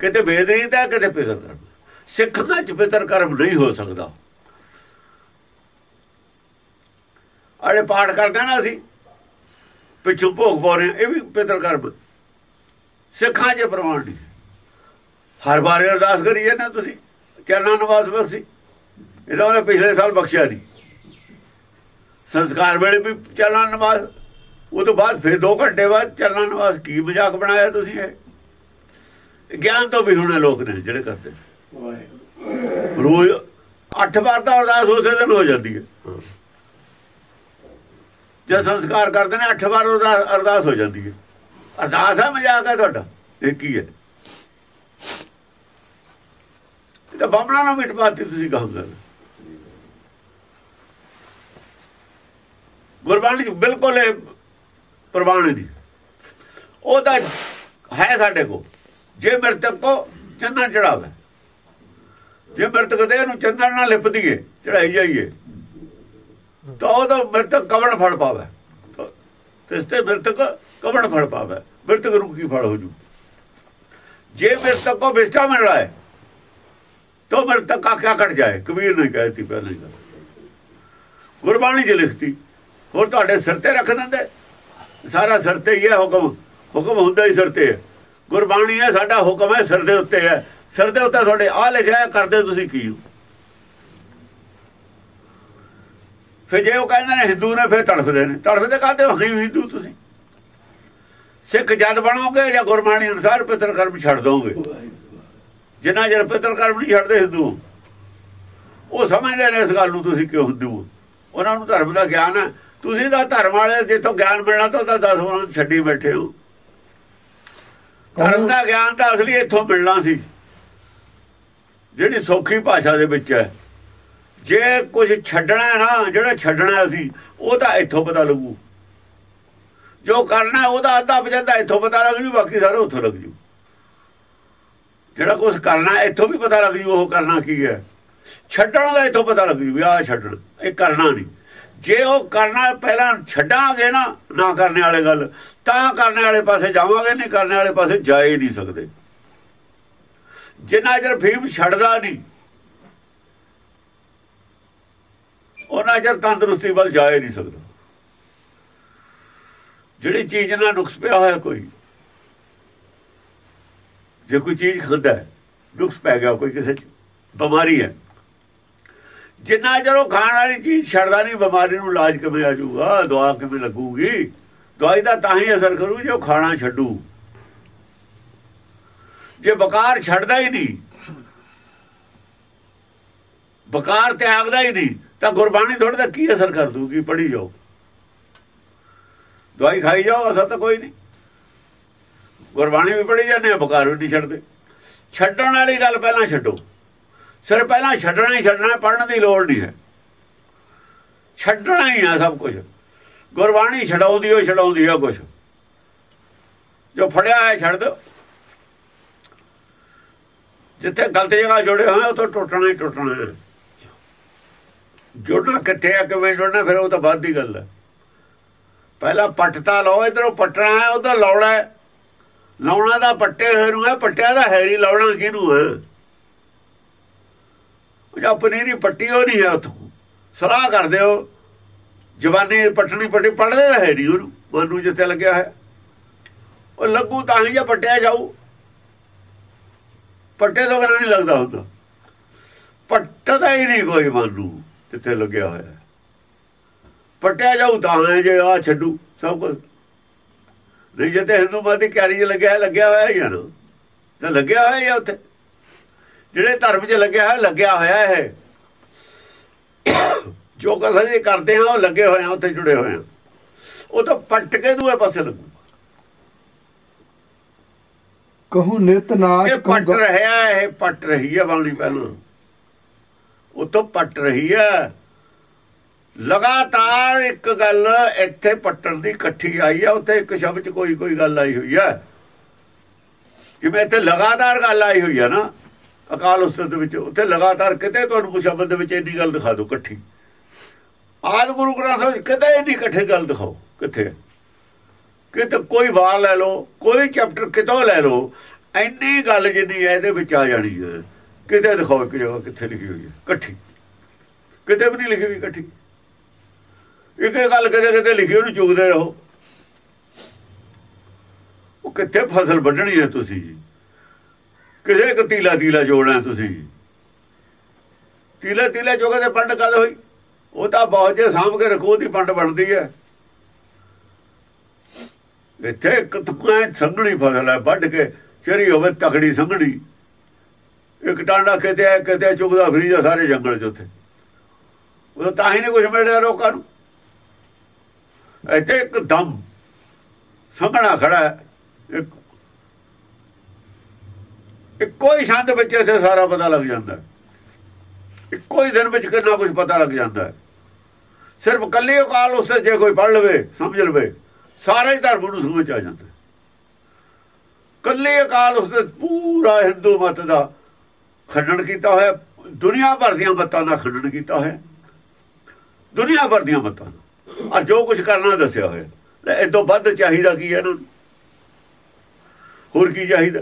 ਕਿਤੇ ਬੇਦਰੀਤ ਹੈ, ਕਿਤੇ ਪਿਤਰ ਕਰਮ ਸਿੱਖਾਂ ਚ ਪਿਤਰ ਕਰਮ ਨਹੀਂ ਹੋ ਸਕਦਾ। ਅੜੇ ਪਾਠ ਕਰਦੇ ਨਾ ਅਸੀਂ, ਪਿੱਛੋਂ ਭੋਗ ਪਾਉਣੇ ਇਹ ਵੀ ਪਿਤਰ ਕਰਮ। ਸਿੱਖਾਂ 'ਚ ਪ੍ਰਮਾਣ ਨਹੀਂ। ਹਰ ਵਾਰ ਅਰਦਾਸ ਕਰੀਏ ਨਾ ਤੁਸੀਂ, ਚਰਨਾਂ ਨਵਾਜ਼ ਬਖਸ਼ੀ। ਇਹਦਾ ਉਹਨੇ ਪਿਛਲੇ ਸਾਲ ਬਖਸ਼ਿਆ ਨਹੀਂ। ਸੰਸਕਾਰ ਵੇਲੇ ਵੀ ਚਰਨਾਂ ਨਵਾਜ਼ ਉਹ ਤੋਂ ਬਾਅਦ ਫਿਰ 2 ਘੰਟੇ ਬਾਅਦ ਚਰਨਾਂ ਨਵਾਜ਼ ਕੀ ਮਜ਼ਾਕ ਬਣਾਇਆ ਤੁਸੀਂ ਇਹ? ਗਿਆਨ ਤੋਂ ਵੀ ਹੁਣੇ ਲੋਕ ਨੇ ਜਿਹੜੇ ਕਰਦੇ ਰੋਜ਼ 8 ਵਾਰ ਦਾ ਅਰਦਾਸ ਉਸੇ ਦਿਨ ਹੋ ਜਾਂਦੀ ਹੈ। ਜਦ ਸੰਸਕਾਰ ਕਰਦੇ ਨੇ 8 ਵਾਰ ਉਹਦਾ ਅਰਦਾਸ ਹੋ ਜਾਂਦੀ ਹੈ। ਅਰਦਾਸ ਹੈ ਮਜ਼ਾਕ ਹੈ ਤੁਹਾਡਾ? ਇਹ ਕੀ ਹੈ? ਇਹ ਤਾਂ ਬਾਹਮਣਾ ਨੂੰ ਮਿਟਵਾਤੀ ਤੁਸੀਂ ਕਹੋਗੇ ਗੁਰਬਾਣੀ ਬਿਲਕੁਲ ਇਹ ਪ੍ਰਮਾਣ ਨਹੀਂ ਉਹ ਤਾਂ ਹੈ ਸਾਡੇ ਕੋ ਜੇ ਮਰਤਕ ਕੋ ਚੰਦਨ ਚੜਾਵੇ ਜੇ ਮਰਤਕ ਦੇ ਨੂੰ ਚੰਦਨ ਨਾਲ ਲਿਪ ਦਈਏ ਚੜਾਈ ਜਾਈਏ ਤਾਂ ਉਹ ਤਾਂ ਮਰਤਕ ਕਵਣ ਫੜ ਪਾਵੇ ਤੇ ਇਸ ਤੇ ਮਰਤਕ ਕਵਣ ਫੜ ਪਾਵੇ ਮਰਤਕ ਨੂੰ ਕੀ ਫੜ ਹੋ ਜੂ ਜੇ ਮਰਤਕ ਕੋ ਵਿਸ਼ਟਾ ਮਿਲ ਰਹਾ ਹੈ तो मेरे तक का क्या कट जाए कबीर ने कहती पहले ਗੱਲ ਗੁਰਬਾਣੀ 'ਚ ਲਿਖਤੀ ਹੋਰ ਤੁਹਾਡੇ ਸਿਰ ਤੇ ਰੱਖ ਦਿੰਦੇ ਸਾਰਾ ਸਿਰ ਤੇ ਹੀ ਹੈ ਹੁਕਮ। ਹੁਕਮ ਹੁੰਦਾ ਹੀ ਸਿਰ ਤੇ। ਹੈ ਗੁਰਬਾਣੀ ਹੈ, ਸਾਡਾ ਹੁਕਮ ਹੈ, ਸਿਰ ਦੇ ਉੱਤੇ ਹੈ। ਸਿਰ ਦੇ ਉੱਤੇ ਤੁਹਾਡੇ ਆ ਲਿਖਿਆ ਕਰਦੇ ਤੁਸੀਂ ਕੀ ਹੋ? ਫਿਰ ਜੇ ਉਹ ਕਹਿੰਦੇ ਨੇ ਹਿੰਦੂ ਨੇ, ਫਿਰ ਤੜਫਦੇ ਨੇ। ਤੜਫਦੇ ਕਾਹਦੇ ਹੋ? ਹਿੰਦੂ ਤੁਸੀਂ। ਸਿੱਖ ਜਦ ਬਣੋਗੇ ਜਾਂ ਗੁਰਬਾਣੀ ਅਨੁਸਾਰ ਪਿਤਰ ਕਰਮ ਛੱਡ ਦੋਗੇ? ਜਿੰਨਾ ਚਿਰ ਪਿਤਰ ਕਰਮ ਨਹੀਂ ਛੱਡਦੇ ਹਿੰਦੂ, ਉਹ ਸਮਝਦੇ ਨੇ ਇਸ ਗੱਲ ਨੂੰ ਤੁਸੀਂ ਕਿਉਂ ਹਿੰਦੂ ਉਹਨਾਂ ਨੂੰ ਧਰਮ ਦਾ ਗਿਆਨ ਹੈ। ਤੁਸੀਂ ਤਾਂ ਧਰਮ ਵਾਲੇ, ਜਿੱਥੋਂ ਗਿਆਨ ਮਿਲਣਾ ਤਾਂ ਉਹਦਾ 10 ਵਾਰ ਛੱਡੀ ਬੈਠੇ ਹੋ। ਧਰਮ ਦਾ ਗਿਆਨ ਤਾਂ ਅਸਲੀ ਇੱਥੋਂ ਮਿਲਣਾ ਸੀ। ਜਿਹੜੀ ਸੌਖੀ ਭਾਸ਼ਾ ਦੇ ਵਿੱਚ ਹੈ। ਜੇ ਕੁਝ ਛੱਡਣਾ ਨਾ, ਜਿਹੜਾ ਛੱਡਣਾ ਸੀ, ਉਹ ਤਾਂ ਇੱਥੋਂ ਪਤਾ ਲੱਗੂ। ਜੋ ਕਰਨਾ ਉਹਦਾ ਅੱਧਾ ਪਜੰਦਾ ਇੱਥੋਂ ਪਤਾ ਲੱਗ ਜੂ, ਬਾਕੀ ਸਾਰੇ ਉੱਥੋਂ ਲੱਗ ਜੂ। ਜਿਹੜਾ ਕੁਝ ਕਰਨਾ ਇੱਥੋਂ ਵੀ ਪਤਾ ਲੱਗ ਜੂ, ਉਹ ਕਰਨਾ ਕੀ ਹੈ। ਛੱਡਣ ਦਾ ਇੱਥੋਂ ਪਤਾ ਲੱਗ ਜੂ ਆ ਛੱਡਣ, ਇਹ ਕਰਨਾ ਨਹੀਂ। ਜੇ ਉਹ ਕਰਨਾ ਪਹਿਲਾਂ ਛੱਡਾਂਗੇ ਨਾ ਨਾ ਕਰਨੇ ਵਾਲੇ ਗੱਲ, ਤਾਂ ਕਰਨੇ ਵਾਲੇ ਪਾਸੇ ਜਾਵਾਂਗੇ, ਨਹੀਂ ਕਰਨੇ ਵਾਲੇ ਪਾਸੇ ਜਾ ਹੀ ਨਹੀਂ ਸਕਦੇ। ਜਿੰਨਾ ਚਿਰ ਫੀਮ ਛੱਡਦਾ ਨਹੀਂ, ਉਹਨਾਂ ਚਿਰ ਤੰਦਰੁਸਤੀ ਵੱਲ ਜਾ ਹੀ ਨਹੀਂ ਸਕਦਾ। ਜਿਹੜੀ ਚੀਜ਼ ਨਾਲ ਨੁਕਸ ਪਿਆ ਹੋਇਆ ਕੋਈ, ਜੇ ਕੋਈ ਚੀਜ਼ ਖਾਂਦਾ ਨੁਕਸ ਪੈ ਗਿਆ ਕੋਈ ਕਿਸੇ ਚ, ਬਿਮਾਰੀ ਹੈ। ਜਿੰਨਾ ਚਿਰ ਉਹ ਖਾਣ ਵਾਲੀ ਚੀਜ਼ ਛੱਡਦਾ ਨਹੀਂ, ਬਿਮਾਰੀ ਨੂੰ ਇਲਾਜ ਕਿਵੇਂ ਆ ਜਾਊਗਾ? ਦਵਾ ਕਿਵੇਂ ਲੱਗੂਗੀ? ਦਵਾਈ ਦਾ ਤਾਂ ਹੀ ਅਸਰ ਕਰੂ ਜੇ ਉਹ ਖਾਣਾ ਛੱਡੂ। ਜੇ ਬਕਾਰ ਛੱਡਦਾ ਹੀ ਨਹੀਂ ਬਕਾਰ ਤਿਆਗਦਾ ਹੀ ਨਹੀਂ, ਤਾਂ ਗੁਰਬਾਣੀ ਥੋੜੇ ਦਾ ਕੀ ਅਸਰ ਕਰ ਦੂਗੀ ਪੜੀ ਜਾਓ। ਦਵਾਈ ਖਾਈ ਜਾਓ, ਅਸਰ ਤਾਂ ਕੋਈ ਨਹੀਂ। ਗੁਰਬਾਣੀ ਵੀ ਪੜੀ ਜਾਂਦੇ ਆ ਬਕਾਰ ਵੀ ਨਹੀਂ ਛੱਡਦੇ। ਛੱਡਣ ਵਾਲੀ ਗੱਲ ਪਹਿਲਾਂ ਛੱਡੋ। ਸਿਰ ਪਹਿਲਾਂ ਛੱਡਣਾ ਹੀ ਛੱਡਣਾ ਪੜਨ ਦੀ ਲੋੜ ਨਹੀਂ ਹੈ। ਛੱਡਣਾ ਹੀ ਆ ਸਭ ਕੁਝ ਗੁਰਬਾਣੀ ਛਡਾਉਂਦੀ ਹੋ ਛਡਾਉਂਦੀ ਆ ਕੁਝ ਜੋ ਫੜਿਆ ਹੈ ਛੱਡ ਦਿਓ। ਜਿੱਥੇ ਗਲਤ ਜਗ੍ਹਾ ਜੁੜੇ ਹੋਏ ਉਤੋਂ ਟੁੱਟਣਾ ਹੀ ਟੁੱਟਣਾ ਹੈ। ਜੁੜਨਾ ਕਿੱਥੇ ਆ, ਕਿਵੇਂ ਜੁੜਨਾ, ਫਿਰ ਉਹ ਤਾਂ ਬਾਅਦ ਦੀ ਗੱਲ ਹੈ। ਪਹਿਲਾਂ ਪੱਟਤਾ ਲਓ, ਇਧਰੋਂ ਪੱਟਣਾ ਹੈ, ਉਧਰ ਲਾਉਣਾ ਲਾਉਣਾ ਦਾ ਪੱਟੇ ਹੋਏ ਨੂੰ ਹੈ, ਪੱਟਿਆ ਦਾ ਹੈਰੀ ਲਾਉਣਾ ਕਿਹਨੂੰ ਹੈ? ਜਾਂ ਪਨੀਰੀ ਪੱਟੀ ਉਹ ਨਹੀਂ ਹੈ ਉਥੋਂ। ਸਲਾਹ ਕਰਦੇ ਹੋ। ਜਵਾਨੀ ਪੱਟਣੀ ਪੱਟੀ ਪੜਦੇ ਦਾ ਹੈ ਨਹੀਂ ਉਹਨੂੰ। ਮਨ ਨੂੰ ਜਿੱਥੇ ਲੱਗਿਆ ਹੈ ਉਹ ਲੱਗੂ ਤਾਂ ਹੀ ਜੇ ਪੱਟਿਆ ਜਾਊ। ਪੱਟੇ ਤੋਂ ਬਿਨਾਂ ਨਹੀਂ ਲੱਗਦਾ ਹੁੰਦਾ। ਪੱਟਦਾ ਹੀ ਨਹੀਂ ਕੋਈ ਮਨ ਨੂੰ ਜਿੱਥੇ ਲੱਗਿਆ ਹੋਇਆ। ਪੱਟਿਆ ਜਾਊ ਤਾਂ ਜੇ ਆ ਛੱਡੂ, ਸਭ ਕੁਝ ਨਹੀਂ ਜਿੱਥੇ ਹਿੰਦੂ ਮਤ ਦੀ ਕਿਆਰੀ ਲੱਗਿਆ ਲੱਗਿਆ ਹੋਇਆ ਹੀ ਆ ਨਾ। ਤਾਂ ਲੱਗਿਆ ਹੋਇਆ ਹੀ ਆ ਉੱਥੇ। ਜਿਹੜੇ ਧਰਮ 'ਚ ਲੱਗਿਆ ਹੋਇਆ ਲੱਗਿਆ ਹੋਇਆ ਹੈ ਜੋ ਗੱਲ ਅਸੀਂ ਕਰਦੇ ਹਾਂ ਉਹ ਲੱਗੇ ਹੋਏ ਆ ਉੱਥੇ ਜੁੜੇ ਹੋਏ ਆ। ਉਹ ਤਾਂ ਪੱਟ ਕੇ ਦੂਏ ਪਾਸੇ ਲੱਗੂ। ਕਹੂੰ ਨਿਤ ਨਾਚ ਇਹ ਪੱਟ ਰਿਹਾ ਹੈ, ਇਹ ਪੱਟ ਰਹੀ ਹੈ ਬਾਣੀ ਪਹਿਲਾਂ। ਉਹ ਤੋਂ ਪੱਟ ਰਹੀ ਹੈ। ਲਗਾਤਾਰ ਇੱਕ ਗੱਲ ਇੱਥੇ ਪੱਟਣ ਦੀ ਇਕੱਠੀ ਆਈ ਹੈ ਉੱਥੇ ਇੱਕ ਸ਼ਬਦ ਚ ਕੋਈ ਕੋਈ ਗੱਲ ਆਈ ਹੋਈ ਹੈ। ਜਿਵੇਂ ਇੱਥੇ ਲਗਾਤਾਰ ਗੱਲ ਆਈ ਹੋਈ ਹੈ ਨਾ ਅਕਾਲ ਉਸਤਤ ਦੇ ਵਿੱਚ, ਉੱਥੇ ਲਗਾਤਾਰ ਕਿਤੇ ਤੁਹਾਨੂੰ ਕੋਈ ਸ਼ਬਦ ਦੇ ਵਿੱਚ ਇੰਨੀ ਗੱਲ ਦਿਖਾ ਦਿਓ ਇਕੱਠੀ। ਆਦ ਗੁਰੂ ਗ੍ਰੰਥ ਸਾਹਿਬ ਕਿਤੇ ਇੰਨੀ ਇਕੱਠੇ ਗੱਲ ਦਿਖਾਓ, ਕਿੱਥੇ? ਕਿਤੇ ਕੋਈ ਵਾਰ ਲੈ ਲਓ, ਕੋਈ ਚੈਪਟਰ ਕਿਤੋਂ ਲੈ ਲਓ, ਇੰਨੀ ਗੱਲ ਜਿੰਨੀ ਹੈ, ਇਹਦੇ ਵਿੱਚ ਆ ਜਾਣੀ ਹੈ। ਕਿਤੇ ਦਿਖਾਓ ਇੱਕ ਜਗ੍ਹਾ ਕਿੱਥੇ ਲਿਖੀ ਹੋਈ ਹੈ, ਇਕੱਠੀ। ਕਿਤੇ ਵੀ ਨਹੀਂ ਲਿਖੀ ਹੋਈ ਇਕੱਠੀ। ਇੱਕ ਇੱਕ ਗੱਲ ਕਿਤੇ ਕਿਤੇ ਲਿਖੀ, ਉਹਨੂੰ ਚੁਗਦੇ ਰਹੋ। ਉਹ ਕਿੱਥੇ ਫਸਲ ਵੱਢਣੀ ਹੈ ਤੁਸੀਂ? ਜੀ ਕਿਸੇ ਇੱਕ ਤੀਲਾ ਤੀਲਾ ਜੋੜਨਾ ਤੁਸੀਂ? ਤੀਲਾ ਤੀਲਾ ਜੋਗਾ ਤੇ ਪੰਡ ਕਦ ਹੋਈ? ਉਹ ਤਾਂ ਬਹੁਤ ਜੇ ਸਾਂਭ ਕੇ ਰੱਖੋ, ਉਹਦੀ ਪੰਡ ਬਣਦੀ ਹੈ। ਇੱਥੇ ਇੱਕ ਤੁਕਾਂ ਫਸਲ ਹੈ, ਵੱਢ ਕੇ ਚਰੀ ਹੋਵੇ, ਤਕੜੀ ਸੰਘਣੀ। ਇੱਕ ਟਾਂਡਾ ਕਿਤੇ ਹੈ ਕਿਤੇ ਚੁਗਦਾ, ਫਰੀ ਜਾ ਸਾਰੇ ਜੰਗਲ ਚ ਉੱਥੇ। ਉਹ ਤਾਂ ਹੀ ਨਹੀਂ ਕੁਝ ਮਿਲਿਆ ਲੋਕਾਂ ਨੂੰ। ਇੱਥੇ ਇੱਕ ਦਮ ਸੰਘਣਾ ਖੜਾ ਇੱਕ ਇੱਕੋ ਹੀ ਛੰਦ ਵਿੱਚ ਇੱਥੇ ਸਾਰਾ ਪਤਾ ਲੱਗ ਜਾਂਦਾ। ਇੱਕੋ ਹੀ ਦਿਨ ਵਿੱਚ ਕਿੰਨਾ ਕੁਝ ਪਤਾ ਲੱਗ ਜਾਂਦਾ। ਹੈ ਸਿਰਫ ਕੱਲੀ ਅਕਾਲ ਉਸੇ ਜੇ ਕੋਈ ਪੜ ਲਵੇ, ਸਮਝ ਲਵੇ, ਸਾਰਾ ਹੀ ਧਰਮ ਨੂੰ ਸਮਝ ਆ ਜਾਂਦਾ। ਹੈ। ਕੱਲੀ ਅਕਾਲ ਉਸਨੇ ਪੂਰਾ ਹਿੰਦੂ ਮਤ ਦਾ ਖੰਡਨ ਕੀਤਾ ਹੋਇਆ, ਦੁਨੀਆ ਭਰ ਦੀਆਂ ਮਤਾਂ ਦਾ ਖੰਡਨ ਕੀਤਾ ਹੋਇਆ। ਦੁਨੀਆ ਭਰ ਦੀਆਂ ਮਤਾਂ ਆ ਜੋ ਕੁਝ ਕਰਨਾ ਦੱਸਿਆ ਹੋਇਆ। ਇਹ ਤੋਂ ਵੱਧ ਚਾਹੀਦਾ ਕੀ ਹੈ ਇਹਨਾਂ ਨੂੰ? ਹੋਰ ਕੀ ਚਾਹੀਦਾ?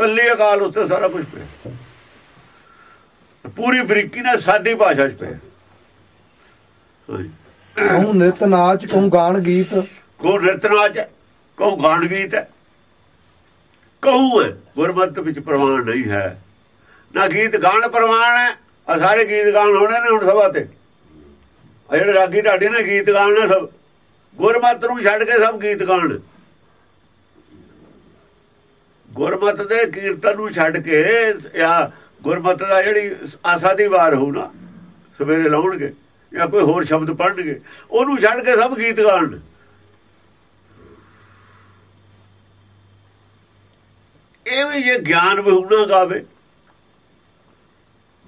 ਕੱਲੀ ਅਕਾਲ ਉਸਤੇ ਸਾਰਾ ਕੁਝ ਪਿਆ। ਪੂਰੀ ਬਰੀਕੀ ਨਾਲ ਸਾਦੀ ਭਾਸ਼ਾ 'ਚ ਪਿਆ। ਕਹੂੰ ਨਿਤ ਨਾਚ ਕਹੂੰ ਗਾਣ ਗੀਤ। ਕੋ ਰਤਨਾਚ ਕਹੂ ਗਾਣ ਗੀਤ ਹੈ। ਕਹੂ ਹੈ ਗੁਰਮਤ ਵਿੱਚ ਪ੍ਰਮਾਣ ਨਹੀਂ ਹੈ। ਨਾ ਗੀਤ ਗਾਣ ਪ੍ਰਮਾਣ ਹੈ ਆ ਸਾਰੇ ਗੀਤ ਗਾਣ ਹੋਣੇ ਨੇ ਹੁਣ ਸਭਾ ਤੇ। ਆ ਜਿਹੜੇ ਰਾਗੀ ਢਾਡੇ ਨੇ ਗੀਤ ਗਾਣ ਨੇ ਸਭ। ਗੁਰਮਤ ਨੂੰ ਛੱਡ ਕੇ ਸਭ ਗੀਤ ਗਾਣ। ਗੁਰਮਤ ਦੇ ਕੀਰਤਨ ਨੂੰ ਛੱਡ ਕੇ ਆ ਗੁਰਮਤ ਦਾ ਜਿਹੜੀ ਆਸਾ ਦੀ ਵਾਰ ਹੋਊ ਨਾ, ਸਵੇਰੇ ਲਾਉਣਗੇ ਜਾਂ ਕੋਈ ਹੋਰ ਸ਼ਬਦ ਪੜਨਗੇ ਉਹਨੂੰ ਛੱਡ ਕੇ ਸਭ ਗੀਤ ਗਾਣ। ਇਹ ਵੀ ਜੇ ਗਿਆਨ ਵਿਹੂਣਾ ਗਾਵੇ,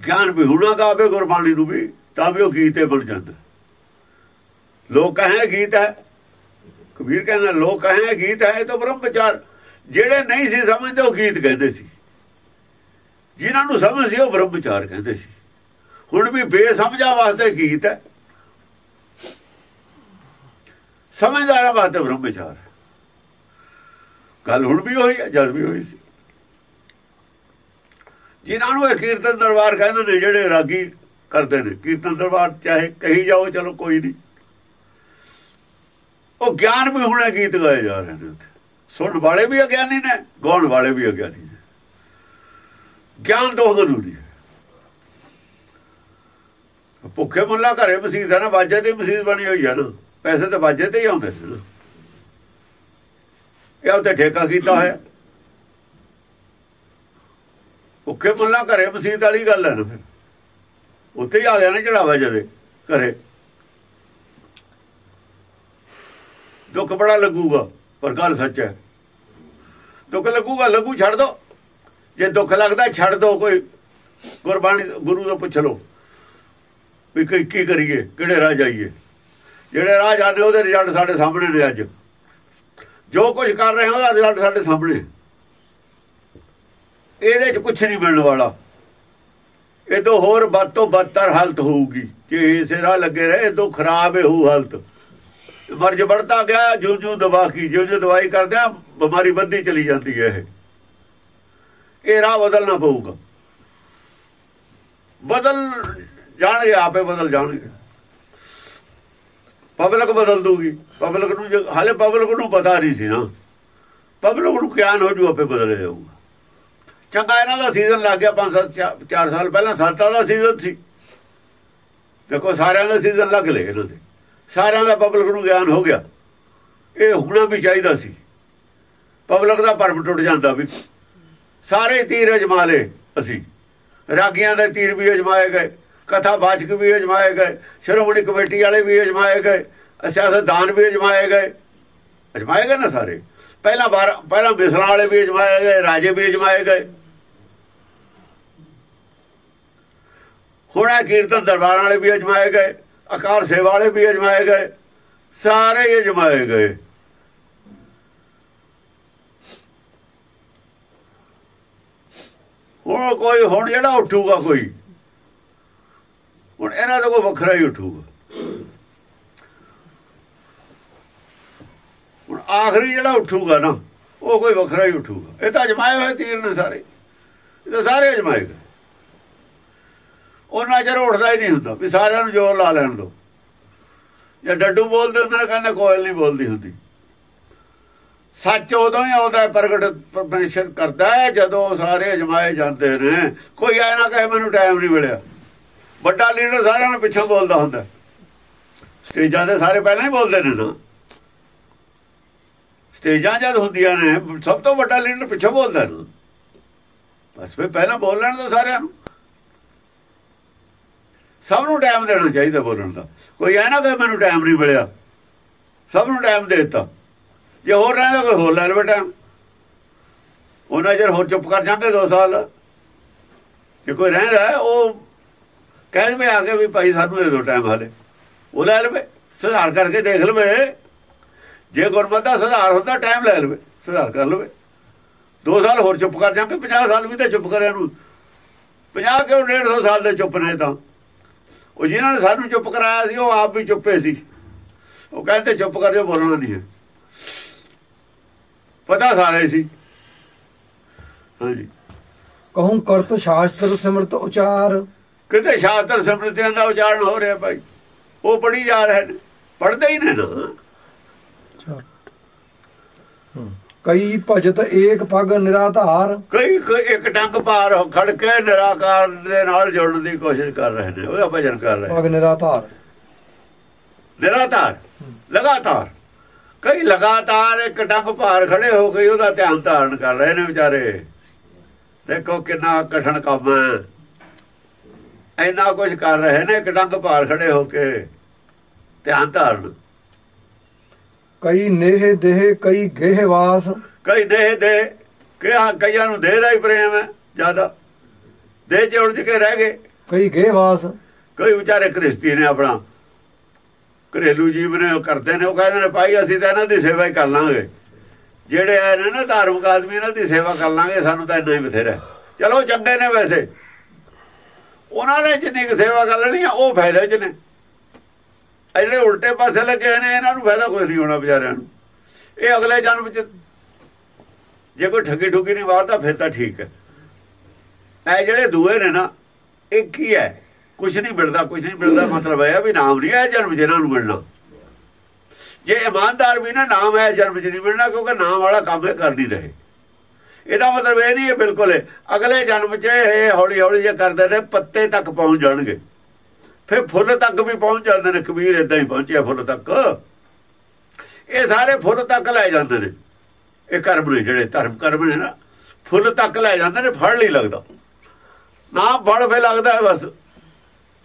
ਗਿਆਨ ਵਿਹੂਣਾ ਗਾਵੇ ਗੁਰਬਾਣੀ ਨੂੰ ਵੀ, ਤਾਂ ਵੀ ਉਹ ਗੀਤੇ ਬਣ ਜਾਂਦਾ। ਲੋਕ ਕਹੇ ਗੀਤ ਹੈ, ਕਬੀਰ ਕਹਿੰਦਾ, ਲੋਕ ਕਹੇ ਗੀਤ ਹੈ, ਇਹ ਤਾਂ ਬ੍ਰਹਮ ਵਿਚਾਰ ਜਿਹੜੇ ਨਹੀਂ ਸੀ ਸਮਝਦੇ, ਉਹ ਗੀਤ ਕਹਿੰਦੇ ਸੀ। ਜਿਨ੍ਹਾਂ ਨੂੰ ਸਮਝ ਸੀ, ਉਹ ਬ੍ਰਹਮ ਵਿਚਾਰ ਕਹਿੰਦੇ ਸੀ। ਹੁਣ ਵੀ ਬੇਸਮਝਾ ਵਾਸਤੇ ਗੀਤ ਹੈ। ਸਮਝਦਾਰਾਂ ਵਾਸਤੇ ਬ੍ਰਹਮ ਵਿਚਾਰ ਗੱਲ ਹੁਣ ਵੀ ਹੋਈ ਹੈ, ਜਦ ਵੀ ਹੋਈ ਸੀ। ਜਿਨ੍ਹਾਂ ਨੂੰ ਇਹ ਕੀਰਤਨ ਦਰਬਾਰ ਕਹਿੰਦੇ ਨੇ, ਜਿਹੜੇ ਰਾਗੀ ਕਰਦੇ ਨੇ, ਕੀਰਤਨ ਦਰਬਾਰ ਚਾਹੇ ਕਹੀ ਜਾਓ, ਚਲੋ ਕੋਈ ਨਹੀਂ। ਉਹ ਗਿਆਨ ਵੀ ਹੁਣੇ ਗੀਤ ਗਾਏ ਜਾ ਰਹੇ ਨੇ ਉੱਥੇ। ਸੁਣਨ ਵਾਲੇ ਵੀ ਅਗਿਆਨੀ ਨੇ, ਗਾਉਣ ਵਾਲੇ ਵੀ ਅਗਿਆਨੀ ਨੇ। ਗਿਆਨ ਦੋ ਜ਼ਰੂਰੀ ਹੈ। ਭੁੱਖੇ ਮੁੱਲਾ ਘਰੇ ਮਸਜਿਦ ਹੈ ਨਾ, ਵਾਜੇ ਦੀ ਮਸਜਿਦ ਬਣੀ ਹੋਈ ਹੈ ਨਾ, ਪੈਸੇ ਤਾਂ ਵਾਜੇ ਤੇ ਹੀ ਆਉਂਦੇ ਸੀ ਨਾ। ਇਹ ਉੱਤੇ ਠੇਕਾ ਕੀਤਾ ਹੋਇਆ ਭੁੱਖੇ ਮੁੱਲਾ ਘਰੇ ਮਸਜਿਦ ਵਾਲੀ ਗੱਲ ਹੈ ਨਾ ਫਿਰ। ਉੱਥੇ ਹੀ ਆ ਗਿਆ ਨਾ ਚੜਾਵਾ ਜਦੇ, ਘਰੇ। ਦੁੱਖ ਬੜਾ ਲੱਗੂਗਾ। ਪਰ ਗੱਲ ਸੱਚ ਹੈ। ਦੁੱਖ ਲੱਗੂਗਾ, ਲੱਗੂ, ਛੱਡ ਦੋ। ਜੇ ਦੁੱਖ ਲੱਗਦਾ, ਛੱਡ ਦੋ। ਕੋਈ ਗੁਰਬਾਣੀ, ਗੁਰੂ ਤੋਂ ਪੁੱਛ ਲਓ ਵੀ ਕੀ ਕੀ ਕਰੀਏ, ਕਿਹੜੇ ਰਾਹ ਜਾਈਏ। ਜਿਹੜੇ ਰਾਹ ਜਾਂਦੇ ਉਹਦੇ ਰਿਜ਼ਲਟ ਸਾਡੇ ਸਾਹਮਣੇ ਨੇ ਅੱਜ। ਜੋ ਕੁਝ ਕਰ ਰਹੇ ਹਾਂ ਉਹਦਾ ਰਿਜ਼ਲਟ ਸਾਡੇ ਸਾਹਮਣੇ। ਇਹਦੇ 'ਚ ਕੁਝ ਨਹੀਂ ਮਿਲਣ ਵਾਲਾ। ਇਹ ਤੋਂ ਹੋਰ ਵੱਧ ਤੋਂ ਬਦਤਰ ਹਾਲਤ ਹੋਊਗੀ। ਜੇ ਇਸੇ ਰਾਹ ਲੱਗੇ ਰਹੇ, ਇਹ ਤੋਂ ਖਰਾਬ ਹੋਊ ਹਾਲਤ। ਮਰਜ ਵੜਦਾ ਗਿਆ ਜੋ ਜੋ ਦਵਾ ਕੀ ਜੋ ਜੋ ਦਵਾਈ ਕਰਦੇ ਆ, ਬਿਮਾਰੀ ਵੱਧਦੀ ਚਲੀ ਜਾਂਦੀ ਹੈ ਇਹ। ਇਹ ਰਾਹ ਬਦਲਣਾ ਪਊਗਾ। ਬਦਲ ਜਾਣਗੇ, ਆਪੇ ਬਦਲ ਜਾਣਗੇ। ਪਬਲਿਕ ਬਦਲ ਦੂਗੀ। ਪਬਲਿਕ ਨੂੰ ਜੇ- ਹਾਲੇ ਪਬਲਿਕ ਨੂੰ ਪਤਾ ਨਹੀਂ ਸੀ ਨਾ। ਪਬਲਿਕ ਨੂੰ ਗਿਆਨ ਹੋ ਜੂ ਆਪੇ ਬਦਲ ਜਾਊਗਾ। ਚੰਗਾ, ਇਹਨਾਂ ਦਾ ਸੀਜ਼ਨ ਲੱਗ ਗਿਆ 5-7 4 ਸਾਲ ਪਹਿਲਾਂ, ਸੱਤਾਂ ਦਾ ਸੀਜ਼ਨ ਸੀ। ਦੇਖੋ, ਸਾਰਿਆਂ ਦਾ ਸੀਜ਼ਨ ਲੱਗ ਲਏ ਇਹਨਾਂ ਦੇ। ਸਾਰਿਆਂ ਦਾ ਪਬਲਿਕ ਨੂੰ ਗਿਆਨ ਹੋ ਗਿਆ। ਇਹ ਹੁਣਾ ਵੀ ਚਾਹੀਦਾ ਸੀ। ਪਬਲਿਕ ਦਾ ਪਰਮ ਟੁੱਟ ਜਾਂਦਾ ਵੀ। ਸਾਰੇ ਤੀਰ ਅਜਮਾ ਲਏ ਅਸੀਂ। ਰਾਗੀਆਂ ਦੇ ਤੀਰ ਵੀ ਅਜਮਾਏ ਗਏ। ਕਥਾ ਬਾਚਕ ਵੀ ਅਜਮਾਏ ਗਏ। ਸ਼੍ਰੋਮਣੀ ਕਮੇਟੀ ਵਾਲੇ ਵੀ ਅਜਮਾਏ ਗਏ। ਸਿਆਸਤਦਾਨ ਵੀ ਅਜਮਾਏ ਗਏ। ਅਜਮਾਏ ਗਏ ਨਾ ਸਾਰੇ। ਪਹਿਲਾਂ ਬਾਰ ਪਹਿਲਾਂ ਮਿਸਲਾਂ ਵਾਲੇ ਵੀ ਅਜਮਾਏ ਗਏ, ਰਾਜੇ ਵੀ ਅਜਮਾਏ ਗਏ। ਹੁਣ ਇਹ ਕੀਰਤਨ ਦਰਬਾਰਾਂ ਵਾਲੇ ਵੀ ਅਜਮਾਏ ਗਏ। ਅਕਾਲ ਸੇਵਾ ਵਾਲੇ ਵੀ ਅਜਮਾਏ ਗਏ, ਸਾਰੇ ਹੀ ਅਜਮਾਏ ਗਏ। ਹੁਣ ਕੋਈ, ਹੁਣ ਜਿਹੜਾ ਉੱਠੂਗਾ ਕੋਈ, ਹੁਣ ਇਹਨਾਂ ਦਾ ਕੋਈ ਵੱਖਰਾ ਹੀ ਉੱਠੂਗਾ। ਹੁਣ ਆਖਰੀ ਜਿਹੜਾ ਉੱਠੂਗਾ ਨਾ, ਉਹ ਕੋਈ ਵੱਖਰਾ ਹੀ ਉੱਠੂਗਾ। ਇਹ ਤਾਂ ਅਜਮਾਏ ਹੋਏ ਤੀਰ ਨੇ ਸਾਰੇ। ਇਹ ਤਾਂ ਸਾਰੇ ਅਜਮਾਏ ਗਏ। ਉਹਨਾਂ ਚਿਰ ਉੱਠਦਾ ਹੀ ਨਹੀਂ ਹੁੰਦਾ, ਵੀ ਸਾਰਿਆਂ ਨੂੰ ਜੋਰ ਲਾ ਲੈਣ ਦੋ। ਜਾਂ ਡੱਡੂ ਬੋਲਦੇ ਹੁੰਦੇ ਨੇ, ਕਹਿੰਦੇ ਕੋਇਲ ਨਹੀਂ ਬੋਲਦੀ ਹੁੰਦੀ। ਸੱਚ ਉਦੋਂ ਹੀ ਆਉਂਦਾ, ਪ੍ਰਗਟ ਪਰਮੇਸ਼ਰ ਕਰਦਾ ਹੈ, ਜਦੋਂ ਸਾਰੇ ਅਜਮਾਏ ਜਾਂਦੇ ਨੇ। ਕੋਈ ਐ ਨਾ ਕਹੇ, ਮੈਨੂੰ ਟਾਈਮ ਨਹੀਂ ਮਿਲਿਆ। ਵੱਡਾ ਲੀਡਰ ਸਾਰਿਆਂ ਨੂੰ ਪਿੱਛੋਂ ਬੋਲਦਾ ਹੁੰਦਾ। ਸਟੇਜਾਂ ਦੇ ਸਾਰੇ ਪਹਿਲਾਂ ਹੀ ਬੋਲਦੇ ਨੇ ਨਾ। ਸਟੇਜਾਂ ਜਦ ਹੁੰਦੀਆਂ ਨੇ, ਸਭ ਤੋਂ ਵੱਡਾ ਲੀਡਰ ਪਿੱਛੋਂ ਬੋਲਦਾ ਨਾ। ਬਸ ਫਿਰ ਪਹਿਲਾਂ ਬੋਲ ਲੈਣ ਦੋ ਸਾਰਿਆਂ ਨੂੰ। ਸਭ ਨੂੰ ਟਾਈਮ ਦੇਣਾ ਚਾਹੀਦਾ ਬੋਲਣ ਦਾ। ਕੋਈ ਐ ਨਾ ਕਿ ਮੈਨੂੰ ਟਾਈਮ ਨਹੀਂ ਮਿਲਿਆ। ਸਭ ਨੂੰ ਟਾਈਮ ਦੇ ਦਿੱਤਾ। ਜੇ ਹੋਰ ਰਹਿੰਦਾ ਕੋਈ ਹੋਰ ਲੈ ਲਵੇ ਟਾਈਮ। ਉਹਨਾਂ ਜਰ ਹੋਰ ਚੁੱਪ ਕਰ ਜਾਂਗੇ 2 ਸਾਲ। ਜੇ ਕੋਈ ਰਹਿੰਦਾ ਉਹ ਕਹਿ ਦੇਵੇ ਆ ਕੇ ਵੀ ਭਾਈ ਸਾਨੂੰ ਦੇ ਦਿਓ ਟਾਈਮ ਹਾਲੇ। ਉਹ ਲੈ ਲਵੇ। ਸੁਧਾਰ ਕਰਕੇ ਦੇਖ ਲਵੇ। ਜੇ ਗੁਰਮਤਿ ਦਾ ਸੁਧਾਰ ਹੁੰਦਾ, ਟਾਈਮ ਲੈ ਲਵੇ। ਸੁਧਾਰ ਕਰ ਲਵੇ। 2 ਸਾਲ ਹੋਰ ਚੁੱਪ ਕਰ ਜਾਂਗੇ 50 ਸਾਲ ਵੀ ਤਾਂ ਚੁੱਪ ਕਰਿਆ ਨੂੰ। 50 ਕਿਉਂ 150 ਸਾਲ ਦੇ ਚੁੱਪ ਨੇ ਤਾਂ। ਉਹ ਜਿਨ੍ਹਾਂ ਨੇ ਸਾਨੂੰ ਚੁੱਪ ਕਰਾਇਆ ਸੀ ਉਹ ਆਪ ਵੀ ਚੁੱਪੇ ਸੀ। ਉਹ ਕਹਿੰਦੇ ਚੁੱਪ ਕਰ ਜਾ ਬੋਲਣਾ ਨਹੀਂ ਹੈ। ਪਤਾ ਸਾਰੇ ਸੀ। ਹਾਂਜੀ। ਕਹੂੰ ਕਰਤ ਸ਼ਾਸਤਰ ਸਿਮਰਤ ਉਚਾਰ। ਕਿਤੇ ਸ਼ਾਸਤਰ ਸਮ੍ਰਿਤੀਆਂ ਦਾ ਉਚਾਰਨ ਹੋ ਰਿਹਾ ਭਾਈ। ਉਹ ਪੜੀ ਜਾ ਰਹੇ ਨੇ। ਪੜਦੇ ਹੀ ਨੇ ਨਾ। ਕਈ ਭਜਤ ਏਕ ਪਗ ਨਿਰਾਧਾਰ। ਕਈ ਇੱਕ ਟੰਗ ਪਾਰ ਖੜ ਕੇ ਨਿਰਾਕਾਰ ਦੇ ਨਾਲ ਜੁੜਨ ਦੀ ਕੋਸ਼ਿਸ਼ ਕਰ ਰਹੇ ਨੇ ਉਹਦਾ ਭਜਨ ਕਰ ਰਹੇ ਪਗ ਨਿਰਾਧਾਰ। ਨਿਰਾਤਾਰ ਲਗਾਤਾਰ। ਕਈ ਲਗਾਤਾਰ ਇੱਕ ਟੰਗ ਭਾਰ ਖੜੇ ਹੋ ਕੇ ਉਹਦਾ ਧਿਆਨ ਧਾਰਨ ਕਰ ਰਹੇ ਨੇ ਵਿਚਾਰੇ। ਦੇਖੋ ਕਿੰਨਾ ਕਠਨ ਕੰਮ ਹੈ। ਇੰਨਾ ਕੁਝ ਕਰ ਰਹੇ ਨੇ ਇੱਕ ਟੰਗ ਭਾਰ ਖੜੇ ਹੋ ਕੇ ਧਿਆਨ ਧਾਰਨ। ਕਈ ਨੇਹ ਦੇਹ ਕਈ ਗੇਹ ਵਾਸ। ਕਈ ਦੇਹ ਦੇ ਕਿਹਾ ਕਈਆਂ ਨੂੰ ਦੇਹ ਦਾ ਹੀ ਪ੍ਰੇਮ ਹੈ ਜ਼ਿਆਦਾ। ਦੇਹ ਚ ਉਲਝ ਕੇ ਰਹਿ ਗਏ। ਕਈ ਗੇਹ ਵਾਸ। ਕਈ ਵਿਚਾਰੇ ਕ੍ਰਿਸਤੀ ਨੇ ਆਪਣਾ। ਘਰੇਲੂ ਜੀਵਨ ਉਹ ਕਰਦੇ ਨੇ ਉਹ ਕਹਿੰਦੇ ਨੇ ਭਾਈ ਅਸੀਂ ਤਾਂ ਇਹਨਾਂ ਦੀ ਸੇਵਾ ਹੀ ਕਰ ਲਾਂਗੇ। ਜਿਹੜੇ ਆਏ ਨੇ ਨਾ ਧਾਰਮਿਕ ਆਦਮੀ ਇਹਨਾਂ ਦੀ ਸੇਵਾ ਕਰ ਲਾਂਗੇ ਸਾਨੂੰ ਤਾਂ ਇੰਨਾ ਹੀ ਬਥੇਰਾ ਚਲੋ ਚੰਗੇ ਨੇ ਵੈਸੇ। ਉਹਨਾਂ ਨੇ ਜਿੰਨੀ ਸੇਵਾ ਕਰ ਲੈਣੀ ਆ ਉਹ ਫਾਇਦੇ 'ਚ ਨੇ। ਇਹ ਜਿਹੜੇ ਉਲਟੇ ਪਾਸੇ ਲੱਗੇ ਨੇ, ਇਹਨਾਂ ਨੂੰ ਫਾਇਦਾ ਕੋਈ ਨਹੀਂ ਹੋਣਾ ਵਿਚਾਰਿਆਂ ਨੂੰ। ਇਹ ਅਗਲੇ ਜਨਮ 'ਚ ਜੇ ਕੋਈ ਠੱਗੀ ਠੁੱਗੀ ਨਹੀਂ ਵਾਰਦਾ, ਫਿਰ ਤਾਂ ਠੀਕ ਹੈ। ਇਹ ਜਿਹੜੇ ਦੂਏ ਨੇ ਨਾ, ਇਹ ਕੀ ਹੈ? ਕੁਝ ਨਹੀਂ ਮਿਲਦਾ ਕੁਝ ਨਹੀਂ ਮਿਲਦਾ, ਮਤਲਬ ਇਹ ਹੈ ਵੀ ਨਾਮ ਨਹੀਂ ਹੈ ਜਨਮ ਜਿਹਨਾਂ ਨੂੰ ਮਿਲਣਾ। ਜੇ ਇਮਾਨਦਾਰ ਵੀ ਨਾ, ਨਾਮ ਹੈ ਜਨਮ ਚ ਨਹੀਂ ਮਿਲਣਾ, ਕਿਉਂਕਿ ਨਾਮ ਵਾਲਾ ਕੰਮ ਇਹ ਕਰ ਨਹੀਂ ਰਹੇ। ਇਹਦਾ ਮਤਲਬ ਇਹ ਨਹੀਂ ਹੈ, ਬਿਲਕੁਲ ਅਗਲੇ ਜਨਮ 'ਚ ਇਹ ਹੌਲੀ ਹੌਲੀ ਜੇ ਕਰਦੇ ਨੇ, ਪੱਤੇ ਤੱਕ ਪਹੁੰਚ ਜਾਣਗੇ। ਫਿਰ ਫੁੱਲ ਤੱਕ ਵੀ ਪਹੁੰਚ ਜਾਂਦੇ ਨੇ ਕਬੀਰ ਇਦਾਂ ਹੀ ਪਹੁੰਚਿਆ ਫੁੱਲ ਤੱਕ। ਇਹ ਸਾਰੇ ਫੁੱਲ ਤੱਕ ਲੈ ਜਾਂਦੇ ਨੇ। ਇਹ ਕਰਮ ਨੇ ਜਿਹੜੇ ਧਰਮ ਕਰਮ ਨੇ ਨਾ ਫੁੱਲ ਤੱਕ ਲੈ ਜਾਂਦੇ ਨੇ ਫੜ ਨਹੀਂ ਲੱਗਦਾ। ਨਾਮ ਫੜ ਫੇ ਲੱਗਦਾ ਬਸ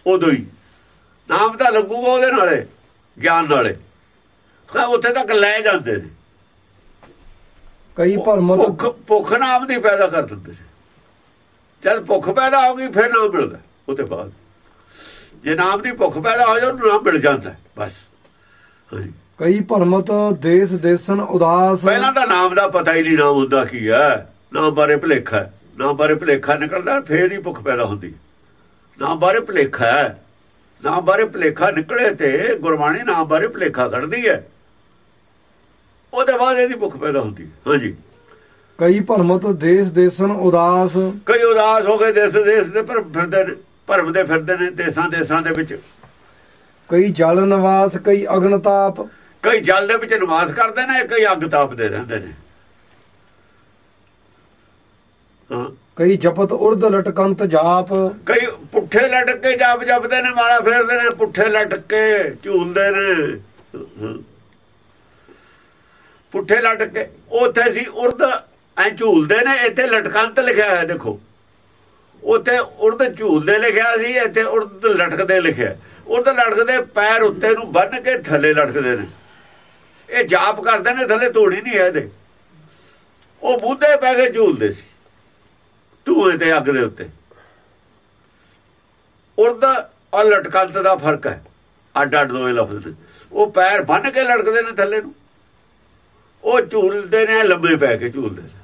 ਉਦੋਂ ਹੀ। ਨਾਮ ਤਾਂ ਲੱਗੂਗਾ ਉਹਦੇ ਨਾਲੇ ਗਿਆਨ ਨਾਲੇ। ਹਾਂ ਉੱਥੇ ਤੱਕ ਲੈ ਜਾਂਦੇ ਨੇ। ਕਈ ਭਰਮਤ ਭੁੱਖ ਭੁੱਖ ਨਾਮ ਦੀ ਪੈਦਾ ਕਰ ਦਿੰਦੇ ਨੇ। ਜਦ ਭੁੱਖ ਪੈਦਾ ਹੋ ਗਈ ਫਿਰ ਨਾਮ ਮਿਲਦਾ ਉਹਦੇ ਬਾਅਦ। ਜੇ ਨਾਮ ਦੀ ਭੁੱਖ ਪੈਦਾ ਹੋ ਜਾਏ ਉਹਨੂੰ ਨਾਮ ਮਿਲ ਜਾਂਦਾ ਬਸ। ਹਾਂਜੀ। ਕਈ ਭਰਮਤ ਦੇਸ ਦੇਸਨ ਉਦਾਸ। ਪਹਿਲਾਂ ਤਾਂ ਨਾਮ ਦਾ ਪਤਾ ਹੀ ਨਹੀਂ ਨਾਮ ਹੁੰਦਾ ਕੀ ਹੈ। ਨਾਮ ਬਾਰੇ ਭੁਲੇਖਾ ਨਾਮ ਬਾਰੇ ਭੁਲੇਖਾ ਨਿਕਲਦਾ ਫੇਰ ਹੀ ਭੁੱਖ ਪੈਦਾ ਹੁੰਦੀ ਨਾਮ ਬਾਰੇ ਭੁਲੇਖਾ ਹੈ। ਨਾਮ ਬਾਰੇ ਭੁਲੇਖਾ ਨਿਕਲੇ ਤੇ ਗੁਰਬਾਣੀ ਨਾਮ ਬਾਰੇ ਭੁਲੇਖਾ ਕੱਢਦੀ ਹੈ। ਉਹਦੇ ਬਾਅਦ ਇਹਦੀ ਭੁੱਖ ਪੈਦਾ ਹੁੰਦੀ ਹੈ। ਹਾਂਜੀ। ਕਈ ਭਰਮਤ ਦੇਸ ਦੇਸਨ ਉਦਾਸ। ਕਈ ਉਦਾਸ ਹੋ ਗਏ ਦੇਸ ਦੇਸ ਦੇ ਪਰ ਫਿਰਦੇ ਨੇ। ਭਰਮਦੇ ਫਿਰਦੇ ਨੇ ਦੇਸਾਂ ਦੇਸਾਂ ਦੇ ਵਿੱਚ। ਕਈ ਜਲ ਨਿਵਾਸ ਕਈ ਅਗਨ ਤਾਪ। ਕਈ ਜਲ ਦੇ ਵਿੱਚ ਨਿਵਾਸ ਕਰਦੇ ਨੇ ਕਈ ਅੱਗ ਤਾਪਦੇ ਰਹਿੰਦੇ ਨੇ। ਕਈ ਜਪਤ ਉਰਦ ਲਟਕੰਤ ਜਾਪ। ਕਈ ਪੁੱਠੇ ਲਟਕ ਕੇ ਜਾਪ ਜਪਦੇ ਨੇ ਮਾਲਾ ਫੇਰਦੇ ਨੇ ਪੁੱਠੇ ਲਟਕ ਕੇ ਝੂਲਦੇ ਨੇ। ਪੁੱਠੇ ਲਟਕ ਕੇ ਉੱਥੇ ਸੀ ਉਰਦ ਐ ਝੂਲਦੇ ਨੇ ਇੱਥੇ ਲਟਕੰਤ ਲਿਖਿਆ ਹੋਇਆ ਦੇਖੋ। ਉੱਥੇ ਉਰਦ ਝੂਲਦੇ ਲਿਖਿਆ ਸੀ, ਇੱਥੇ ਉਰਦ ਲਟਕਦੇ ਲਿਖਿਆ। ਉਰਦ ਲਟਕਦੇ ਪੈਰ ਉੱਤੇ ਨੂੰ ਬੰਨ ਕੇ ਥੱਲੇ ਲਟਕਦੇ ਨੇ। ਇਹ ਜਾਪ ਕਰਦੇ ਨੇ, ਥੱਲੇ ਧੋੜੀ ਨਹੀਂ ਹੈ ਇਹਦੇ। ਉਹ ਬੁੱਧੇ ਪੈ ਕੇ ਝੂਲਦੇ ਸੀ, ਧੂਏ ਤੇ ਅੱਗ ਦੇ ਉੱਤੇ। ਉਰਦ ਔਰ ਲਟਕੰਤ ਦਾ ਫ਼ਰਕ ਹੈ ਅੱਡ ਅੱਡ ਦੋਏ ਲਫ਼ਜ਼ ਨੇ। ਉਹ ਪੈਰ ਬੰਨ ਕੇ ਲਟਕਦੇ ਨੇ ਥੱਲੇ ਨੂੰ। ਉਹ ਝੂਲਦੇ ਨੇ ਲੰਬੇ ਪੈ ਕੇ ਝੂਲਦੇ ਨੇ।